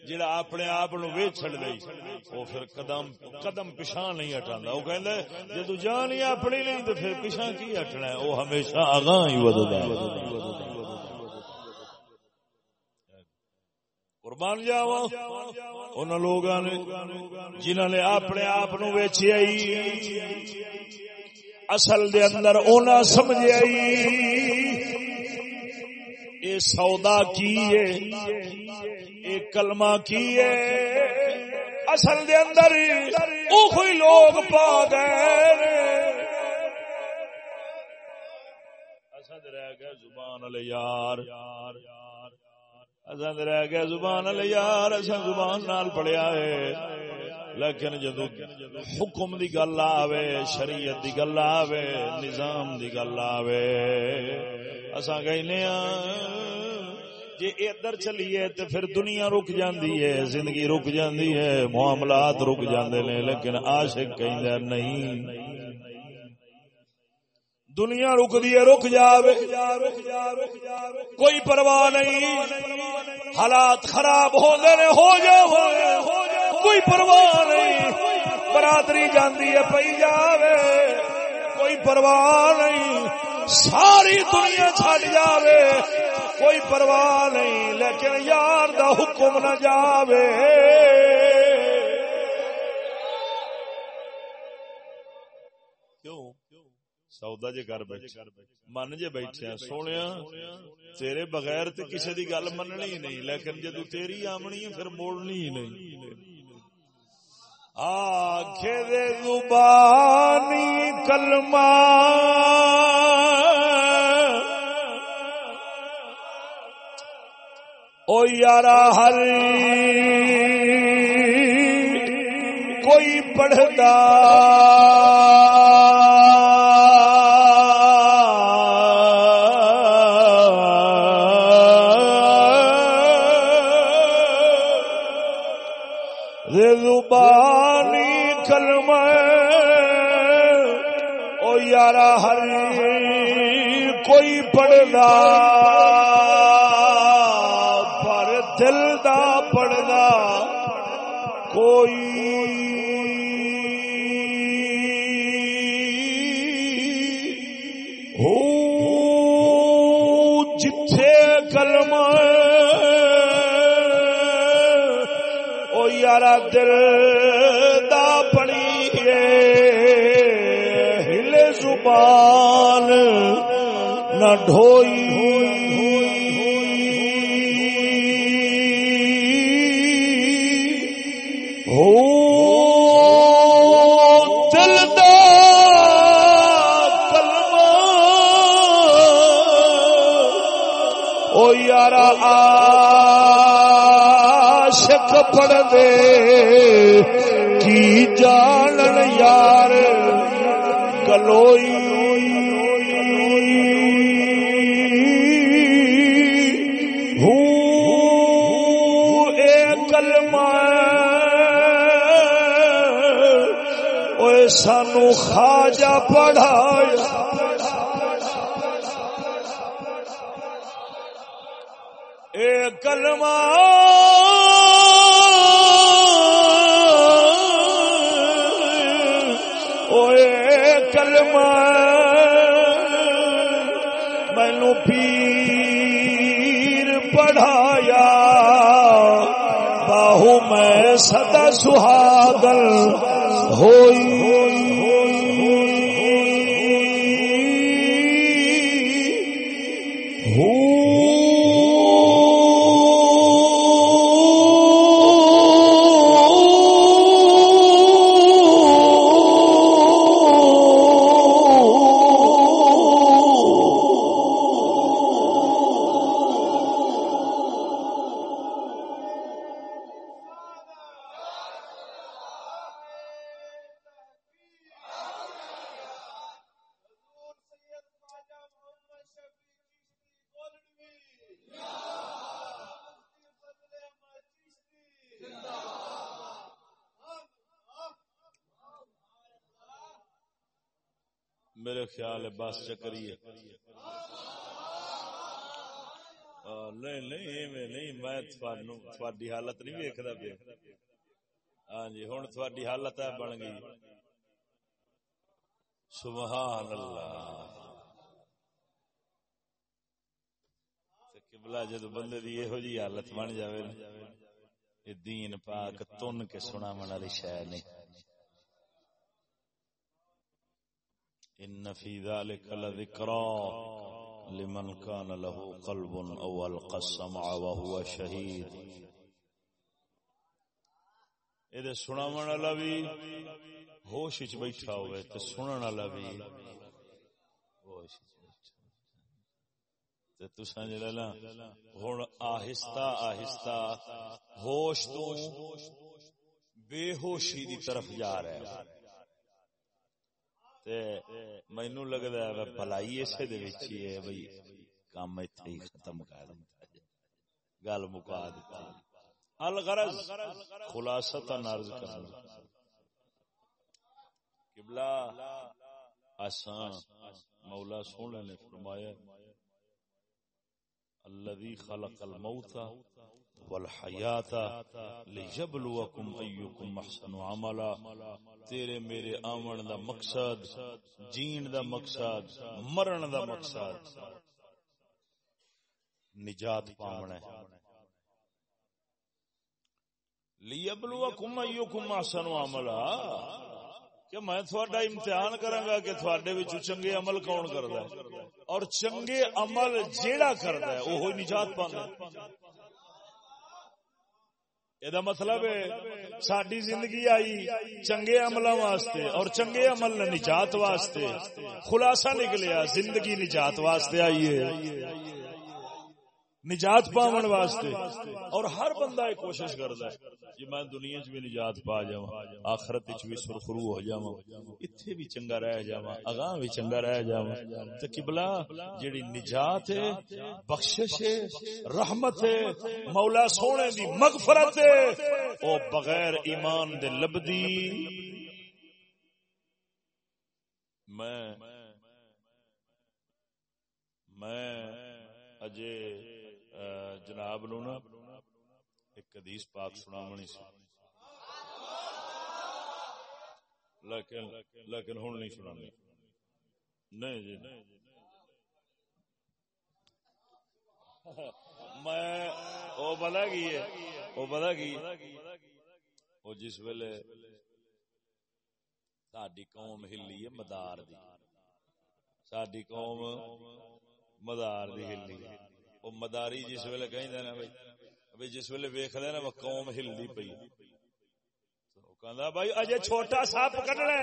جڑا اپنے آپ نو ویچ چڑ دئی وہ پھر قدم قدم پچھا نہیں ہٹا وہ کہ جدو جان ہی اپنی نہیں تو پھر پچھا کی ہٹنا ہے؟ وہ ہمیشہ اگاں ہی ودتا ہے۔ قربان جاوا ان لوگوں نے جنہوں نے اپنے آپ نو ویچیا اصل دے اندر اونا سمجھا اے سودا کی ہے؟ اے کلمہ کی ہے؟ اصل دے اندر او لوگ پا گئے۔ اصل رہ گیا زبان علی یار۔ یار یار رہ گیا زبان علی یار۔ اصل زبان نال پڑیا ہے۔ لیکن جدو حکم دی گل آوے، شریعت دی گل آوے، نظام دی گل آوے، اساں کہنے جی ادھر چلیے تو پھر دنیا رک جاندی ہے، زندگی رک جاندی ہے، معاملات رک جاندے نے، لیکن عاشق کہیں نہیں۔ دنیا رک دی رک جاوے۔ کوئی پرواہ نہیں۔ حالات خراب ہو نے، ہو جا کوئی پرواہ نہیں۔ برادری جاندی ہے پی جاوے۔ کوئی پرواہ نہیں۔ ساری دنیا چھڈ جاوے۔ کوئی پرواہ نہیں۔ لیکن یار دا حکم نہ جاوے۔ سودا جے گھر بیٹھے۔ من جے بیٹھے سونے تیرے بغیر تے کسی دی گل مننی نہیں۔ لیکن جدو تیری آمنی ہے، پھر موڑنی ہی نہیں۔ آنکھ دے زبانی کلمہ۔ او یارا ہر کوئی پڑھتا۔ پر دل دا پڑھنا کوئی جتھے کلم او یارا دل دا پڑی ہل زبان نہ ڈھوئی پڑ دے کی جانن یار کلوئی سانو خاجا پڑھایا۔ اے کلمہ۔ مینو پیر پڑھایا۔ باہو میں سدا سہاگل ہوئی تھوڑی حالت ہے بن گئی۔ سبحان اللہ قبلہ جد بندے دی یہو جی حالت بن جائے دین پاک تن کے سنا من والی شہ نہیں۔ ان في ذلك لذكرى لمن كان له قلب او القى السمع وهو شهيد اے بھی ہوش بیٹھا ہوئے تے سنن والا بھی ہوش تے تساں آہستہ آہستہ ہوش بے ہوشی دی طرف جا رہا ہے مینو لگتا ہے بلائی اسے ہے بھائی کام اتنے ہی ختم کر گل مکا دیتا الغرض خلاصہ نرز کرنا۔ قبلہ آسان، مولا سونے نے فرمایا الذي خلق الموت والحیات لیبلوکم ایکم احسن عملا۔ تیرے میرے آمن دا مقصد، جین دا مقصد، مرن دا مقصد۔ نجات پاونا ہے۔ لیبلوکم ایکم احسن عملا۔ کہ میں تھوڑا امتحان کروں گا کہ تھوڑے بچ چنگے عمل کون کرتا ہے؟ اور چنگے عمل جیڑا کرتا ہے وہ نجات پانا یہ مطلب ہے ساری زندگی آئی چنگے عمل واسطے اور چنگے عمل نجات واسطے۔ خلاصہ نکلیا، زندگی نجات واسطے آئی ہے۔ نجات پاون واسطے۔ اور ہر بندہ یہ کوشش کرتا ہے جی میں دنیا چ بھی نجات پا جا آخرت بھی سرخرو ہو جا اتنے بھی چنگا رہ جا اگاں بھی چنگا رہ جا تو کبلا جیڑی نجات ہے بخشش ہے رحمت ہے مولا سونے دی مغفرت ہے او بغیر ایمان دے لبدی۔ میں میں اجے جناب نو نا ایک حدیث پاک سنا منی سی لیکن لیکن ہوں نہیں سنا نہیں جی میں وہ پتا کی ہے وہ پتا کی وہ جس ویلے ساری قوم ہلی ہے مدار دی ساری قوم مدار دی ہلی ہے وہ مداری جس ویلے کہیں نا بھائی جس ویلے ویخ نا وہ قوم ہلدی پی بھائی، اجے چھوٹا سپ کڈنا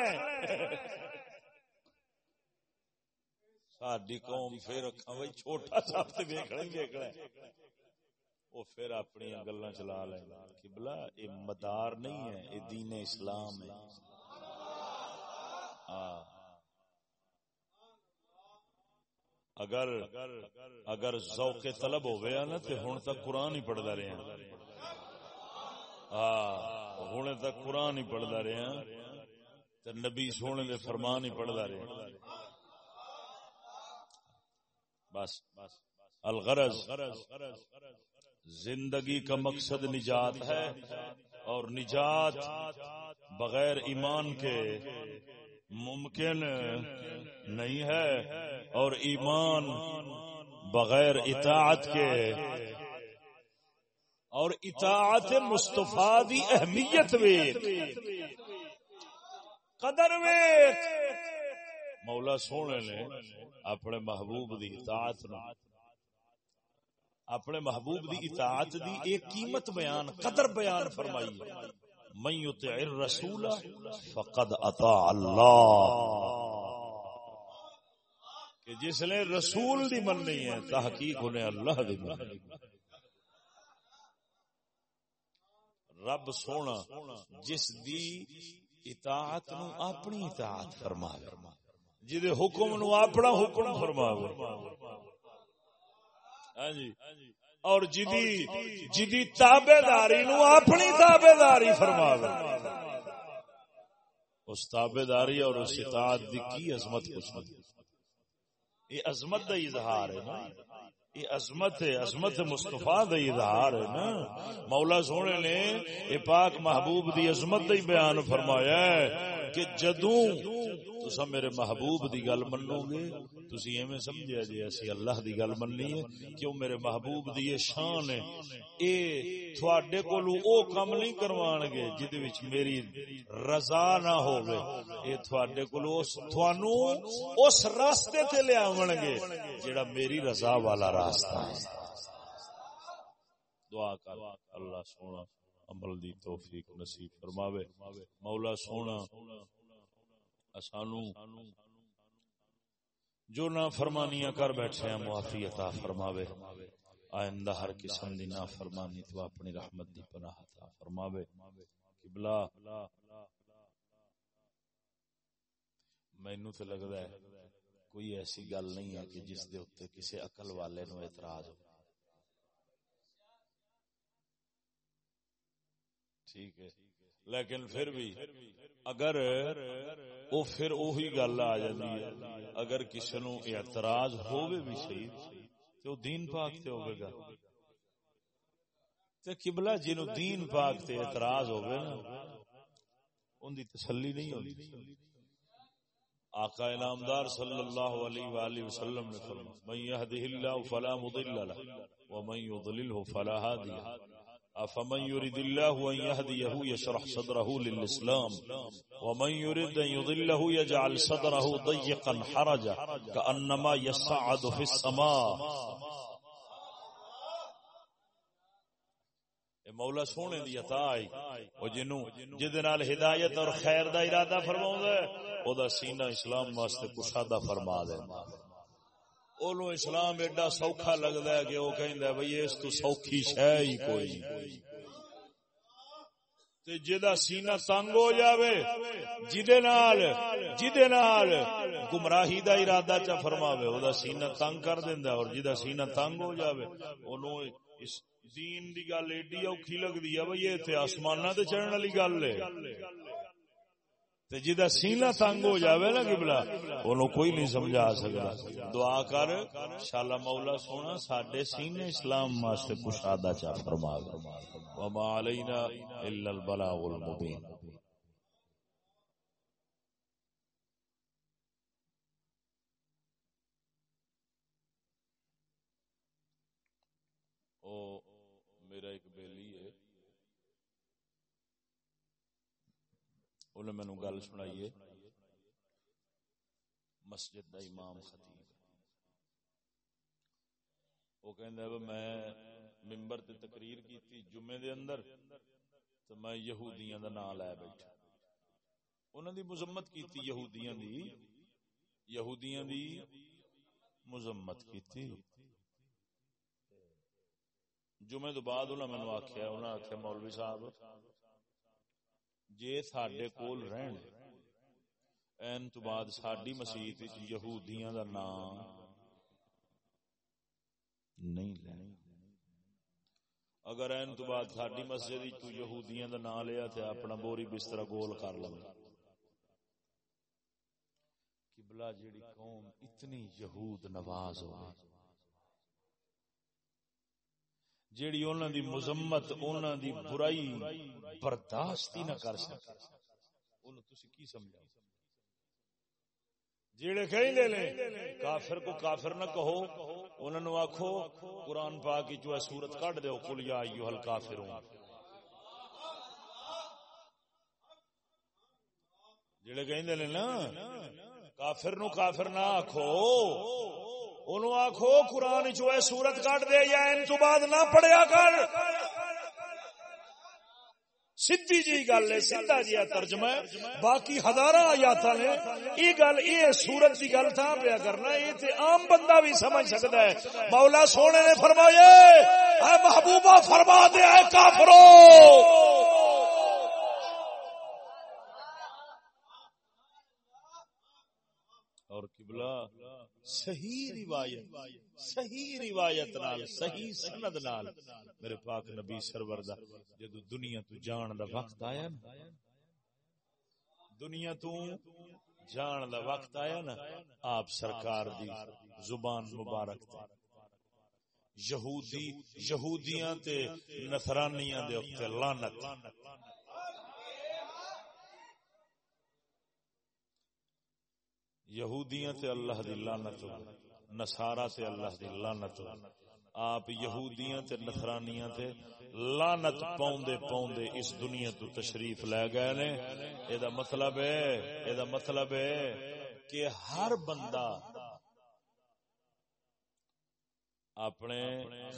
ساری قوم پھر بھائی، چھوٹا سپ تو ویکنا ہی ویکنا وہ پھر اپنی گلا چلا لیں کہ بلا یہ مدار نہیں ہے، یہ دین اسلام ہے۔ ہاں اگر اگر ذوق طلب ہو گیا نا تو ہوں تک قرآن ہی پڑھتا رہے ہیں۔ ہاں ہوں تک قرآن ہی پڑھتا رہے ہیں۔ تو نبی سونے دے فرمان ہی پڑھتا رہے بس، الغرض، زندگی کا مقصد نجات ہے اور نجات بغیر ایمان کے ممکن نہیں ہے اور ایمان بغیر اطاعت کے اور اطاعت مصطفیٰ دی اہمیت قدر مولا سونے نے اپنے محبوب دی اطاعت نو اپنے محبوب دی اطاعت دی ایک قیمت بیان، قدر بیان فرمائی۔ ہے من یطع الرسول فقد اطاع اللہ کہ جس نے رسول دی مننی ہے تحقیق انہیں اللہ دی مننی رب سونا جس دی اطاعت نو اپنی اطاعت فرما جدے حکم نو اپنا حکم فرما ہاں جی۔ اور جدی جدی تابے داری نو اپنی تابے داری فرما اس تابے داری اور اس اطاعت دی کی عظمت کچھ نہیں۔ یہ عظمت دا اظہار ہے نا۔ یہ عظمت ہے عظمت مصطفیٰ دا اظہار ہے نا۔ مولا سونے نے یہ پاک محبوب دی عظمت دا بیان فرمایا ہے۔ کہ جدوں تسا میرے محبوب دی گل منو گے، تسی ایویں سمجھیا جی اسی اللہ دی گل مننی ہے کیوں میرے محبوب دی یہ شان ہے۔ اے تواڈے کولو او کم نہیں کروان گے جدی وچ میری رضا نہ ہوے اے تواڈے کولو اس تھانو اس راستے تے لے آون گے جڑا میری رضا والا راستہ ہے۔ دعا کر اللہ سونا۔ عمل دی توفیق نصیب فرماوے۔ مولا سونا، اسانو جو نہ فرمانیاں کر بیٹھے ہیں، معافی عطا فرماوے۔ آئندہ ہر قسم دی نہ فرمانی تو اپنی رحمت دی پناہ عطا فرماوے۔ قبلہ مینو تے لگدا ہے، کوئی ایسی گل نہیں ہے کہ جس دے اوتے کسی عقل والے نو اعتراض ہو۔ ٹھیک ہے۔ لیکن پھر بھی اگر او پھر اوہی گل آ جاتی ہے، اگر کسی نو اعتراض ہوئے بھی صحیح تو دین پاک تے ہوئے گا۔ تے قبلہ جنو دین پاک تے اعتراض ہوئے نا، ان دی تسلی نہیں ہوتی آقا انعامدار صلی اللہ علیہ وآلہ وسلم نے فرمایا، من يهده الله فلا مضل له ومن يضلله فلا هادي له افمن يريد الله ان يهديه يشرح صدره للاسلام ومن يريد ان يضله يجعل صدره ضيقا حرجا كانما يصعد في السماء. مولا سونے دی عطا آئی، او جنو جدے نال ہدایت اور خیر دا ارادہ فرماوندا ہے، او دا سینہ اسلام واسطے کشادہ فرما دے۔ اونوں اسلام ایڈا سوکھا لگدا ہے کہ وہ کہندا ہے بھئی اس تو سوکھی شے ہی کوئی۔ تے جدا سینہ تنگ ہو جاوے جدے نال جدے نال گمراہی دا ارادہ چا فرماوے، او دا سینہ تنگ کر دیندا اور جدا سینہ تنگ ہو جاوے اونوں اس دین دی گل ایڈی اوکھی لگدی ہے بھئی یہ تے آسماناں تے چڑھن والی گل ہے۔ تے جدا سینہ تنگ ہو جاوے نا قبلہ اونوں کوئی نہیں سمجھا سکدا دعا کر، شالا مولا سونا، ساڈے سینے اسلام واسطے کشادہ چا فرما۔ وما علینا الا البلاغ المبین۔ او میرا ایک بیلی ہے انہیں مینو گل سنائی مسجد دا امام خطیب۔ وہ کہندا ہے میں تے تقریر کیتی جمعے دے اندر تو میں یہودیاں دا نام لے بیٹھا۔ انہاں دی مذمت کیتی یہودیاں دی۔ یہودیاں دی مذمت کیتی۔ جمعے تو بعد انہاں مینوں آکھیا انہاں آکھیا مولوی صاحب جے ساڈے کول رہن این تو بعد ساڈی مسیت وچ یہودیاں دا نام نہیں لینا اگر این تو بعد ساڈی مسجد وچ تو یہودیاں دا نام لیا تے اپنا بوری بستر گول کر لو قبلہ جیڑی قوم اتنی یہود نواز ہو جیڑی انہاں دی مذمت، انہاں دی برائی برداشت ہی نہ کر سکے۔ انہوں تسی کی سمجھا جیڑے کہیں لے لیں کافر کو کافر نہ کہو انہوں نے آخو قرآن پاک کی جو ہے سورت کٹ دو کل یا ایو حل جیڑے کہیں لے لیں نا، کافر نو کافر نہ آخو انہوں آخو قرآن جو ہے سورت کٹ دے، یا ان تو بعد نہ پڑھیا کر۔ سیدھی جی گل ہے، سیدھا جی ترجمہ۔ باقی ہزار آیات نے، یہ گل، یہ سورت کی گل تھا پیا کرنا، یہ تے عام بندہ بھی سمجھ سکتا ہے۔ مولا سونے نے فرمایا، اے محبوبہ فرما دے، اے کافرو۔ اور قبلہ۔ صحیح روایت صحیح روایت نال، صحیح سند نال میرے پاک نبی سرور دا جدو دنیا تو جان دا وقت آیا نا، دنیا تو جان دا وقت آیا نا، آپ سرکار دی زبان مبارک تے، یہودی، یہودیاں تے نصرانیاں دے اوتے لعنت۔ یہودیاں تے اللہ دی لعنت نصارا تے اللہ دی لعنت آپ یہودیاں تے نصرانیاں تے لعنت پاؤندے پاؤندے اس دنیا تو تشریف لے گئے نے۔ اے دا مطلب ہے، اے دا مطلب ہے کہ ہر بندہ اپنے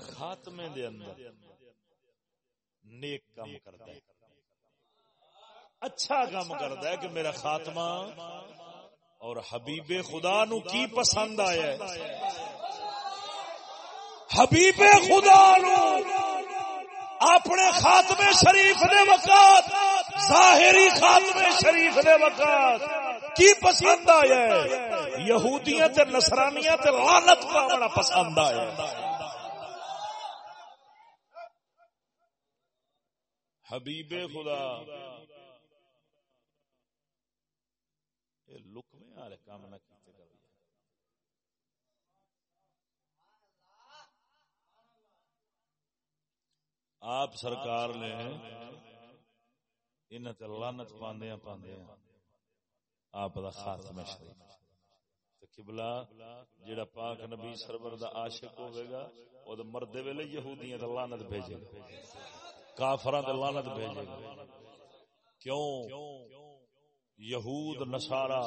خاتمے دے اندر نیک کام کرتا ہے۔ اچھا کام کرتا ہے کہ میرا خاتمہ اور حبیب خدا نو کی پسند آیا ہے؟ حبیب خدا نو اپنے خاتمے شریف دے وقت ظاہری خاتمے شریف دے وقت کی پسند آیا ہے؟ یہودیاں تے نصرانیاں تے لعنت پاونا پسند آیا ہے۔ حبیب خدا لکمے والے کام نہ کیتے کبھی۔ آپ سرکار نے ان لانت پاندیا پاندیا آپ دا خاتمہ شریف۔ قبلہ جڑا پاک نبی سرور دا عاشق ہوے گا، او دے مردے ویلے یہودیاں تے لعنت بھیجے گا۔ کافراں تے لعنت بھیجے گا۔ کیوں؟ یہود نصارا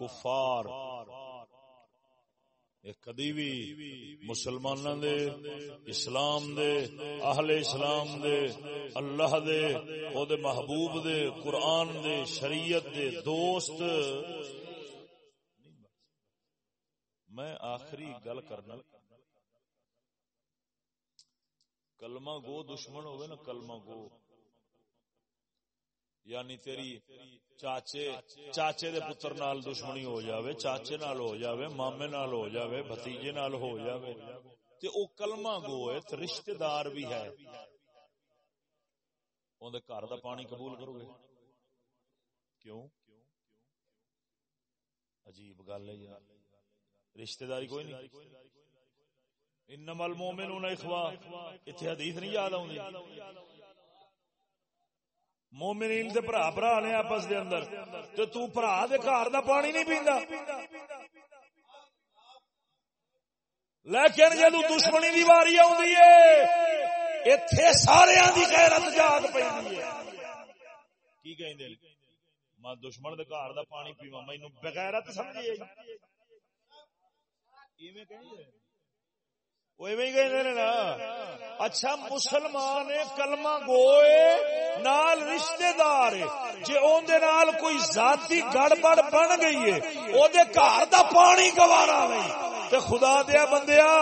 کفار کدی بھی مسلمان دے، اسلام دے، اہل اسلام دے، اللہ دے، او دے محبوب دے، قرآن دے، شریعت دے دوست۔ میں آخری گل کرنا۔ کلمہ گو دشمن ہوئے نا، کلمہ گو۔ یعنی تیری چاچے چاچے دے پتر نال دشمنی ہو جاوے، چاچے نال ہو جاوے، مامے نال ہو جاوے، بھتیجے نال ہو جاوے۔ تے او کلمہ گو ہے، تے رشتہ دار بھی ہے۔ اون دے گھر دا پانی قبول کرو گے کیوں؟ عجیب گل ہے یار۔ رشتہ داری کوئی نہیں۔ انما المؤمنون اخوا ایتھے حدیث نہیں یاد آوندی۔ مومنین دے بھرا بھرا نے آپس دے اندر۔ تے تو بھرا دے گھر دا پانی نہیں پیندا۔ لیکن جدو دشمنی دی واری آندی ہے، ایتھے سارے دی غیرت جاگ پیندی ہے۔ کی کہندے میں دشمن دے گھر دا پانی پیواں، مینوں بغیرت سمجھے ایویں کہندے اچھا مسلمان کلمہ گوئے نال رشتہ دار جی نال کوئی ذاتی گڑبڑ بن گئی ہے، او دے گھر دا پانی گوارا نہیں۔ تے خدا دیا بندیا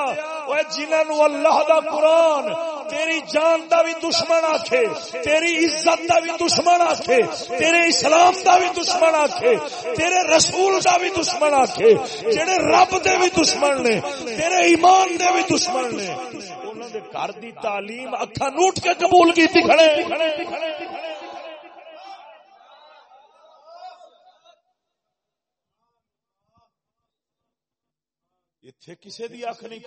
جنہوں اللہ دا قرآن تیری جان دا بھی دشمن آکھے، تیری عزت دا بھی دشمن آکھے، تیرے اسلام دا بھی دشمن آکھے، تیرے رسول دا بھی دشمن آکھے، جڑے رب دے بھی دشمن نے، تیرے ایمان دے بھی دشمن نے۔ انہوں نے گھر دی تعلیم اکھا نوٹ کے قبول کی تھی کھڑے۔ اتھے کسے دی اکھ نہیں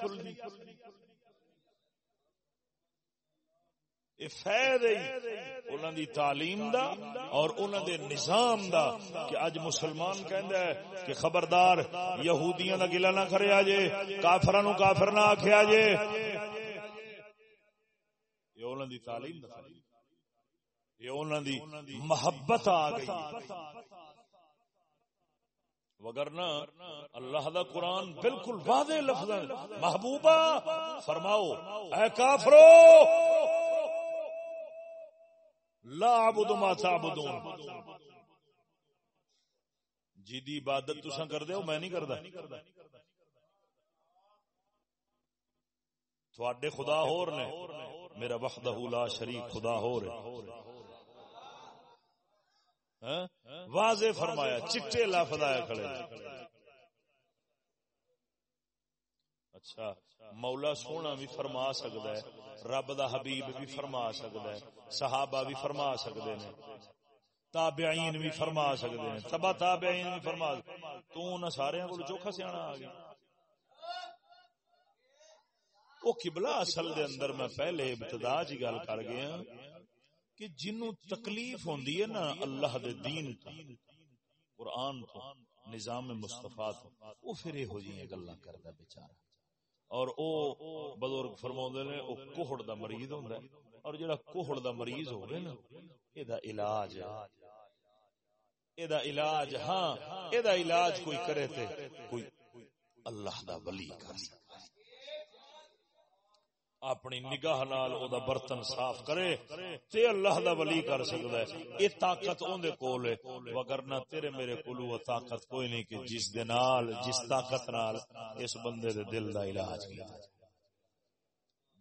کھلنی دی تعلیم دا اور انہوں دے نظام دا کہ اج مسلمان کہندا ہے کہ خبردار، یہودیاں دا گلا نہ کرے آجے کافراں نو کافر نہ آکھیا جے۔ یہ انہوں دی تعلیم دا یہ انہوں دی محبت آ گئی۔ وگرنا اللہ دا قرآن بالکل واضح لفظ محبوبہ، فرماؤ، اے کافرو! لا عبد ما تعبدون. جی دی عبادت تسا کر دیو میں نہیں کردا۔ تواڈے خدا ہور نے، میرا وحدہ لا شریک خدا ہور ہے۔ ہاں؟ واضح فرمایا، چٹے لفظ آیا کھڑے۔ اچھا مولا سونا بھی فرما سکتا ہے، رب دا حبیب بھی فرما سکتا ہے، صحابہ بھی فرما سکتے ہیں تابعین بھی فرما سکتے ہیں تبا تابعین بھی فرما تو نہ سارے کو چوکھا سیاح آ گیا۔ وہ قبلہ اصل دے اندر میں پہلے ابتدا جی گل کر گیا کہ جنوں تکلیف ہوندی ہے نا اللہ دے دین تو، قرآن تو، نظام مصطفیٰ تو وہ پھر یہ ہو جی گلا کرتا بیچارہ۔ اور او بزرگ فرما نے او کوہڑ دا مریض ہوندا ہے۔ اور جڑا کوہڑ دا مریض ہوے نا اے دا علاج اے دا علاج ہاں اے دا علاج کوئی کرے تے کوئی اللہ دا ولی کر سکتا اپنی نگاہ نال او دا برتن صاف کرے، تے اللہ دا ولی کر سکتا ہے۔ اے طاقت اون دے کول ہے۔ وگرنہ تیرے میرے کول وہ طاقت کوئی نہیں کہ جس دے نال، جس طاقت نال اس بندے دے دل دا علاج کیتا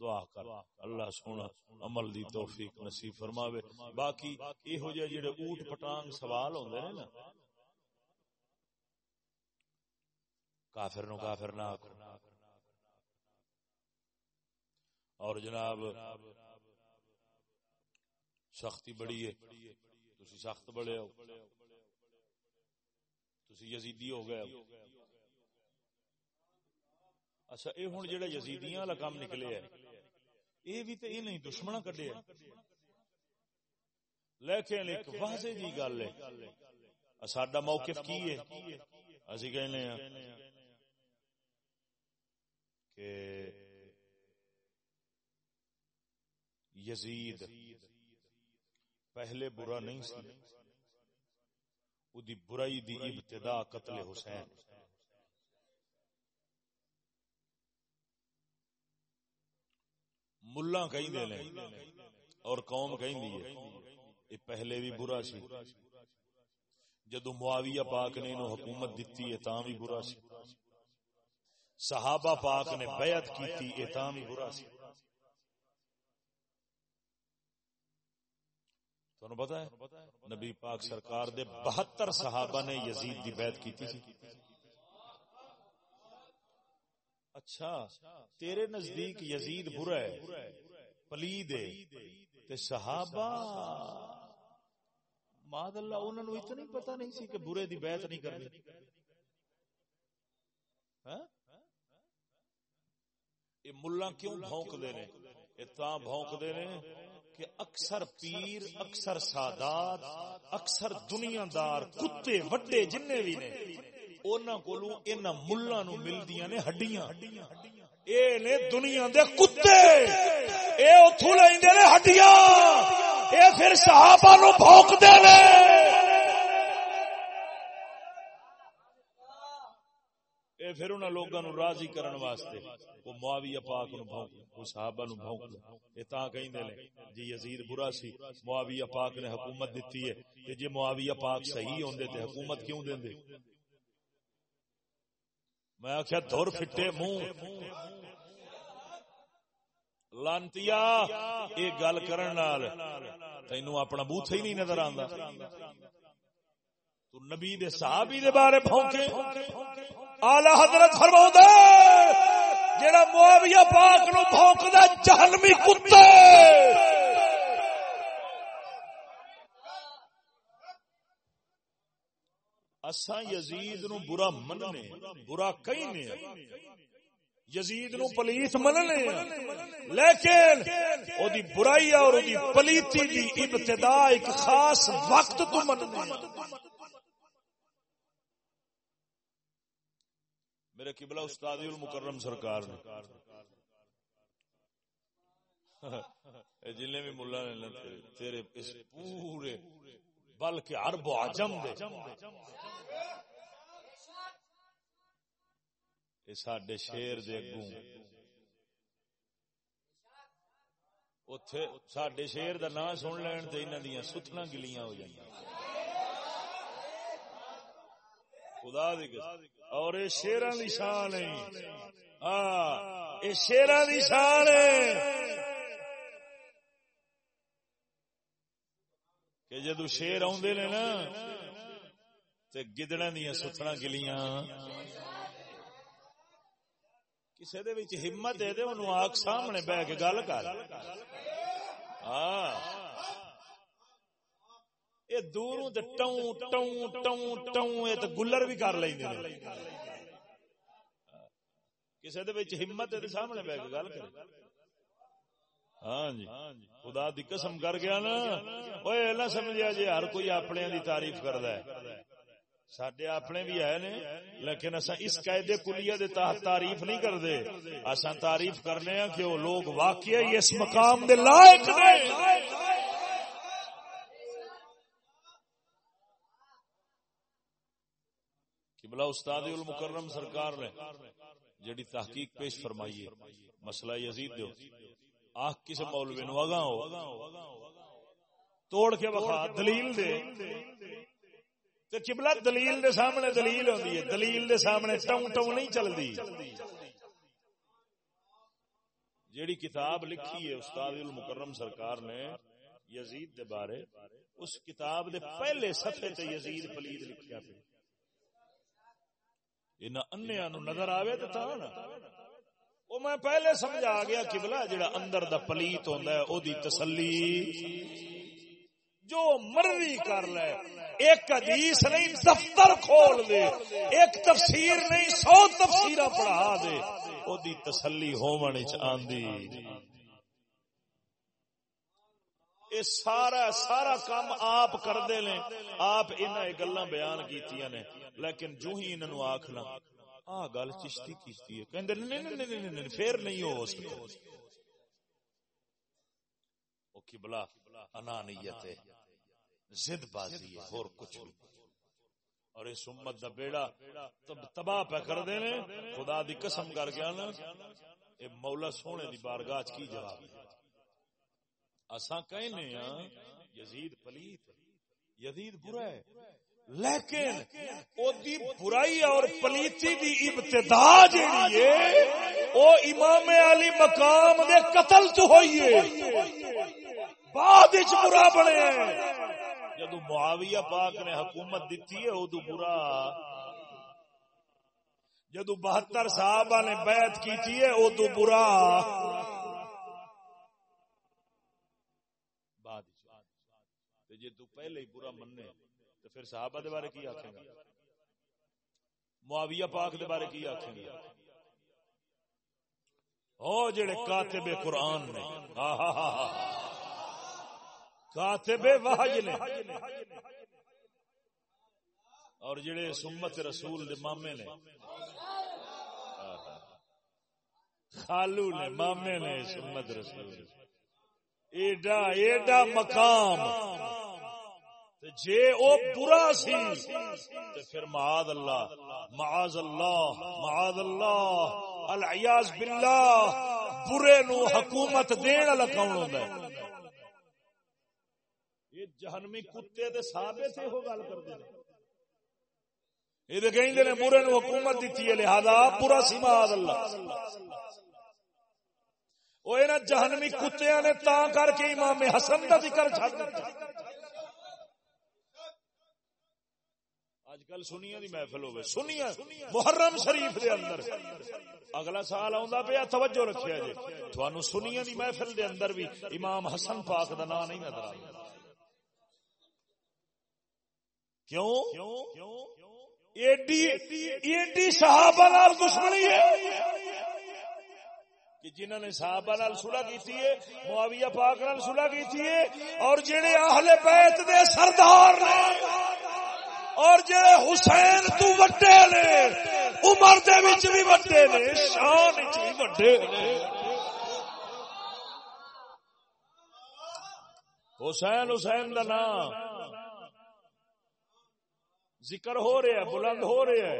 دعا کر۔ اللہ سونا عمل دی توفیق نصیب فرماوے۔ باقی اے ہو جائے جڑے اوٹ پٹانگ سوال ہوندے نے نا، کافر نو کافر نہ اور جناب، سختی بڑی ہے۔ تسی سخت بڑے ہو۔ تسی یزیدی ہو گئے اچھا اے ہن جڑا یزیدیاں والا کام نکلے ہے اے بھی تے اے نہیں دشمنا کڈے لیکن ایک واضح جی گل ہے ساڈا موقف کی ہے؟ اسی کہنے ہیں کہ یزید، پہلے برا نہیں سی۔ دی برائی دی ابتدا قتل حسین۔ ملا کہیں دے لیں اور قوم کہیں دی یہ پہلے بھی برا سی۔ جدو معاویہ پاک نے انہوں حکومت دیتی ہے تاں بھی برا سی۔ صحابہ پاک نے بیعت کی تھی اتام ہی برا سی۔ تمہیں پتا ہے؟ نبی پاک سرکار دے بہتر صحابہ نے یزید دی بیعت کی تھی۔ اچھا تیرے نزدیک یزید برا ہے پلید ہے تے صحابہ، ماد اللہ انہوں نے اتنی پتہ نہیں سی کہ برے دی بیعت نہیں کرنی ہاں؟ یہ ملا کیوں بھونک دے نے؟ یہ تا بھونک دے نے؟ کہ اکثر پیر، اکثر سادات، اکثر دنیا دار کتے، وڈے جن بھی نے انہوں کو ملا نو ملدیاں نے ہڈیاں۔ اے نے دنیا دے کتے، اے اتو لے ہڈیاں۔ اے پھر صحابہ نو بھوک دے نے۔ اے پھر انہاں لوگاں نو راضی کرن واسطے، وہ معاویہ پاک نو بھونک، وہ صحابہ نو بھونک۔ اے تا کہندے نے جی یزید برا سی، معاویہ پاک نے حکومت دتی ہے۔ کہ جے معاویہ پاک صحیح ہوندے تے حکومت کیوں دیندے؟ میں آخیا دور پھٹے منہ۔ لانتیا یہ گل کرن نال تینوں اپنا بوتھ ہی نہیں نظر آندا۔ تو نبی دے صحابی دے بارے بھونکے آلہ حضرت فرماؤ دے جڑا معاویہ پاک نو بھونکدا جہنمی کتے۔ اساں یزید نو برا مننے، برا کہنے یزید نو پلیت مننے۔ لیکن او دی برائی اور او دی پلیتی دی ابتدا ایک خاص وقت تو مننے۔ میرے قبلہ استاد المکرم سرکار نے۔ جن بھی ملا نے تیرے اس پورے بلکہ عرب و عجم دے۔ یہ سڈے شیر دے اگوں۔ سڈے شیر دا نام سن لین تے انہاں دیاں ستنا گلیاں ہو جائیں خدا دی اور یہ شیران دی شان ہے۔ ہاں یہ شیران دی شان ہے۔ کہ جدو شیر آدھے نے نا تے گدڑا دیا ستنا گلیاں۔ کسی دے ہمت دے دے انہوں آگ سامنے بہ کے گل کر۔ ہاں۔ یہ دوروں تے ٹوں ٹوں ٹوں ٹوں یہ تے گلر بھی کر لیندے نے کسی دے وچ ہمت دے سامنے بیٹھ کے گل کرے ہاں جی خدا دی قسم کر گیا نا اوے نہ سمجھیا جی ہر کوئی اپنے دی تعریف کردا ہے سڈے اپنے بھی ہے نے لیکن اصا اس قاعدے کلیہ دے تحت تعریف نہیں کرتے اصا تعریف کرنے ہیں کہ وہ لوگ واقعی اس مقام دے لائق نے قبلہ استاد المکرم سرکار نے جڑی تحقیق پیش فرمائی ہے۔ مسئلہ یزید دیو۔ آہ کسی مولوی نو اگاں ہو۔ توڑ کے بخا دلیل دے۔ تے قبلہ دلیل دے سامنے دلیل ہوندی ہے۔ دلیل دے سامنے ٹوں ٹوں نہیں چلدی۔ جیڑی کتاب لکھی ہے استاد المکرم سرکار نے یزید دے بارے، اس کتاب دے پہلے صفحے تے یزید پلید لکھیا پہ انیا نو نظر آوے تو تھا نا وہ میں پہلے سمجھا گیا کبلا جڑا اندر دا پلیت ہوندا ہے او دی تسلی جو مرضی کر لے ایک حدیث نہیں دفتر کھول دے ایک تفسیر نہیں سو تفسیر پڑھا دے او دی تسلی ہون وچ آندی اے سارا سارا کام آپ کردے نے۔ آپ انہاں گلاں بیان کیتیاں نے۔ لیکن جو ہی انہوں آخنا آ گل چشتی کیتی ہے۔ کہندے نہیں نہیں نہیں نہیں پھر نہیں ہو سکتا۔ او قبلہ، انانیت ہے۔ زد بازی ہے اور کچھ نہیں اور اس امت دا بیڑا تباہ پہ کر دینے خدا دی قسم کر گیا نا۔ اے مولا سونے دی بارگاہ کی جواب ہے؟ اساں کہنے ہاں یزید پلیت یزید برا ہے۔ لیکن دی برائی اور پلیتی دی ابتدا جیڑی ہے او امام علی مقام دے قتل تو ہوئی ہے۔ بعد وچ برا بنے۔ جدو معاویہ پاک نے حکومت دیتی ہے ادو برا۔ جدو بہتر صحابہ نے بیعت کی ہے ادو برا۔ جی تو پہلے ہی برا مننے، تو پھر صحابہ دے بارے کی آکھیں گا معاویہ پاک دے بارے کی آکھیں گا او جڑے کاتب قرآن نے کاتب وحی نے۔ اور جڑے سمت رسول دے مامے نے۔ خالو نے، مامے نے سمت رسول۔ ایڈا ایڈا مقام۔ جے او برا سی، تے پھر معاذ اللہ معاذ اللہ معاذ اللہ العیاذ باللہ، برے نو حکومت دین والا کون ہوندا ہے؟ یہ جہنمی کتے تے ثابت ہے وہ گل کردے نے۔ یہ تے کہندے نے برے نو حکومت دتی ہے، لہذا برا سی، معاذ اللہ۔ او وہ جہنمی کتیا نے تا کر کے امام حسن کا ذکر چھڑ دیا اج کل سنیا دی محفل ہوے سنیا محرم شریف دے اندر۔ اگلا سال آوندا پیا، توجہ رکھیا جی تھانو سنیا دی محفل دے اندر بھی امام حسن پاک دا نام نہیں نظر آیا۔ کیوں؟ ایڈی ایڈی صحابہ نال دشمنی ہے۔ کہ جنہوں نے صحابہ نال صلح کیتی ہے، معاویہ پاک نال صلح کیتی ہے، اور جڑے اہل بیت دے سردار نے اور جے حسین تو وڈے نے، عمر دے وچ بھی وڈے نے، شان وچ بھی وڈے نے۔ حسین حسین دا نام۔ ذکر ہو رہا ہے، بلند ہو رہا ہے۔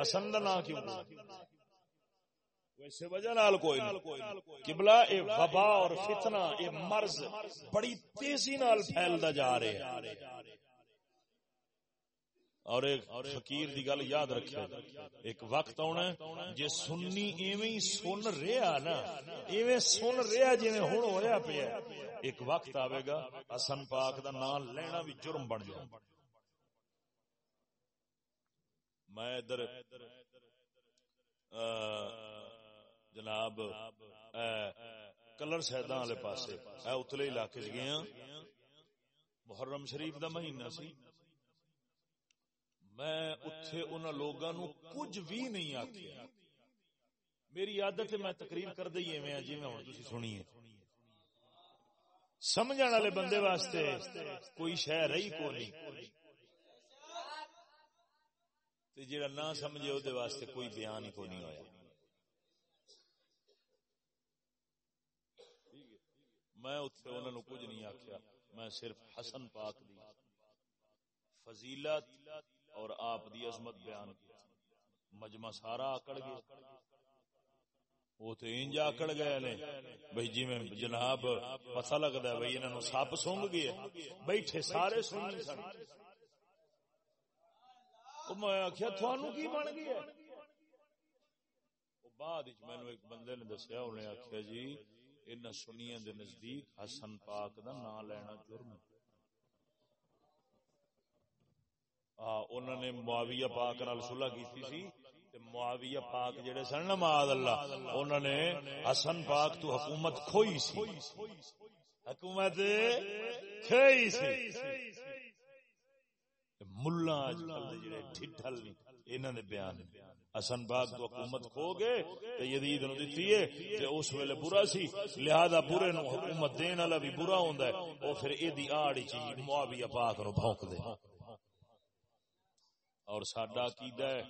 حسن دا نام کیوں؟ ویسے وجہ نال کوئی نہیں۔ قبلہ اے وبا اور فتنہ، اے مرض بڑی تیزی نال پھیلدا جا رہا ہے۔ اور ایک فقیر دی گل یاد رکھے۔ ایک وقت آنا جے سننی ایویں سن رہا نا، ایویں سن رہا جی ہوں ہوا پیا۔ ایک وقت آئے گا، حسن پاک دا نام لینا بھی جرم بن جائے میں ادھر جناب کلر سیداں والے پاسے اتلے علاقے گیا۔ محرم شریف دا مہینہ سی۔ میں اتھے ان لوگوں نو کچھ بھی نہیں آخیا میری عادت ہے میں تقریر کر دئی ایویں جی میں ہوں تھی سنیے سمجھ والے بندے واسطے کوئی شہ رہی کو نہیں۔ جڑا نہ سمجھے وہ واسطے کوئی بیان ہی کو نہیں ہوا میں اتنے انہوں نے کچھ نہیں آخیا میں صرف حسن پاک دی۔ فضیلت اور آپ دی عظمت بیان کی۔ مجمع سارا آکڑ گیا وہ تو انج آکڑ گئے نے۔ بھائی جی میں جناب پتہ لگتا ہے بھائی انہوں سپ سونگ گئے۔ بیٹھے سارے سن۔ سن میں آخیا تھانو کی بن گیا بعد مینو ایک بندے نے دسیا، انہیں آخیا جی ان سنیا دے نزدیک حسن پاک دا نام لینا جرم۔ ہے انہوں نے معاویہ پاک نال صلح کیتی سی تے معاویہ پاک جڑے سن نا معاذ اللہ، انہوں نے حسن پاک تو حکومت کھوئی سی۔ حکومت کھوئی سی۔ ملا اج کل جڑے ٹھٹھل نہیں انہاں دے بیان حسن پاک تو حکومت کھو گئے تے یزید نو دتی ہے تے اس ویلے برا سی، لہذا برے نو حکومت دین والا بھی برا ہوندا ہے، او پھر اے دی آڑ چ معاویہ پاک نو بھونک دے۔ اور ساڈا عقیدہ ہے۔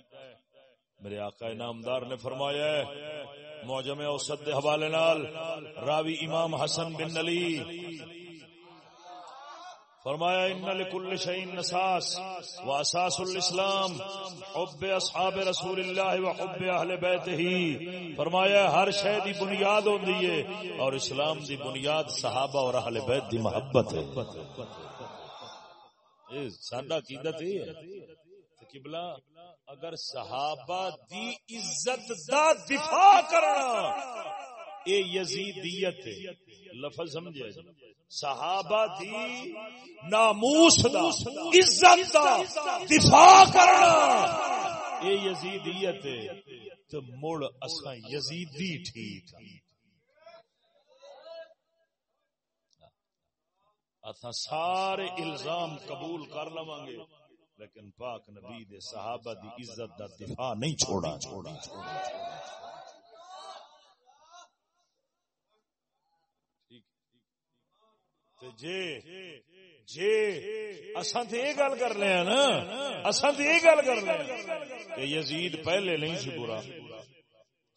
میرے آقا انعامدار نے فرمایا ہے، موجم اوسط دے حوالے نال راوی امام حسن بن علی۔ فرمایا، ان لكل شيء نساس واساس الاسلام، حب اصحاب رسول اللہ وحب اہل بیتہ فرمایا، ہر شے دی بنیاد ہوندی ہے اور اسلام دی بنیاد صحابہ اور اہل بیت دی محبت ہے۔ سڈا عقیدت یہ ہے۔ قبلہ اگر صحابہ دی عزت دا دفاع کرنا، اے یزیدیت لفظ سمجھے۔ صحابہ دی ناموس دا، عزت دا دفاع کرنا۔ اے یزیدیت تو مڑ اساں یزیدی ٹھیک۔ اتھا سارے الزام قبول کر لواں گے۔ لیکن پاک نبی دے صحابہ دی عزت دا دفاع نہیں چھوڑا چھوڑا چھوڑا جی جی اساں تے یہ گل کر لیا نا۔ اساں تے یہ گل کر لیا کہ یزید پہلے نہیں سی برا۔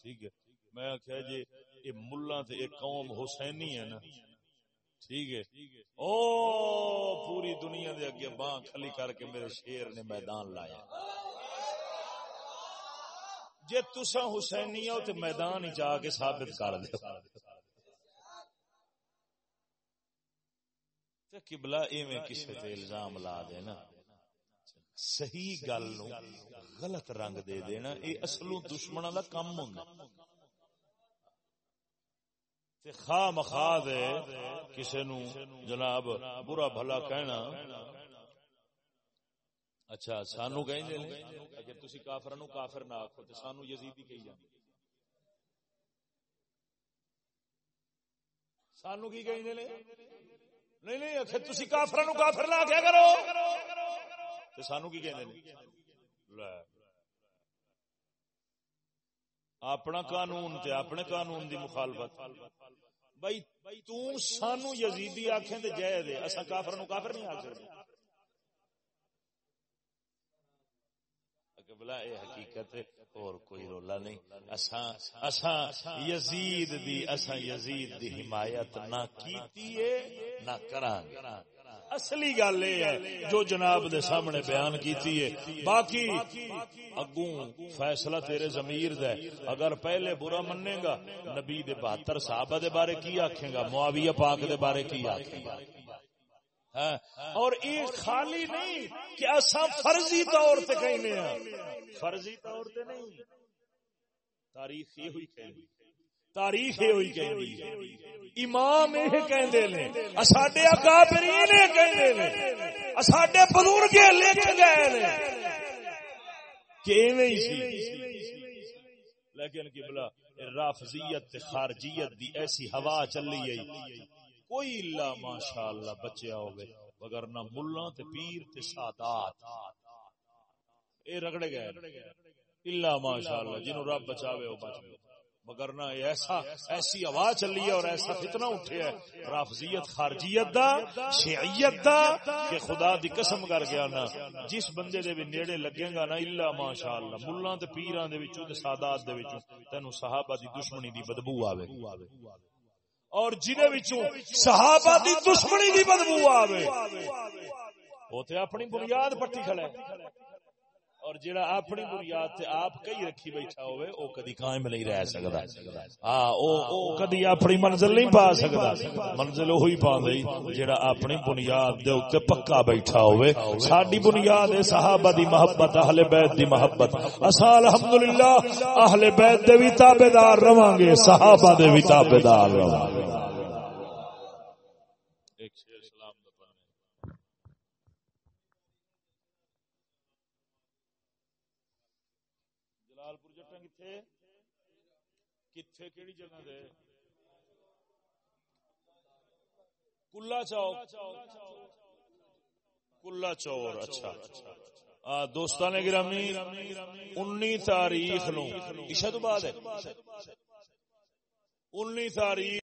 ٹھیک ہے۔ میں آخیا جی یہ ملا تے ایک قوم حسینی ہے نا۔ ٹھیک ہے۔ او پوری دنیا دے اگے باں کھلی کر کے میرے شیر نے میدان لایا۔ جے تسا حسینی ہو تے میدان ہی جا کے ثابت کر دے۔ تے قبلہ ایویں کسے تے الزام لا دے نا۔ صحیح گل نو غلط رنگ دے دینا اے اصلوں دشمناں دا کم ہوندا۔ خواہ مخواہ دے کسی نو جناب برا بھلا کہنا۔ اچھا سانو کہیں دے اگر تسی کافر نو کافر نہ آکھو تو سانو یزیدی کہی جاندی۔ سانو کی کہیں دے نہیں نہیں اکھر تسی کافر نو کافر نہ آکھیا کرو۔ تو سانو کی کہیں دے لے۔ اپنا قانون تے اپنے قانون دی مخالفت۔ بھائی، تو سانو یزیدی آکھیں تے جے دے اسا کافر نو کافر نہیں آکھ سکتے۔ بلا اے حقیقت اور کوئی رولا نہیں۔ اساں اساں یزید دی، اساں یزید دی حمایت نہ کیتی ہے، نہ کران گے اصلی گل یہ ہے جو جناب دے سامنے بیان کیتی ہے۔ باقی اگوں فیصلہ تیرے ضمیر دے اگر پہلے برا مننے گا، نبی دے بہتر صحابہ دے بارے کی آکھیں گا؟ معاویہ پاک دے بارے کی آکھیں گا؟ ہاں؟ اور یہ خالی نہیں کہ اصا فرضی طور پہ کہنے ہیں فرضی طور پہ نہیں۔ تاریخ یہ ہوئی کہیں تاریخ یہ ہوئی کہیں امام یہ کہندے نے۔ اساڈے اکابرین یہ کہندے نے۔ اساڈے بزرگ لکھ گئے نے۔ کہ ایویں ہی سی؟ لیکن قبلہ رافضیت خارجیت دی ایسی ہوا چلی گئی کوئی اللہ ماشاء اللہ بچیا ہوگے، مگر نہ ملا تے پیر تے سادات۔ اے رگڑے گئے۔ اللہ ماشاء اللہ جنہوں رب بچاوے ہو بچ مگر نہ ایسا ایسی آواز چلی ہے اور ایسا فتنہ اٹھے ہے۔ رافضیت خارجیت دا، شیعیت دا، کہ خدا دی قسم کر گیا نا۔ جس بندے دے بھی نیڑے لگے گا نا اللہ ماشاءاللہ، ملان تے پیران دے وچوں تے سادات دے وچوں، تینو صحابہ دی دشمنی دی بدبو آوے۔ اور جنہیں وچوں صحابہ دی دشمنی دی بدبو آوے۔ وہ تے اپنی بنیاد پٹی کھڑے اور جڑا اپنی بنیاد تے آپ کئی رکھی بیٹھا ہوئے، او کدی قائم نہیں رہ سکدا۔ ہاں او کدی اپنی منزل نہیں پا سکدا۔ منزل وہی پاندے جڑا اپنی بنیاد دے اوتے پکا بیٹھا ہوئے۔ ساڈی بنیاد ہے صحابہ دی محبت، اہل بیت دی محبت۔ اسا الحمدللہ اہل بیت دے وی تابعدار رواں گے، صحابہ دے وی تابعدار رواں گے۔ کتنے کیڑی جگہ دے۔ کلا چوک۔ کلا چور اچھا۔ دوستان گرامی انی تاریخ نو۔ عشا تو بعد ہے۔ انی تاریخ